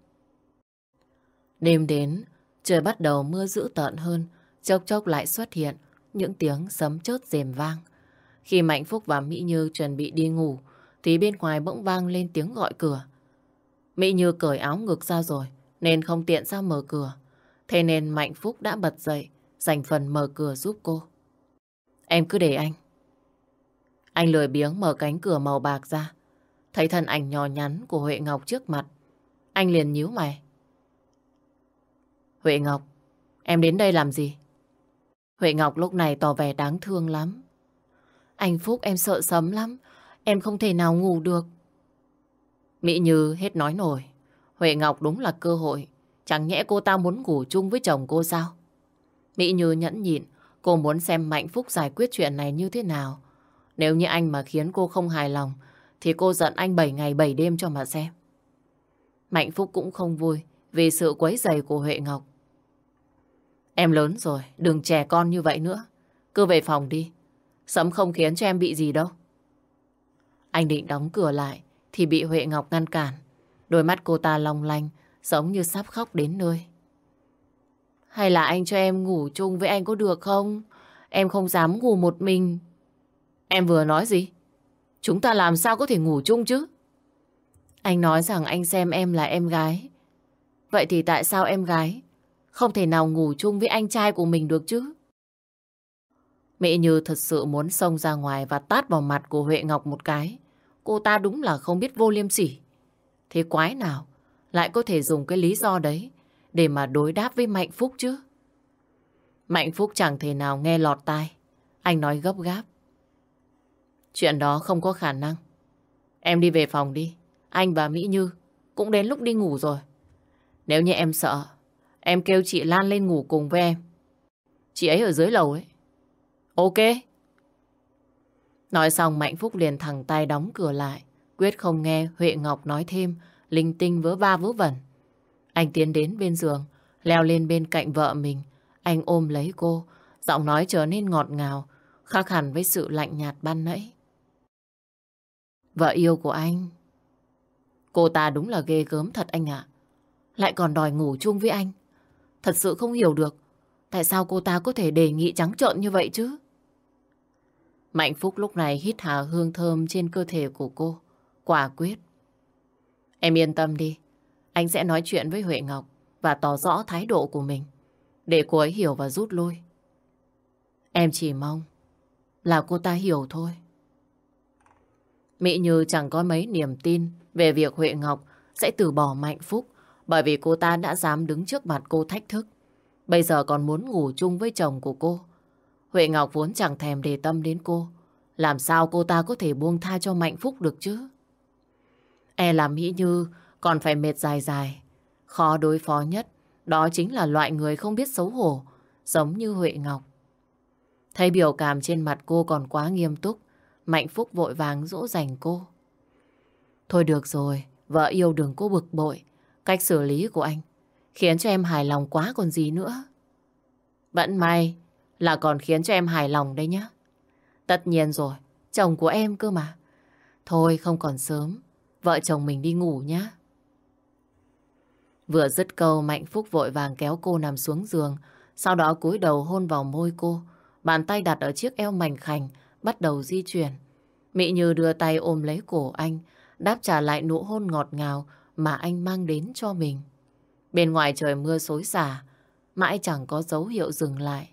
Đêm đến, trời bắt đầu mưa dữ tợn hơn, chốc chốc lại xuất hiện những tiếng sấm chớp rèm vang. Khi Mạnh Phúc và Mỹ Như chuẩn bị đi ngủ, thì bên ngoài bỗng vang lên tiếng gọi cửa. Mỹ Như cởi áo ngực ra rồi, nên không tiện ra mở cửa. Thế nên Mạnh Phúc đã bật dậy, dành phần mở cửa giúp cô. Em cứ để anh. Anh lười biếng mở cánh cửa màu bạc ra. Thấy thân ảnh nhỏ nhắn của Huệ Ngọc trước mặt. Anh liền nhíu mày. Huệ Ngọc, em đến đây làm gì? Huệ Ngọc lúc này tỏ vẻ đáng thương lắm. Anh Phúc em sợ sấm lắm. Em không thể nào ngủ được. Mỹ Như hết nói nổi. Huệ Ngọc đúng là cơ hội. Chẳng nhẽ cô ta muốn ngủ chung với chồng cô sao? Mỹ Như nhẫn nhịn. Cô muốn xem Mạnh Phúc giải quyết chuyện này như thế nào. Nếu như anh mà khiến cô không hài lòng thì cô giận anh 7 ngày 7 đêm cho mà xem. Mạnh Phúc cũng không vui vì sự quấy rầy của Huệ Ngọc. Em lớn rồi, đừng trẻ con như vậy nữa. Cứ về phòng đi. Sấm không khiến cho em bị gì đâu. Anh định đóng cửa lại thì bị Huệ Ngọc ngăn cản. Đôi mắt cô ta long lanh, giống như sắp khóc đến nơi. Hay là anh cho em ngủ chung với anh có được không? Em không dám ngủ một mình. Em vừa nói gì? Chúng ta làm sao có thể ngủ chung chứ? Anh nói rằng anh xem em là em gái. Vậy thì tại sao em gái không thể nào ngủ chung với anh trai của mình được chứ? mẹ Như thật sự muốn xông ra ngoài và tát vào mặt của Huệ Ngọc một cái. Cô ta đúng là không biết vô liêm sỉ. Thế quái nào lại có thể dùng cái lý do đấy để mà đối đáp với Mạnh Phúc chứ? Mạnh Phúc chẳng thể nào nghe lọt tai. Anh nói gấp gáp. Chuyện đó không có khả năng. Em đi về phòng đi. Anh và Mỹ Như cũng đến lúc đi ngủ rồi. Nếu như em sợ, em kêu chị Lan lên ngủ cùng với em. Chị ấy ở dưới lầu ấy. Ok. Nói xong Mạnh Phúc liền thẳng tay đóng cửa lại. Quyết không nghe Huệ Ngọc nói thêm, linh tinh vớ va vớ vẩn. Anh tiến đến bên giường, leo lên bên cạnh vợ mình. Anh ôm lấy cô, giọng nói trở nên ngọt ngào, khác hẳn với sự lạnh nhạt ban nãy. Vợ yêu của anh. Cô ta đúng là ghê gớm thật anh ạ. Lại còn đòi ngủ chung với anh. Thật sự không hiểu được tại sao cô ta có thể đề nghị trắng trợn như vậy chứ. Mạnh Phúc lúc này hít hà hương thơm trên cơ thể của cô. Quả quyết. Em yên tâm đi. Anh sẽ nói chuyện với Huệ Ngọc và tỏ rõ thái độ của mình để cô ấy hiểu và rút lui. Em chỉ mong là cô ta hiểu thôi. Mỹ Như chẳng có mấy niềm tin về việc Huệ Ngọc sẽ từ bỏ Mạnh Phúc bởi vì cô ta đã dám đứng trước mặt cô thách thức. Bây giờ còn muốn ngủ chung với chồng của cô. Huệ Ngọc vốn chẳng thèm đề tâm đến cô. Làm sao cô ta có thể buông tha cho Mạnh Phúc được chứ? E là Mỹ Như còn phải mệt dài dài. Khó đối phó nhất, đó chính là loại người không biết xấu hổ, giống như Huệ Ngọc. Thấy biểu cảm trên mặt cô còn quá nghiêm túc, Mạnh Phúc vội vàng dỗ dành cô. Thôi được rồi, vợ yêu đừng cô bực bội. Cách xử lý của anh khiến cho em hài lòng quá còn gì nữa. Vẫn may là còn khiến cho em hài lòng đấy nhá. Tất nhiên rồi, chồng của em cơ mà. Thôi không còn sớm, vợ chồng mình đi ngủ nhá. Vừa dứt câu Mạnh Phúc vội vàng kéo cô nằm xuống giường, sau đó cúi đầu hôn vào môi cô, bàn tay đặt ở chiếc eo mảnh khảnh, bắt đầu di chuyển. Mỹ Như đưa tay ôm lấy cổ anh, đáp trả lại nụ hôn ngọt ngào mà anh mang đến cho mình. Bên ngoài trời mưa xối xả, mãi chẳng có dấu hiệu dừng lại.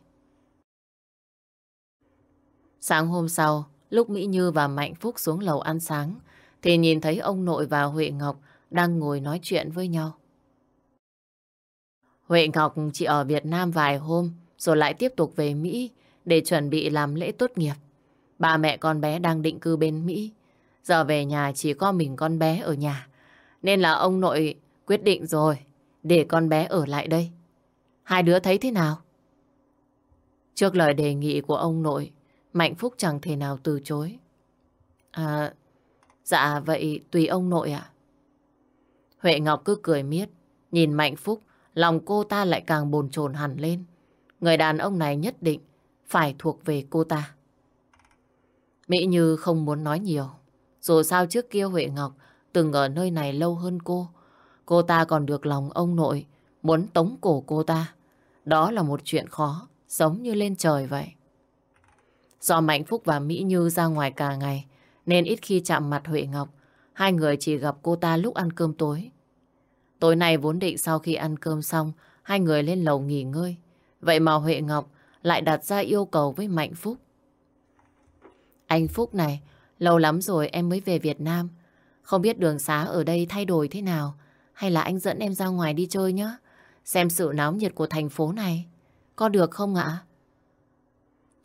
Sáng hôm sau, lúc Mỹ Như và Mạnh Phúc xuống lầu ăn sáng, thì nhìn thấy ông nội và Huệ Ngọc đang ngồi nói chuyện với nhau. Huệ Ngọc chỉ ở Việt Nam vài hôm, rồi lại tiếp tục về Mỹ để chuẩn bị làm lễ tốt nghiệp. Ba mẹ con bé đang định cư bên Mỹ. Giờ về nhà chỉ có mình con bé ở nhà. Nên là ông nội quyết định rồi để con bé ở lại đây. Hai đứa thấy thế nào? Trước lời đề nghị của ông nội, Mạnh Phúc chẳng thể nào từ chối. À, dạ vậy tùy ông nội ạ. Huệ Ngọc cứ cười miết, nhìn Mạnh Phúc, lòng cô ta lại càng bồn chồn hẳn lên. Người đàn ông này nhất định phải thuộc về cô ta. Mỹ Như không muốn nói nhiều. Dù sao trước kia Huệ Ngọc từng ở nơi này lâu hơn cô. Cô ta còn được lòng ông nội muốn tống cổ cô ta. Đó là một chuyện khó, giống như lên trời vậy. Do Mạnh Phúc và Mỹ Như ra ngoài cả ngày, nên ít khi chạm mặt Huệ Ngọc. Hai người chỉ gặp cô ta lúc ăn cơm tối. Tối nay vốn định sau khi ăn cơm xong, hai người lên lầu nghỉ ngơi. Vậy mà Huệ Ngọc lại đặt ra yêu cầu với Mạnh Phúc. Anh Phúc này, lâu lắm rồi em mới về Việt Nam. Không biết đường xá ở đây thay đổi thế nào, hay là anh dẫn em ra ngoài đi chơi nhé. Xem sự náo nhiệt của thành phố này. Có được không ạ?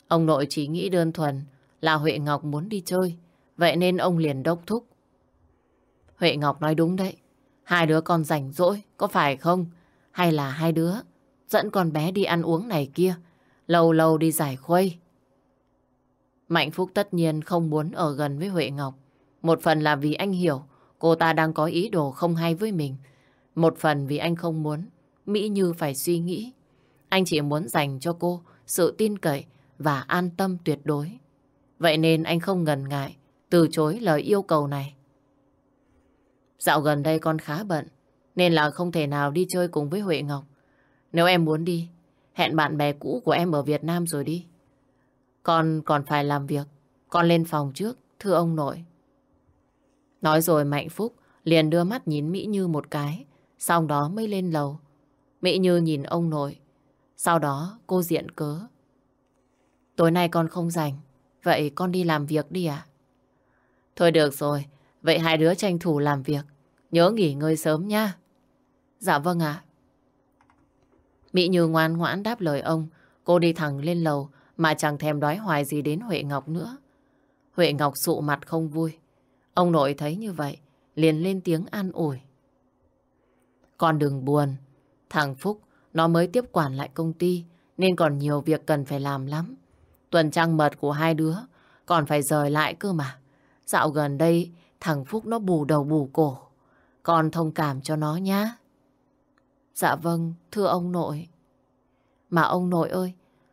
Ông nội chỉ nghĩ đơn thuần là Huệ Ngọc muốn đi chơi. Vậy nên ông liền đốc thúc. Huệ Ngọc nói đúng đấy. Hai đứa con rảnh rỗi, có phải không? Hay là hai đứa dẫn con bé đi ăn uống này kia, lâu lâu đi giải khuây. Mạnh Phúc tất nhiên không muốn ở gần với Huệ Ngọc. Một phần là vì anh hiểu cô ta đang có ý đồ không hay với mình. Một phần vì anh không muốn Mỹ Như phải suy nghĩ. Anh chỉ muốn dành cho cô sự tin cậy và an tâm tuyệt đối. Vậy nên anh không ngần ngại từ chối lời yêu cầu này. Dạo gần đây con khá bận, nên là không thể nào đi chơi cùng với Huệ Ngọc. Nếu em muốn đi, hẹn bạn bè cũ của em ở Việt Nam rồi đi. Con còn phải làm việc, con lên phòng trước, thưa ông nội. Nói rồi Mạnh Phúc liền đưa mắt nhìn Mỹ Như một cái, sau đó mới lên lầu. Mỹ Như nhìn ông nội, sau đó cô diện cớ. Tối nay con không rảnh, vậy con đi làm việc đi ạ. Thôi được rồi, vậy hai đứa tranh thủ làm việc, nhớ nghỉ ngơi sớm nha. Dạ vâng ạ. Mỹ Như ngoan ngoãn đáp lời ông, cô đi thẳng lên lầu mà chẳng thèm đói hoài gì đến Huệ Ngọc nữa. Huệ Ngọc sụ mặt không vui. Ông nội thấy như vậy, liền lên tiếng an ủi. Con đừng buồn, thằng Phúc nó mới tiếp quản lại công ty nên còn nhiều việc cần phải làm lắm. Tuần trăng mật của hai đứa còn phải rời lại cơ mà. Dạo gần đây thằng Phúc nó bù đầu bù cổ. Con thông cảm cho nó nhá. Dạ vâng, thưa ông nội. Mà ông nội ơi,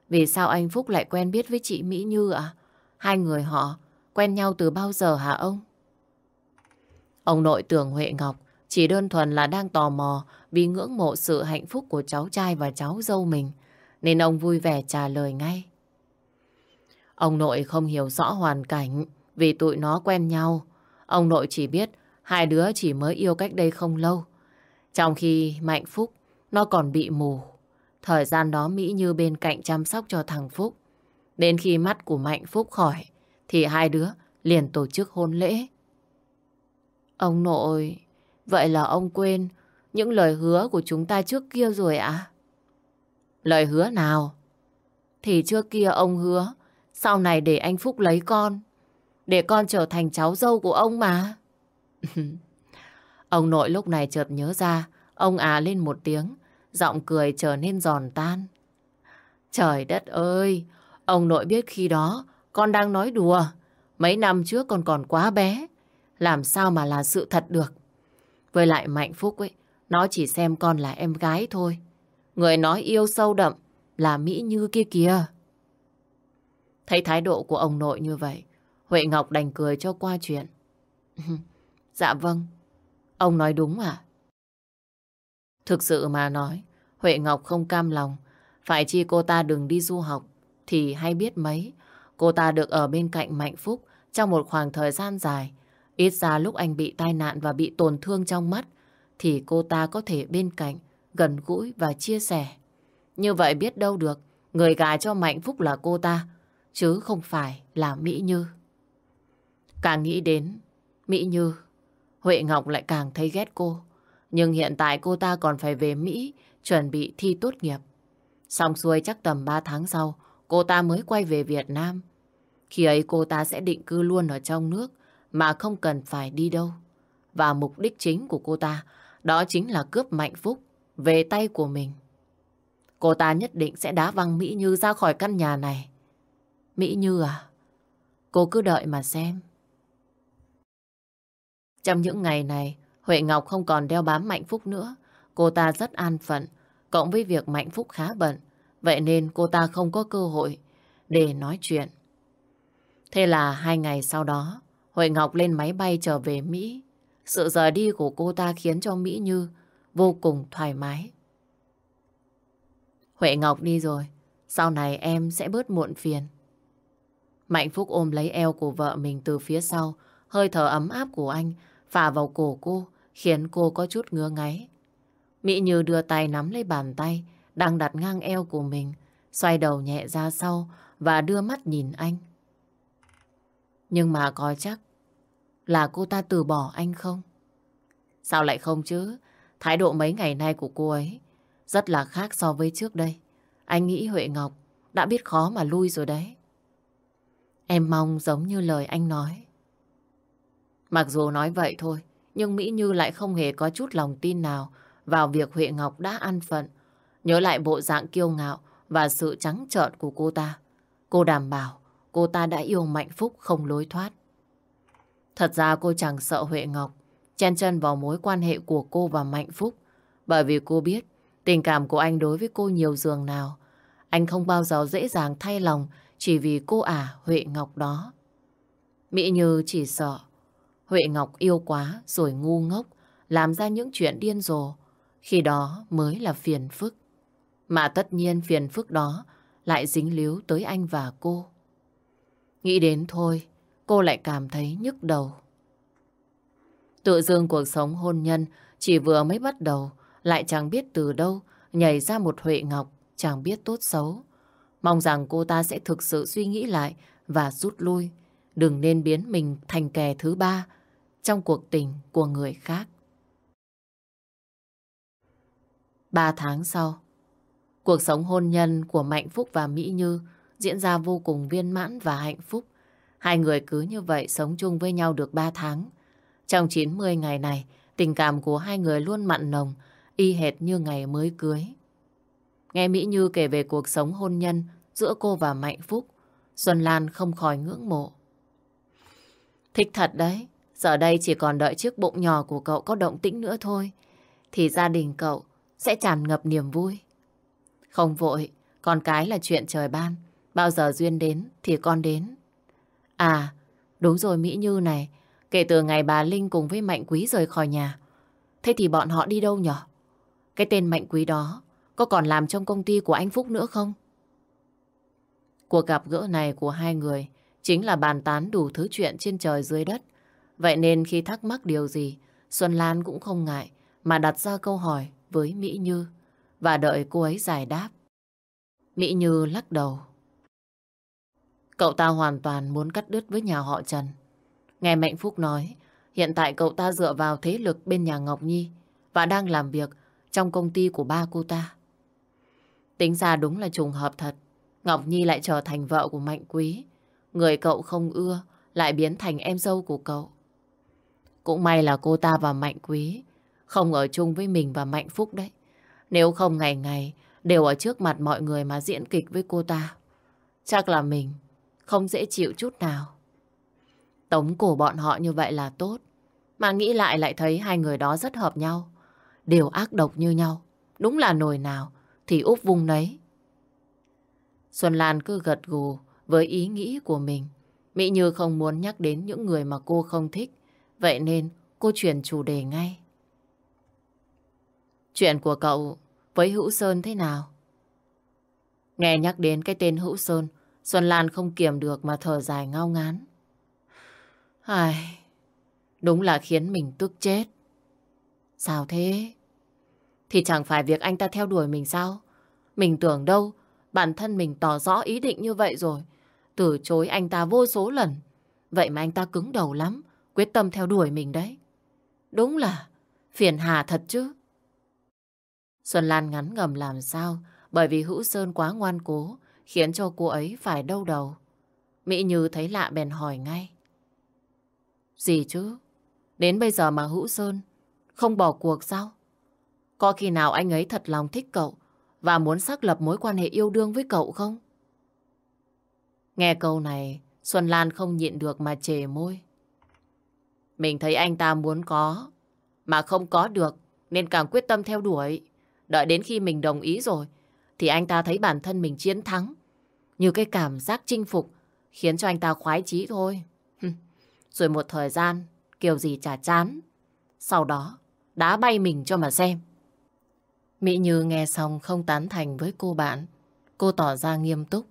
vì sao anh Phúc lại quen biết với chị Mỹ Như ạ? Hai người họ quen nhau từ bao giờ hả ông? Ông nội tưởng Huệ Ngọc chỉ đơn thuần là đang tò mò vì ngưỡng mộ sự hạnh phúc của cháu trai và cháu dâu mình, nên ông vui vẻ trả lời ngay. Ông nội không hiểu rõ hoàn cảnh vì tụi nó quen nhau. Ông nội chỉ biết hai đứa chỉ mới yêu cách đây không lâu. Trong khi Mạnh Phúc nó còn bị mù. Thời gian đó Mỹ Như bên cạnh chăm sóc cho thằng Phúc. Đến khi mắt của Mạnh Phúc khỏi thì hai đứa liền tổ chức hôn lễ. Ông nội, vậy là ông quên những lời hứa của chúng ta trước kia rồi ạ? À? Lời hứa nào? Thì trước kia ông hứa sau này để anh Phúc lấy con để con trở thành cháu dâu của ông mà. ông nội lúc này chợt nhớ ra ông à lên một tiếng giọng cười trở nên giòn tan. Trời đất ơi! Ông nội biết khi đó con đang nói đùa. Mấy năm trước con còn quá bé. Làm sao mà là sự thật được. Với lại Mạnh Phúc ấy, nó chỉ xem con là em gái thôi. Người nói yêu sâu đậm là Mỹ Như kia kìa. Thấy thái độ của ông nội như vậy, Huệ Ngọc đành cười cho qua chuyện. dạ vâng, ông nói đúng à? Thực sự mà nói, Huệ Ngọc không cam lòng. Phải chi cô ta đừng đi du học, thì hay biết mấy. Cô ta được ở bên cạnh Mạnh Phúc trong một khoảng thời gian dài. Ít ra lúc anh bị tai nạn và bị tổn thương trong mắt, thì cô ta có thể bên cạnh, gần gũi và chia sẻ. Như vậy biết đâu được, người gà cho Mạnh Phúc là cô ta, chứ không phải là Mỹ Như. Càng nghĩ đến Mỹ Như, Huệ Ngọc lại càng thấy ghét cô. Nhưng hiện tại cô ta còn phải về Mỹ chuẩn bị thi tốt nghiệp. Xong xuôi chắc tầm 3 tháng sau, cô ta mới quay về Việt Nam. Khi ấy cô ta sẽ định cư luôn ở trong nước mà không cần phải đi đâu. Và mục đích chính của cô ta đó chính là cướp Mạnh Phúc về tay của mình. Cô ta nhất định sẽ đá văng Mỹ Như ra khỏi căn nhà này. Mỹ Như à? Cô cứ đợi mà xem. Trong những ngày này, Huệ Ngọc không còn đeo bám Mạnh Phúc nữa. Cô ta rất an phận, cộng với việc Mạnh Phúc khá bận. Vậy nên cô ta không có cơ hội để nói chuyện. Thế là hai ngày sau đó, Huệ Ngọc lên máy bay trở về Mỹ. Sự rời đi của cô ta khiến cho Mỹ Như vô cùng thoải mái. Huệ Ngọc đi rồi, sau này em sẽ bớt muộn phiền. Mạnh Phúc ôm lấy eo của vợ mình từ phía sau, hơi thở ấm áp của anh phả vào cổ cô, khiến cô có chút ngứa ngáy. Mỹ Như đưa tay nắm lấy bàn tay, đang đặt ngang eo của mình, xoay đầu nhẹ ra sau và đưa mắt nhìn anh. Nhưng mà có chắc là cô ta từ bỏ anh không? Sao lại không chứ? Thái độ mấy ngày nay của cô ấy rất là khác so với trước đây. Anh nghĩ Huệ Ngọc đã biết khó mà lui rồi đấy. Em mong giống như lời anh nói. Mặc dù nói vậy thôi, nhưng Mỹ Như lại không hề có chút lòng tin nào vào việc Huệ Ngọc đã ăn phận. Nhớ lại bộ dạng kiêu ngạo và sự trắng trợn của cô ta. Cô đảm bảo cô ta đã yêu Mạnh Phúc không lối thoát. Thật ra cô chẳng sợ Huệ Ngọc chen chân vào mối quan hệ của cô và Mạnh Phúc bởi vì cô biết tình cảm của anh đối với cô nhiều giường nào. Anh không bao giờ dễ dàng thay lòng chỉ vì cô ả Huệ Ngọc đó. Mỹ Như chỉ sợ Huệ Ngọc yêu quá rồi ngu ngốc, làm ra những chuyện điên rồ. Khi đó mới là phiền phức. Mà tất nhiên phiền phức đó lại dính líu tới anh và cô. Nghĩ đến thôi, cô lại cảm thấy nhức đầu. Tự dưng cuộc sống hôn nhân chỉ vừa mới bắt đầu, lại chẳng biết từ đâu nhảy ra một Huệ Ngọc chẳng biết tốt xấu. Mong rằng cô ta sẽ thực sự suy nghĩ lại và rút lui, đừng nên biến mình thành kẻ thứ ba trong cuộc tình của người khác. Ba tháng sau, cuộc sống hôn nhân của Mạnh Phúc và Mỹ Như diễn ra vô cùng viên mãn và hạnh phúc. Hai người cứ như vậy sống chung với nhau được ba tháng. Trong 90 ngày này, tình cảm của hai người luôn mặn nồng, y hệt như ngày mới cưới. Nghe Mỹ Như kể về cuộc sống hôn nhân giữa cô và Mạnh Phúc, Xuân Lan không khỏi ngưỡng mộ. Thích thật đấy, Giờ đây chỉ còn đợi chiếc bụng nhỏ của cậu có động tĩnh nữa thôi. Thì gia đình cậu sẽ tràn ngập niềm vui. Không vội, con cái là chuyện trời ban. Bao giờ duyên đến thì con đến. À, đúng rồi Mỹ Như này. Kể từ ngày bà Linh cùng với Mạnh Quý rời khỏi nhà. Thế thì bọn họ đi đâu nhở? Cái tên Mạnh Quý đó có còn làm trong công ty của anh Phúc nữa không? Cuộc gặp gỡ này của hai người chính là bàn tán đủ thứ chuyện trên trời dưới đất. Vậy nên khi thắc mắc điều gì, Xuân Lan cũng không ngại mà đặt ra câu hỏi với Mỹ Như và đợi cô ấy giải đáp. Mỹ Như lắc đầu. Cậu ta hoàn toàn muốn cắt đứt với nhà họ Trần. Nghe Mạnh Phúc nói, hiện tại cậu ta dựa vào thế lực bên nhà Ngọc Nhi và đang làm việc trong công ty của ba cô ta. Tính ra đúng là trùng hợp thật. Ngọc Nhi lại trở thành vợ của Mạnh Quý. Người cậu không ưa lại biến thành em dâu của cậu. Cũng may là cô ta và Mạnh Quý không ở chung với mình và Mạnh Phúc đấy. Nếu không ngày ngày đều ở trước mặt mọi người mà diễn kịch với cô ta. Chắc là mình không dễ chịu chút nào. Tống cổ bọn họ như vậy là tốt. Mà nghĩ lại lại thấy hai người đó rất hợp nhau. Đều ác độc như nhau. Đúng là nồi nào thì úp vung nấy. Xuân Lan cứ gật gù với ý nghĩ của mình. Mỹ Như không muốn nhắc đến những người mà cô không thích. Vậy nên cô chuyển chủ đề ngay. Chuyện của cậu với Hữu Sơn thế nào? Nghe nhắc đến cái tên Hữu Sơn, Xuân Lan không kiềm được mà thở dài ngao ngán. Ai, đúng là khiến mình tức chết. Sao thế? Thì chẳng phải việc anh ta theo đuổi mình sao? Mình tưởng đâu, bản thân mình tỏ rõ ý định như vậy rồi. Từ chối anh ta vô số lần. Vậy mà anh ta cứng đầu lắm, quyết tâm theo đuổi mình đấy. Đúng là phiền hà thật chứ. Xuân Lan ngắn ngầm làm sao bởi vì Hữu Sơn quá ngoan cố khiến cho cô ấy phải đau đầu. Mỹ Như thấy lạ bèn hỏi ngay. Gì chứ? Đến bây giờ mà Hữu Sơn không bỏ cuộc sao? Có khi nào anh ấy thật lòng thích cậu và muốn xác lập mối quan hệ yêu đương với cậu không? Nghe câu này, Xuân Lan không nhịn được mà chề môi. Mình thấy anh ta muốn có, mà không có được, nên càng quyết tâm theo đuổi. Đợi đến khi mình đồng ý rồi, thì anh ta thấy bản thân mình chiến thắng. Như cái cảm giác chinh phục, khiến cho anh ta khoái chí thôi. rồi một thời gian, kiểu gì chả chán. Sau đó, đá bay mình cho mà xem. Mỹ Như nghe xong không tán thành với cô bạn. Cô tỏ ra nghiêm túc.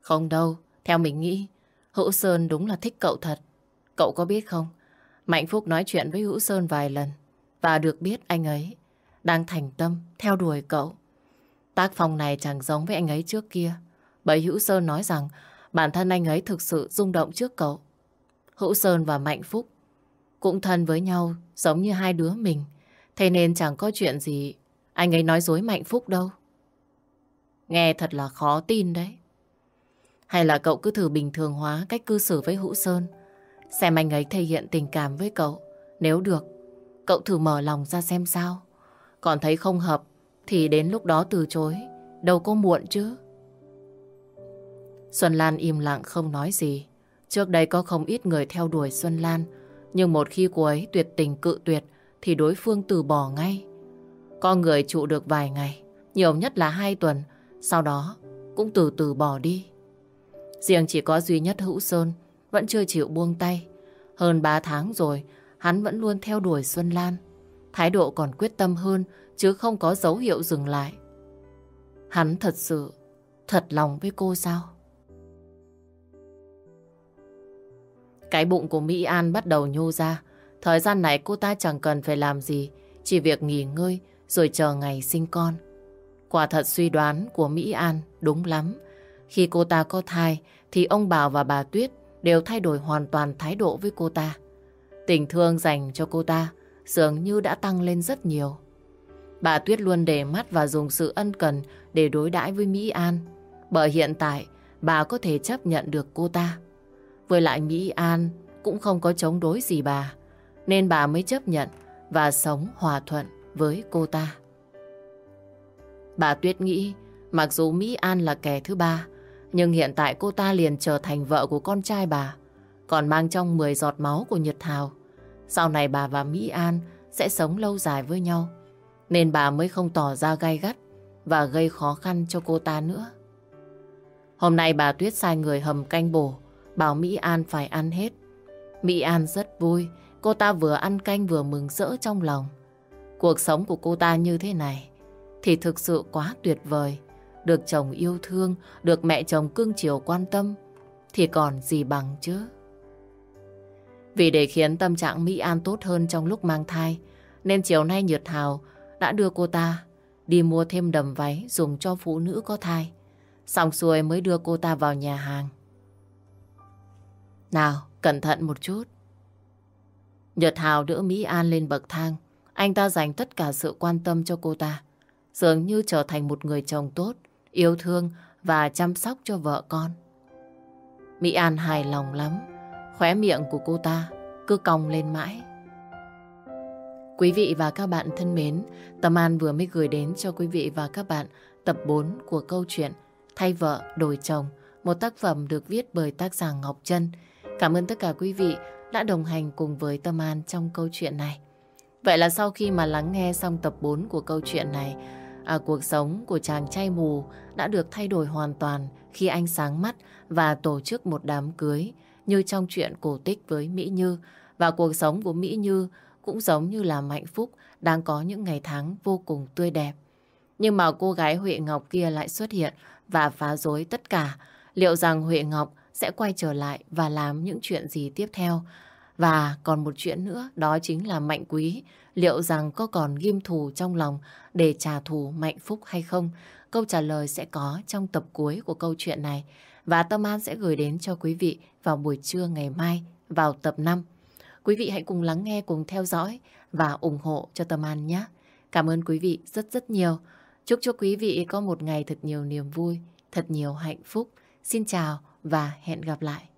Không đâu, theo mình nghĩ, Hữu Sơn đúng là thích cậu thật. Cậu có biết không? Mạnh Phúc nói chuyện với Hữu Sơn vài lần và được biết anh ấy đang thành tâm theo đuổi cậu. Tác phong này chẳng giống với anh ấy trước kia bảy Hữu Sơn nói rằng bản thân anh ấy thực sự rung động trước cậu. Hữu Sơn và Mạnh Phúc cũng thân với nhau giống như hai đứa mình. Thế nên chẳng có chuyện gì anh ấy nói dối Mạnh Phúc đâu. Nghe thật là khó tin đấy. Hay là cậu cứ thử bình thường hóa cách cư xử với Hữu Sơn Xem anh ấy thể hiện tình cảm với cậu. Nếu được, cậu thử mở lòng ra xem sao. Còn thấy không hợp, thì đến lúc đó từ chối. Đâu có muộn chứ. Xuân Lan im lặng không nói gì. Trước đây có không ít người theo đuổi Xuân Lan. Nhưng một khi cô ấy tuyệt tình cự tuyệt, thì đối phương từ bỏ ngay. Có người trụ được vài ngày, nhiều nhất là hai tuần, sau đó cũng từ từ bỏ đi. Riêng chỉ có duy nhất Hữu Sơn vẫn chưa chịu buông tay. Hơn ba tháng rồi, hắn vẫn luôn theo đuổi Xuân Lan. Thái độ còn quyết tâm hơn, chứ không có dấu hiệu dừng lại. Hắn thật sự, thật lòng với cô sao? Cái bụng của Mỹ An bắt đầu nhô ra. Thời gian này cô ta chẳng cần phải làm gì, chỉ việc nghỉ ngơi rồi chờ ngày sinh con. Quả thật suy đoán của Mỹ An đúng lắm. Khi cô ta có thai thì ông Bảo và bà Tuyết đều thay đổi hoàn toàn thái độ với cô ta. Tình thương dành cho cô ta dường như đã tăng lên rất nhiều. Bà Tuyết luôn để mắt và dùng sự ân cần để đối đãi với Mỹ An. Bởi hiện tại bà có thể chấp nhận được cô ta. Với lại Mỹ An cũng không có chống đối gì bà. Nên bà mới chấp nhận và sống hòa thuận với cô ta. Bà Tuyết nghĩ, mặc dù Mỹ An là kẻ thứ ba, nhưng hiện tại cô ta liền trở thành vợ của con trai bà, còn mang trong 10 giọt máu của Nhật Thảo. Sau này bà và Mỹ An sẽ sống lâu dài với nhau, nên bà mới không tỏ ra gai gắt và gây khó khăn cho cô ta nữa. Hôm nay bà Tuyết sai người hầm canh bổ bảo Mỹ An phải ăn hết. Mỹ An rất vui, cô ta vừa ăn canh vừa mừng rỡ trong lòng. Cuộc sống của cô ta như thế này thì thực sự quá tuyệt vời. Được chồng yêu thương, được mẹ chồng cưng chiều quan tâm thì còn gì bằng chứ. Vì để khiến tâm trạng Mỹ An tốt hơn trong lúc mang thai nên chiều nay Nhật Hào đã đưa cô ta đi mua thêm đầm váy dùng cho phụ nữ có thai. Xong xuôi mới đưa cô ta vào nhà hàng. Nào, cẩn thận một chút. Nhật Hào đỡ Mỹ An lên bậc thang. Anh ta dành tất cả sự quan tâm cho cô ta. Dường như trở thành một người chồng tốt, yêu thương và chăm sóc cho vợ con. Mỹ An hài lòng lắm. Khóe miệng của cô ta cứ cong lên mãi. Quý vị và các bạn thân mến, Tâm An vừa mới gửi đến cho quý vị và các bạn tập 4 của câu chuyện Thay vợ đổi chồng, một tác phẩm được viết bởi tác giả Ngọc Trân. Cảm ơn tất cả quý vị đã đồng hành cùng với Tâm An trong câu chuyện này. Vậy là sau khi mà lắng nghe xong tập 4 của câu chuyện này, à, cuộc sống của chàng trai mù đã được thay đổi hoàn toàn khi anh sáng mắt và tổ chức một đám cưới như trong chuyện cổ tích với Mỹ Như. Và cuộc sống của Mỹ Như cũng giống như là Mạnh Phúc đang có những ngày tháng vô cùng tươi đẹp. Nhưng mà cô gái Huệ Ngọc kia lại xuất hiện và phá rối tất cả. Liệu rằng Huệ Ngọc sẽ quay trở lại và làm những chuyện gì tiếp theo? Và còn một chuyện nữa, đó chính là Mạnh Quý. Liệu rằng có còn ghim thù trong lòng để trả thù Mạnh Phúc hay không? Câu trả lời sẽ có trong tập cuối của câu chuyện này. Và Tâm An sẽ gửi đến cho quý vị vào buổi trưa ngày mai vào tập 5. Quý vị hãy cùng lắng nghe, cùng theo dõi và ủng hộ cho Tâm An nhé. Cảm ơn quý vị rất rất nhiều. Chúc cho quý vị có một ngày thật nhiều niềm vui, thật nhiều hạnh phúc. Xin chào và hẹn gặp lại.